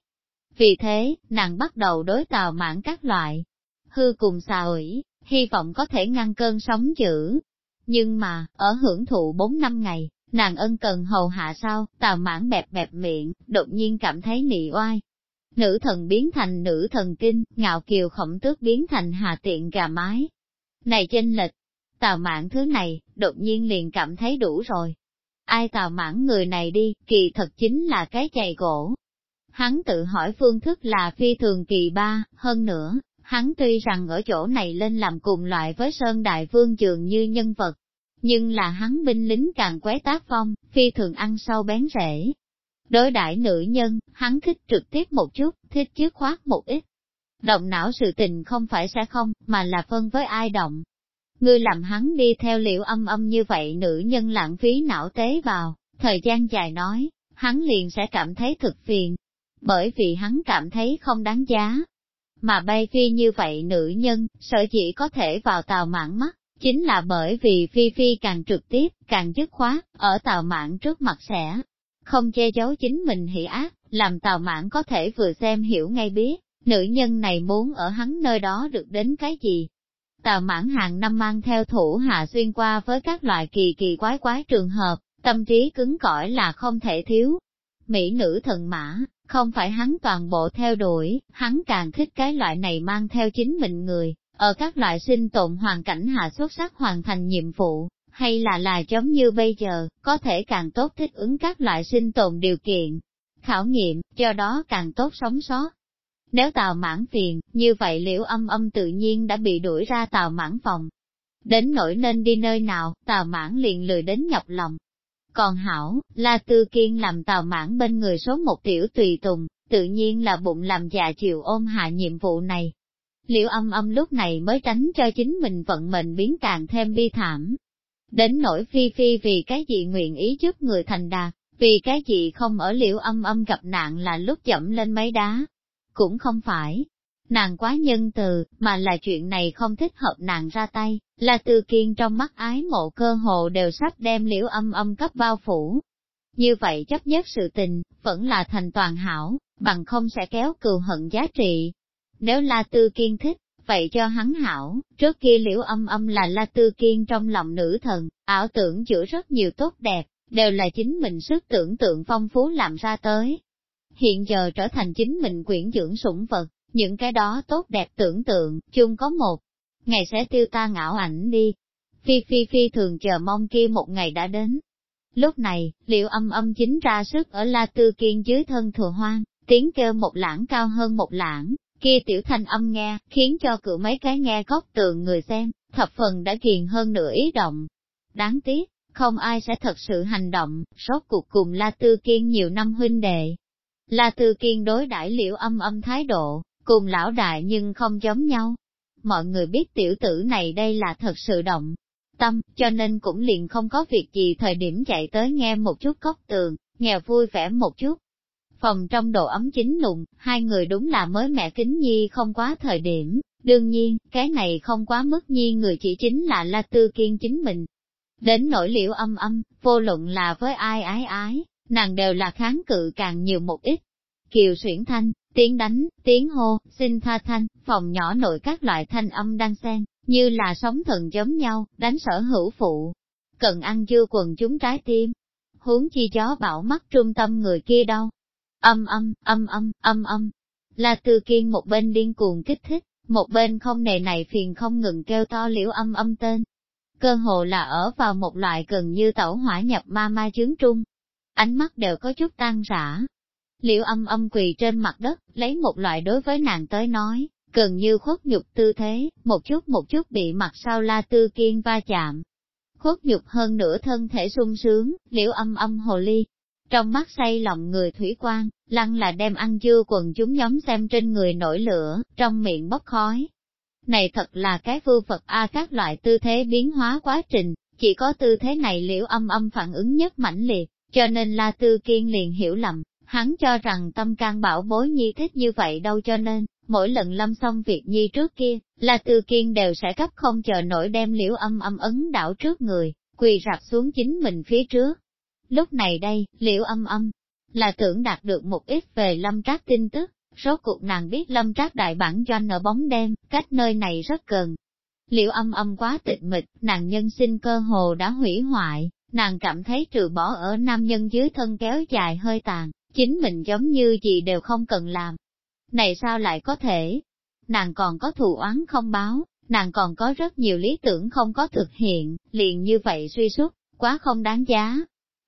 Vì thế, nàng bắt đầu đối tào mãn các loại, hư cùng xà ủy, hy vọng có thể ngăn cơn sóng dữ. Nhưng mà, ở hưởng thụ bốn năm ngày, nàng ân cần hầu hạ sau, tào mãn bẹp bẹp miệng, đột nhiên cảm thấy nị oai, Nữ thần biến thành nữ thần kinh, ngạo kiều khổng tước biến thành hà tiện gà mái. Này chênh lệch, tào mãn thứ này, đột nhiên liền cảm thấy đủ rồi. Ai tào mãn người này đi, kỳ thật chính là cái chày gỗ. Hắn tự hỏi phương thức là phi thường kỳ ba, hơn nữa, hắn tuy rằng ở chỗ này lên làm cùng loại với Sơn Đại Vương dường như nhân vật, nhưng là hắn binh lính càng quế tác phong, phi thường ăn sâu bén rễ, Đối đại nữ nhân, hắn thích trực tiếp một chút, thích chứ khoát một ít. Động não sự tình không phải sẽ không, mà là phân với ai động. Ngươi làm hắn đi theo liệu âm âm như vậy nữ nhân lãng phí não tế vào, thời gian dài nói, hắn liền sẽ cảm thấy thực phiền, bởi vì hắn cảm thấy không đáng giá. Mà bay phi như vậy nữ nhân, sợ chỉ có thể vào tàu mãn mắt, chính là bởi vì phi phi càng trực tiếp, càng dứt khoát, ở tàu mãn trước mặt sẽ không che giấu chính mình hỉ ác, làm tàu mãn có thể vừa xem hiểu ngay biết, nữ nhân này muốn ở hắn nơi đó được đến cái gì. tàu mãn hàng năm mang theo thủ hạ xuyên qua với các loại kỳ kỳ quái quái trường hợp, tâm trí cứng cỏi là không thể thiếu. Mỹ nữ thần mã, không phải hắn toàn bộ theo đuổi, hắn càng thích cái loại này mang theo chính mình người, ở các loại sinh tồn hoàn cảnh hạ xuất sắc hoàn thành nhiệm vụ, hay là là giống như bây giờ, có thể càng tốt thích ứng các loại sinh tồn điều kiện, khảo nghiệm, do đó càng tốt sống sót. Nếu tàu mãn phiền, như vậy liễu âm âm tự nhiên đã bị đuổi ra tàu mãn phòng. Đến nỗi nên đi nơi nào, tàu mãn liền lười đến nhọc lòng. Còn hảo, La Tư Kiên làm tàu mãn bên người số một tiểu tùy tùng, tự nhiên là bụng làm già chịu ôm hạ nhiệm vụ này. Liễu âm âm lúc này mới tránh cho chính mình vận mệnh biến càng thêm bi thảm, Đến nỗi phi phi vì cái gì nguyện ý giúp người thành đạt, vì cái gì không ở liễu âm âm gặp nạn là lúc chậm lên mấy đá. Cũng không phải, nàng quá nhân từ, mà là chuyện này không thích hợp nàng ra tay, là từ kiên trong mắt ái mộ cơ hồ đều sắp đem liễu âm âm cấp bao phủ. Như vậy chấp nhất sự tình, vẫn là thành toàn hảo, bằng không sẽ kéo cừu hận giá trị. Nếu La Tư Kiên thích, vậy cho hắn hảo, trước kia liễu âm âm là La Tư Kiên trong lòng nữ thần, ảo tưởng chữa rất nhiều tốt đẹp, đều là chính mình sức tưởng tượng phong phú làm ra tới. Hiện giờ trở thành chính mình quyển dưỡng sủng vật, những cái đó tốt đẹp tưởng tượng, chung có một ngày sẽ tiêu ta ngạo ảnh đi. Phi Phi Phi thường chờ mong kia một ngày đã đến. Lúc này, liệu âm âm chính ra sức ở La Tư Kiên dưới thân thừa hoang, tiếng kêu một lãng cao hơn một lãng, kia tiểu thanh âm nghe, khiến cho cự mấy cái nghe góc tường người xem, thập phần đã kiền hơn nửa ý động. Đáng tiếc, không ai sẽ thật sự hành động, rốt cuộc cùng La Tư Kiên nhiều năm huynh đệ. La Tư Kiên đối đãi liễu âm âm thái độ, cùng lão đại nhưng không giống nhau. Mọi người biết tiểu tử này đây là thật sự động, tâm, cho nên cũng liền không có việc gì thời điểm chạy tới nghe một chút cốc tường, nghèo vui vẻ một chút. Phòng trong độ ấm chính nụng, hai người đúng là mới mẹ kính nhi không quá thời điểm, đương nhiên, cái này không quá mức nhi người chỉ chính là La Tư Kiên chính mình. Đến nỗi liễu âm âm, vô luận là với ai ái ái, nàng đều là kháng cự càng nhiều một ít. Kiều xuyển thanh, tiếng đánh, tiếng hô, xin tha thanh, phòng nhỏ nội các loại thanh âm đang xen, như là sóng thần giống nhau, đánh sở hữu phụ. Cần ăn chưa quần chúng trái tim. Huống chi chó bảo mắt trung tâm người kia đâu. Âm âm, âm âm, âm âm. Là từ kiên một bên điên cuồng kích thích, một bên không nề này phiền không ngừng kêu to liễu âm âm tên. Cơ hồ là ở vào một loại gần như tẩu hỏa nhập ma ma chướng trung. Ánh mắt đều có chút tan rã. Liễu âm âm quỳ trên mặt đất, lấy một loại đối với nàng tới nói, gần như khuất nhục tư thế, một chút một chút bị mặt sau la tư kiên va chạm. Khuất nhục hơn nửa thân thể sung sướng, liễu âm âm hồ ly. Trong mắt say lòng người thủy quan, lăng là đem ăn dưa quần chúng nhóm xem trên người nổi lửa, trong miệng bốc khói. Này thật là cái vư Phật A các loại tư thế biến hóa quá trình, chỉ có tư thế này liễu âm âm phản ứng nhất mãnh liệt, cho nên La Tư Kiên liền hiểu lầm, hắn cho rằng tâm can bảo bối nhi thích như vậy đâu cho nên, mỗi lần lâm xong việc nhi trước kia, là từ kiên đều sẽ cấp không chờ nổi đem liễu âm âm ấn đảo trước người, quỳ rạp xuống chính mình phía trước. Lúc này đây, liễu âm âm, là tưởng đạt được một ít về lâm trác tin tức, số cuộc nàng biết lâm trác đại bản doanh ở bóng đêm, cách nơi này rất gần. Liễu âm âm quá tịch mịch, nàng nhân sinh cơ hồ đã hủy hoại, nàng cảm thấy trừ bỏ ở nam nhân dưới thân kéo dài hơi tàn, chính mình giống như gì đều không cần làm, này sao lại có thể? Nàng còn có thù oán không báo, nàng còn có rất nhiều lý tưởng không có thực hiện, liền như vậy suy suốt, quá không đáng giá.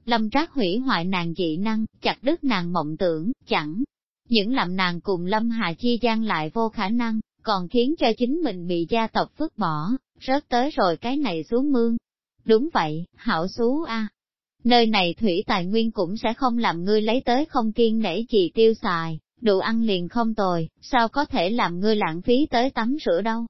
Lâm trác hủy hoại nàng dị năng, chặt đứt nàng mộng tưởng, chẳng những làm nàng cùng Lâm Hà Chi gian lại vô khả năng, còn khiến cho chính mình bị gia tộc phước bỏ, rớt tới rồi cái này xuống mương. Đúng vậy, hảo xú a. Nơi này thủy tài nguyên cũng sẽ không làm ngươi lấy tới không kiên nể gì tiêu xài, đủ ăn liền không tồi, sao có thể làm ngươi lãng phí tới tắm rửa đâu.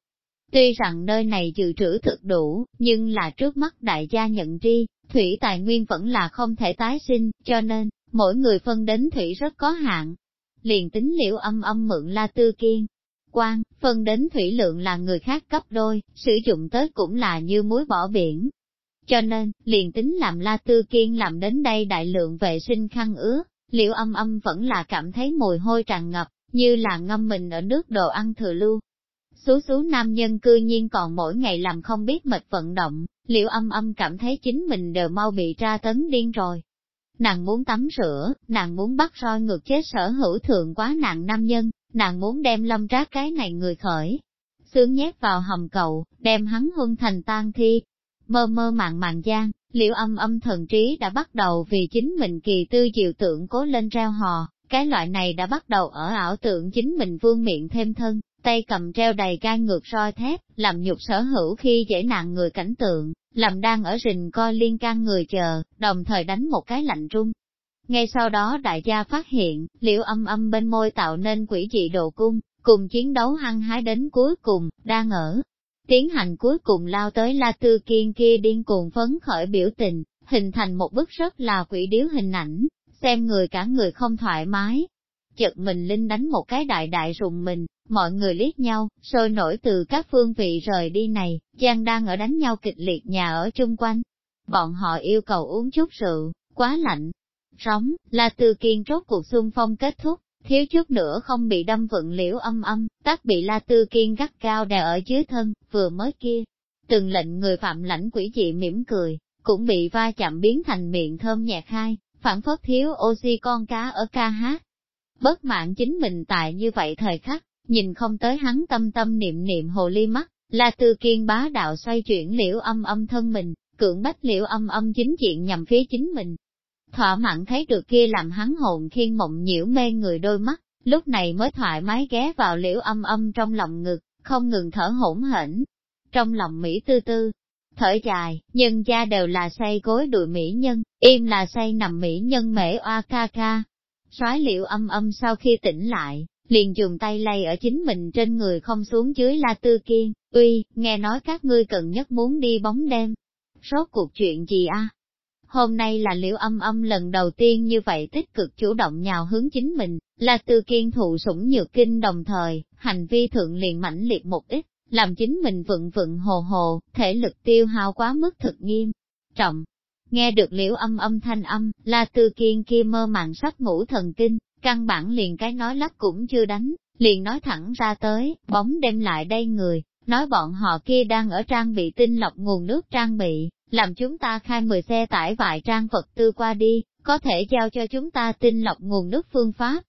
Tuy rằng nơi này dự trữ thực đủ, nhưng là trước mắt đại gia nhận tri, thủy tài nguyên vẫn là không thể tái sinh, cho nên, mỗi người phân đến thủy rất có hạn. Liền tính liễu âm âm mượn la tư kiên. Quan, phân đến thủy lượng là người khác cấp đôi, sử dụng tới cũng là như muối bỏ biển. Cho nên, liền tính làm la tư kiên làm đến đây đại lượng vệ sinh khăn ướt, Liễu âm âm vẫn là cảm thấy mùi hôi tràn ngập, như là ngâm mình ở nước đồ ăn thừa lưu. Số số nam nhân cư nhiên còn mỗi ngày làm không biết mệt vận động, liễu âm âm cảm thấy chính mình đều mau bị tra tấn điên rồi. Nàng muốn tắm rửa, nàng muốn bắt roi ngược chết sở hữu thượng quá nặng nam nhân, nàng muốn đem lâm trác cái này người khởi. Sướng nhét vào hầm cầu, đem hắn huân thành tan thi. Mơ mơ màng màng gian, Liễu âm âm thần trí đã bắt đầu vì chính mình kỳ tư diệu tượng cố lên treo hò, cái loại này đã bắt đầu ở ảo tượng chính mình vương miệng thêm thân, tay cầm treo đầy gan ngược roi thép, làm nhục sở hữu khi dễ nạn người cảnh tượng, làm đang ở rình coi liên can người chờ, đồng thời đánh một cái lạnh trung. Ngay sau đó đại gia phát hiện, liễu âm âm bên môi tạo nên quỷ dị độ cung, cùng chiến đấu hăng hái đến cuối cùng, đang ở Tiến hành cuối cùng lao tới La Tư Kiên kia điên cuồng phấn khởi biểu tình, hình thành một bức rất là quỷ điếu hình ảnh, xem người cả người không thoải mái. Chợt mình linh đánh một cái đại đại rùng mình, mọi người liếc nhau, sôi nổi từ các phương vị rời đi này, Giang đang ở đánh nhau kịch liệt nhà ở chung quanh. Bọn họ yêu cầu uống chút rượu, quá lạnh. Róng, La Tư kiên rốt cuộc xung phong kết thúc, thiếu chút nữa không bị đâm vận liễu âm âm, tác bị La Tư Kiên gắt cao đè ở dưới thân, vừa mới kia. Từng lệnh người phạm lãnh quỷ dị mỉm cười, cũng bị va chạm biến thành miệng thơm nhẹ khai, phản phất thiếu oxy con cá ở ca hát. Bất mạng chính mình tại như vậy thời khắc, nhìn không tới hắn tâm tâm niệm niệm hồ ly mắt, La Tư Kiên bá đạo xoay chuyển liễu âm âm thân mình, cưỡng bách liễu âm âm chính diện nhằm phía chính mình. Thỏa mãn thấy được kia làm hắn hồn khiên mộng nhiễu mê người đôi mắt, lúc này mới thoải mái ghé vào liễu âm âm trong lòng ngực, không ngừng thở hỗn hển. Trong lòng Mỹ tư tư, thở dài, nhân gia đều là say gối đùi mỹ nhân, im là say nằm mỹ nhân mễ oa ca ca. Soái liễu âm âm sau khi tỉnh lại, liền dùng tay lay ở chính mình trên người không xuống dưới la tư kiên, uy, nghe nói các ngươi cần nhất muốn đi bóng đêm. Rốt cuộc chuyện gì a? Hôm nay là liễu âm âm lần đầu tiên như vậy tích cực chủ động nhào hướng chính mình, là từ kiên thụ sủng nhược kinh đồng thời, hành vi thượng liền mãnh liệt một ít, làm chính mình vựng vựng hồ hồ, thể lực tiêu hao quá mức thực nghiêm, trọng. Nghe được liễu âm âm thanh âm, là từ kiên kia mơ màng sắp ngủ thần kinh, căn bản liền cái nói lắp cũng chưa đánh, liền nói thẳng ra tới, bóng đem lại đây người, nói bọn họ kia đang ở trang bị tinh lọc nguồn nước trang bị, làm chúng ta khai 10 xe tải vài trang vật tư qua đi, có thể giao cho chúng ta tinh lọc nguồn nước phương pháp.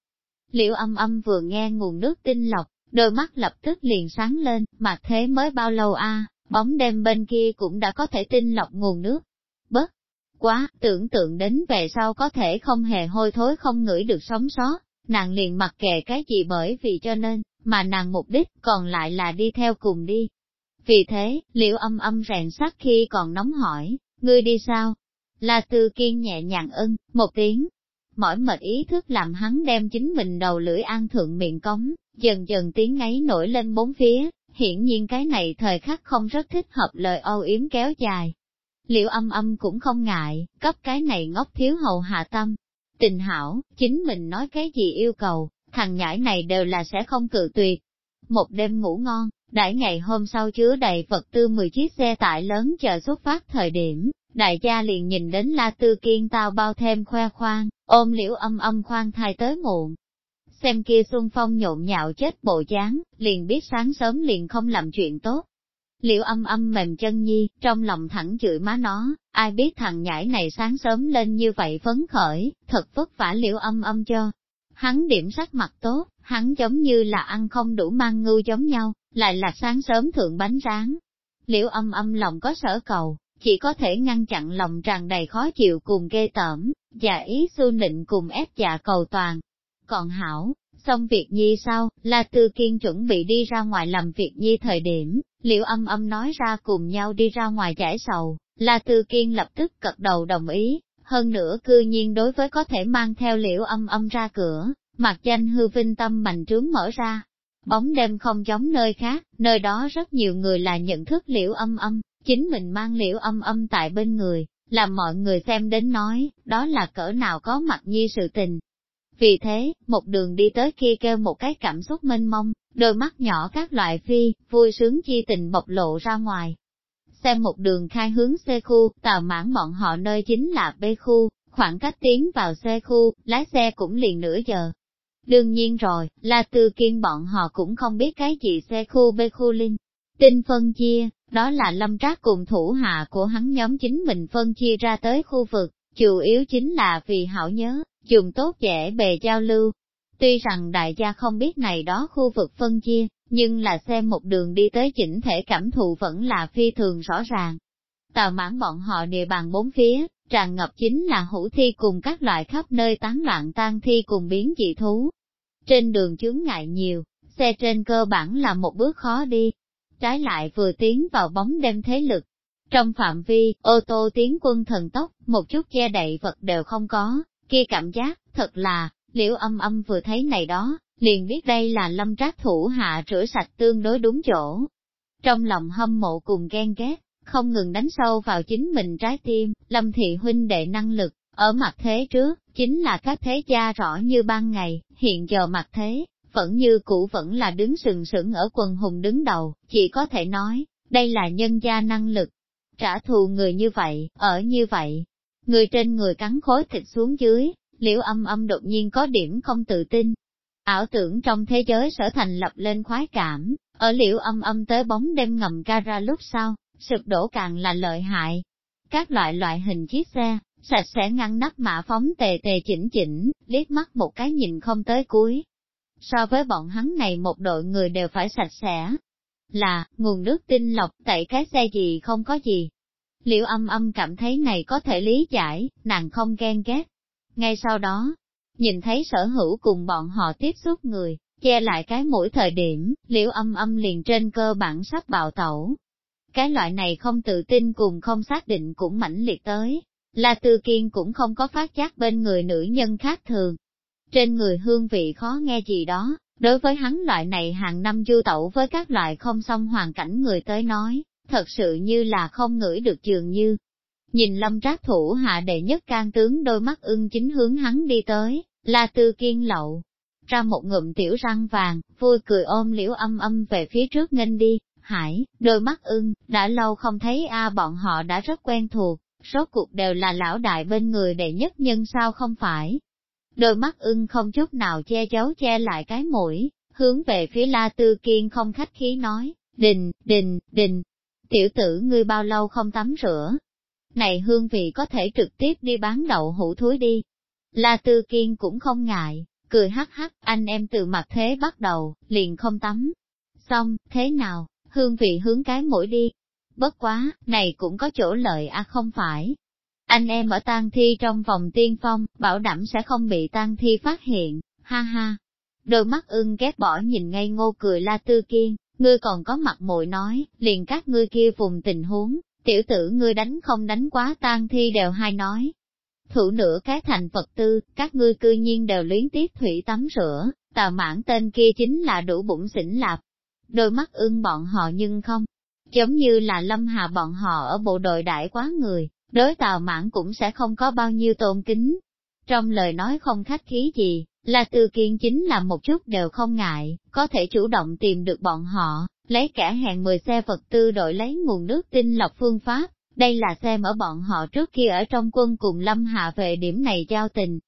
Liễu âm âm vừa nghe nguồn nước tinh lọc, đôi mắt lập tức liền sáng lên, Mà thế mới bao lâu a bóng đêm bên kia cũng đã có thể tinh lọc nguồn nước. Bất quá, tưởng tượng đến về sau có thể không hề hôi thối không ngửi được sống sót, nàng liền mặc kệ cái gì bởi vì cho nên, mà nàng mục đích còn lại là đi theo cùng đi. Vì thế, liệu âm âm rèn sắt khi còn nóng hỏi, ngươi đi sao? Là tư kiên nhẹ nhàng ưng, một tiếng. Mỏi mệt ý thức làm hắn đem chính mình đầu lưỡi an thượng miệng cống, dần dần tiếng ấy nổi lên bốn phía, hiển nhiên cái này thời khắc không rất thích hợp lời âu yếm kéo dài, liệu âm âm cũng không ngại, cấp cái này ngốc thiếu hầu hạ tâm. Tình hảo, chính mình nói cái gì yêu cầu, thằng nhãi này đều là sẽ không cự tuyệt. Một đêm ngủ ngon, đại ngày hôm sau chứa đầy vật tư 10 chiếc xe tải lớn chờ xuất phát thời điểm, đại gia liền nhìn đến La Tư Kiên tao bao thêm khoe khoang, ôm liễu âm âm khoan thai tới muộn. Xem kia Xuân Phong nhộn nhạo chết bộ dáng, liền biết sáng sớm liền không làm chuyện tốt, Liễu âm âm mềm chân nhi, trong lòng thẳng chửi má nó, ai biết thằng nhãi này sáng sớm lên như vậy phấn khởi, thật vất vả liễu âm âm cho. Hắn điểm sắc mặt tốt, hắn giống như là ăn không đủ mang ngưu giống nhau, lại là sáng sớm thượng bánh rán. Liễu âm âm lòng có sở cầu, chỉ có thể ngăn chặn lòng tràn đầy khó chịu cùng ghê tởm, và ý xu nịnh cùng ép dạ cầu toàn. Còn hảo, xong việc nhi sau, là Tư Kiên chuẩn bị đi ra ngoài làm việc nhi thời điểm, Liễu âm âm nói ra cùng nhau đi ra ngoài giải sầu, là Tư Kiên lập tức cật đầu đồng ý, hơn nữa cư nhiên đối với có thể mang theo liễu âm âm ra cửa, mặt danh hư vinh tâm bành trướng mở ra. Bóng đêm không giống nơi khác, nơi đó rất nhiều người là nhận thức liễu âm âm, chính mình mang liễu âm âm tại bên người, làm mọi người xem đến nói, đó là cỡ nào có mặt nhi sự tình, vì thế, một đường đi tới kia kêu một cái cảm xúc mênh mông, đôi mắt nhỏ các loại phi, vui sướng chi tình bộc lộ ra ngoài. Xem một đường khai hướng C khu, tàu mãn bọn họ nơi chính là B khu, khoảng cách tiến vào C khu, lái xe cũng liền nửa giờ. Đương nhiên rồi, là từ kiên bọn họ cũng không biết cái gì xe khu bê khu linh. Tinh phân chia, đó là lâm trác cùng thủ hạ của hắn nhóm chính mình phân chia ra tới khu vực, chủ yếu chính là vì hảo nhớ, dùng tốt dễ bề giao lưu. Tuy rằng đại gia không biết này đó khu vực phân chia, nhưng là xem một đường đi tới chỉnh thể cảm thụ vẫn là phi thường rõ ràng. Tào mãn bọn họ địa bàn bốn phía, tràn ngập chính là hữu thi cùng các loại khắp nơi tán loạn tan thi cùng biến dị thú. Trên đường chướng ngại nhiều, xe trên cơ bản là một bước khó đi. Trái lại vừa tiến vào bóng đêm thế lực. Trong phạm vi, ô tô tiến quân thần tốc, một chút che đậy vật đều không có, kia cảm giác, thật là, liễu âm âm vừa thấy này đó, liền biết đây là lâm trác thủ hạ rửa sạch tương đối đúng chỗ. Trong lòng hâm mộ cùng ghen ghét, không ngừng đánh sâu vào chính mình trái tim, lâm thị huynh đệ năng lực, ở mặt thế trước, chính là các thế gia rõ như ban ngày, hiện giờ mặt thế, vẫn như cũ vẫn là đứng sừng sững ở quần hùng đứng đầu, chỉ có thể nói, đây là nhân gia năng lực. Trả thù người như vậy, ở như vậy, Người trên người cắn khối thịt xuống dưới, liễu âm âm đột nhiên có điểm không tự tin. Ảo tưởng trong thế giới sở thành lập lên khoái cảm, ở liễu âm âm tới bóng đêm ngầm ca ra lúc sau, sụp đổ càng là lợi hại. Các loại loại hình chiếc xe, sạch sẽ ngăn nắp mạ phóng tề tề chỉnh chỉnh, liếc mắt một cái nhìn không tới cuối. So với bọn hắn này một đội người đều phải sạch sẽ. Là, nguồn nước tinh lọc tẩy cái xe gì không có gì. Liễu âm âm cảm thấy này có thể lý giải, nàng không ghen ghét. Ngay sau đó, nhìn thấy sở hữu cùng bọn họ tiếp xúc người, che lại cái mũi thời điểm, liễu âm âm liền trên cơ bản sắp bạo tẩu. Cái loại này không tự tin cùng không xác định cũng mãnh liệt tới, là Tư Kiên cũng không có phát giác bên người nữ nhân khác thường. Trên người hương vị khó nghe gì đó, đối với hắn loại này hàng năm du tẩu với các loại không xong hoàn cảnh người tới nói, thật sự như là không ngửi được dường như. Nhìn lâm trác thủ hạ đệ nhất can tướng đôi mắt ưng chính hướng hắn đi tới, là Tư Kiên lậu. Ra một ngụm tiểu răng vàng, vui cười ôm liễu âm âm về phía trước nghênh đi, hải, đôi mắt ưng, đã lâu không thấy a bọn họ đã rất quen thuộc, Rốt cuộc đều là lão đại bên người đệ nhất nhân sao không phải. Đôi mắt ưng không chút nào che giấu che lại cái mũi, hướng về phía La Tư Kiên không khách khí nói, đình, đình, đình, tiểu tử ngươi bao lâu không tắm rửa. Này hương vị có thể trực tiếp đi bán đậu hũ thúi đi. La Tư Kiên cũng không ngại, cười hắc hắc, anh em từ mặt thế bắt đầu, liền không tắm. Xong, thế nào, hương vị hướng cái mũi đi, Bất quá, này cũng có chỗ lợi à không phải. Anh em ở tang thi trong vòng tiên phong, bảo đảm sẽ không bị tang thi phát hiện, ha ha. Đôi mắt ưng ghét bỏ nhìn ngay ngô cười la tư kiên, ngươi còn có mặt mội nói, liền các ngươi kia vùng tình huống, tiểu tử ngươi đánh không đánh quá tang thi đều hay nói. Thủ nửa cái thành Phật tư, các ngươi cư nhiên đều luyến tiếc thủy tắm rửa, tà mãn tên kia chính là đủ bụng xỉn lạp. Đôi mắt ưng bọn họ nhưng không, Giống như là lâm hà bọn họ ở bộ đội đại quá người, đối tào mãn cũng sẽ không có bao nhiêu tôn kính. Trong lời nói không khách khí gì, là từ kiên chính là một chút đều không ngại, có thể chủ động tìm được bọn họ, lấy cả hàng 10 xe vật tư đội lấy nguồn nước tinh lọc phương pháp, đây là xem ở bọn họ trước kia ở trong quân cùng Lâm Hạ về điểm này giao tình.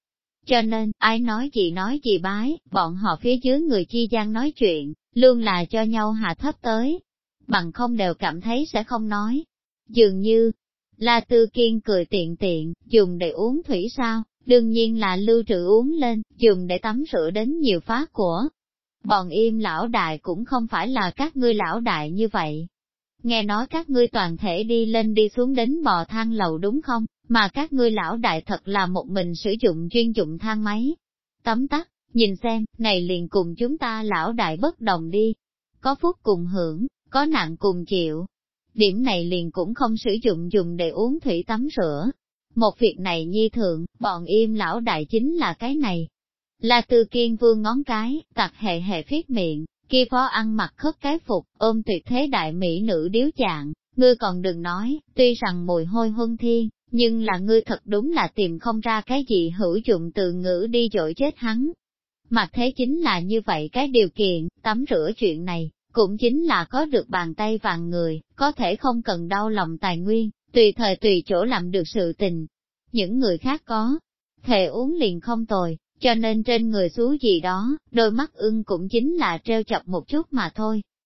Cho nên, ai nói gì nói gì bái, bọn họ phía dưới người chi gian nói chuyện, luôn là cho nhau hạ thấp tới, bằng không đều cảm thấy sẽ không nói. Dường như, La Tư Kiên cười tiện tiện, dùng để uống thủy sao, đương nhiên là lưu trữ uống lên, dùng để tắm rửa đến nhiều phá của. Bọn im lão đại cũng không phải là các ngươi lão đại như vậy. Nghe nói các ngươi toàn thể đi lên đi xuống đến bò thang lầu đúng không, mà các ngươi lão đại thật là một mình sử dụng chuyên dụng thang máy. Tấm tắt, nhìn xem, này liền cùng chúng ta lão đại bất đồng đi. Có phúc cùng hưởng, có nặng cùng chịu. Điểm này liền cũng không sử dụng dùng để uống thủy tắm rửa. Một việc này nhi thượng, bọn im lão đại chính là cái này. Là từ kiên vương ngón cái, tặc hệ hệ phiết miệng, kia phó ăn mặc khất cái phục, ôm tuyệt thế đại mỹ nữ điếu chạng, ngươi còn đừng nói, tuy rằng mùi hôi huân thiên, nhưng là ngươi thật đúng là tìm không ra cái gì hữu dụng từ ngữ đi dội chết hắn. Mặt thế chính là như vậy cái điều kiện, tắm rửa chuyện này, cũng chính là có được bàn tay vàng người, có thể không cần đau lòng tài nguyên, tùy thời tùy chỗ làm được sự tình. Những người khác có, thể uống liền không tồi, cho nên trên người xú gì đó, đôi mắt ưng cũng chính là treo chọc một chút mà thôi.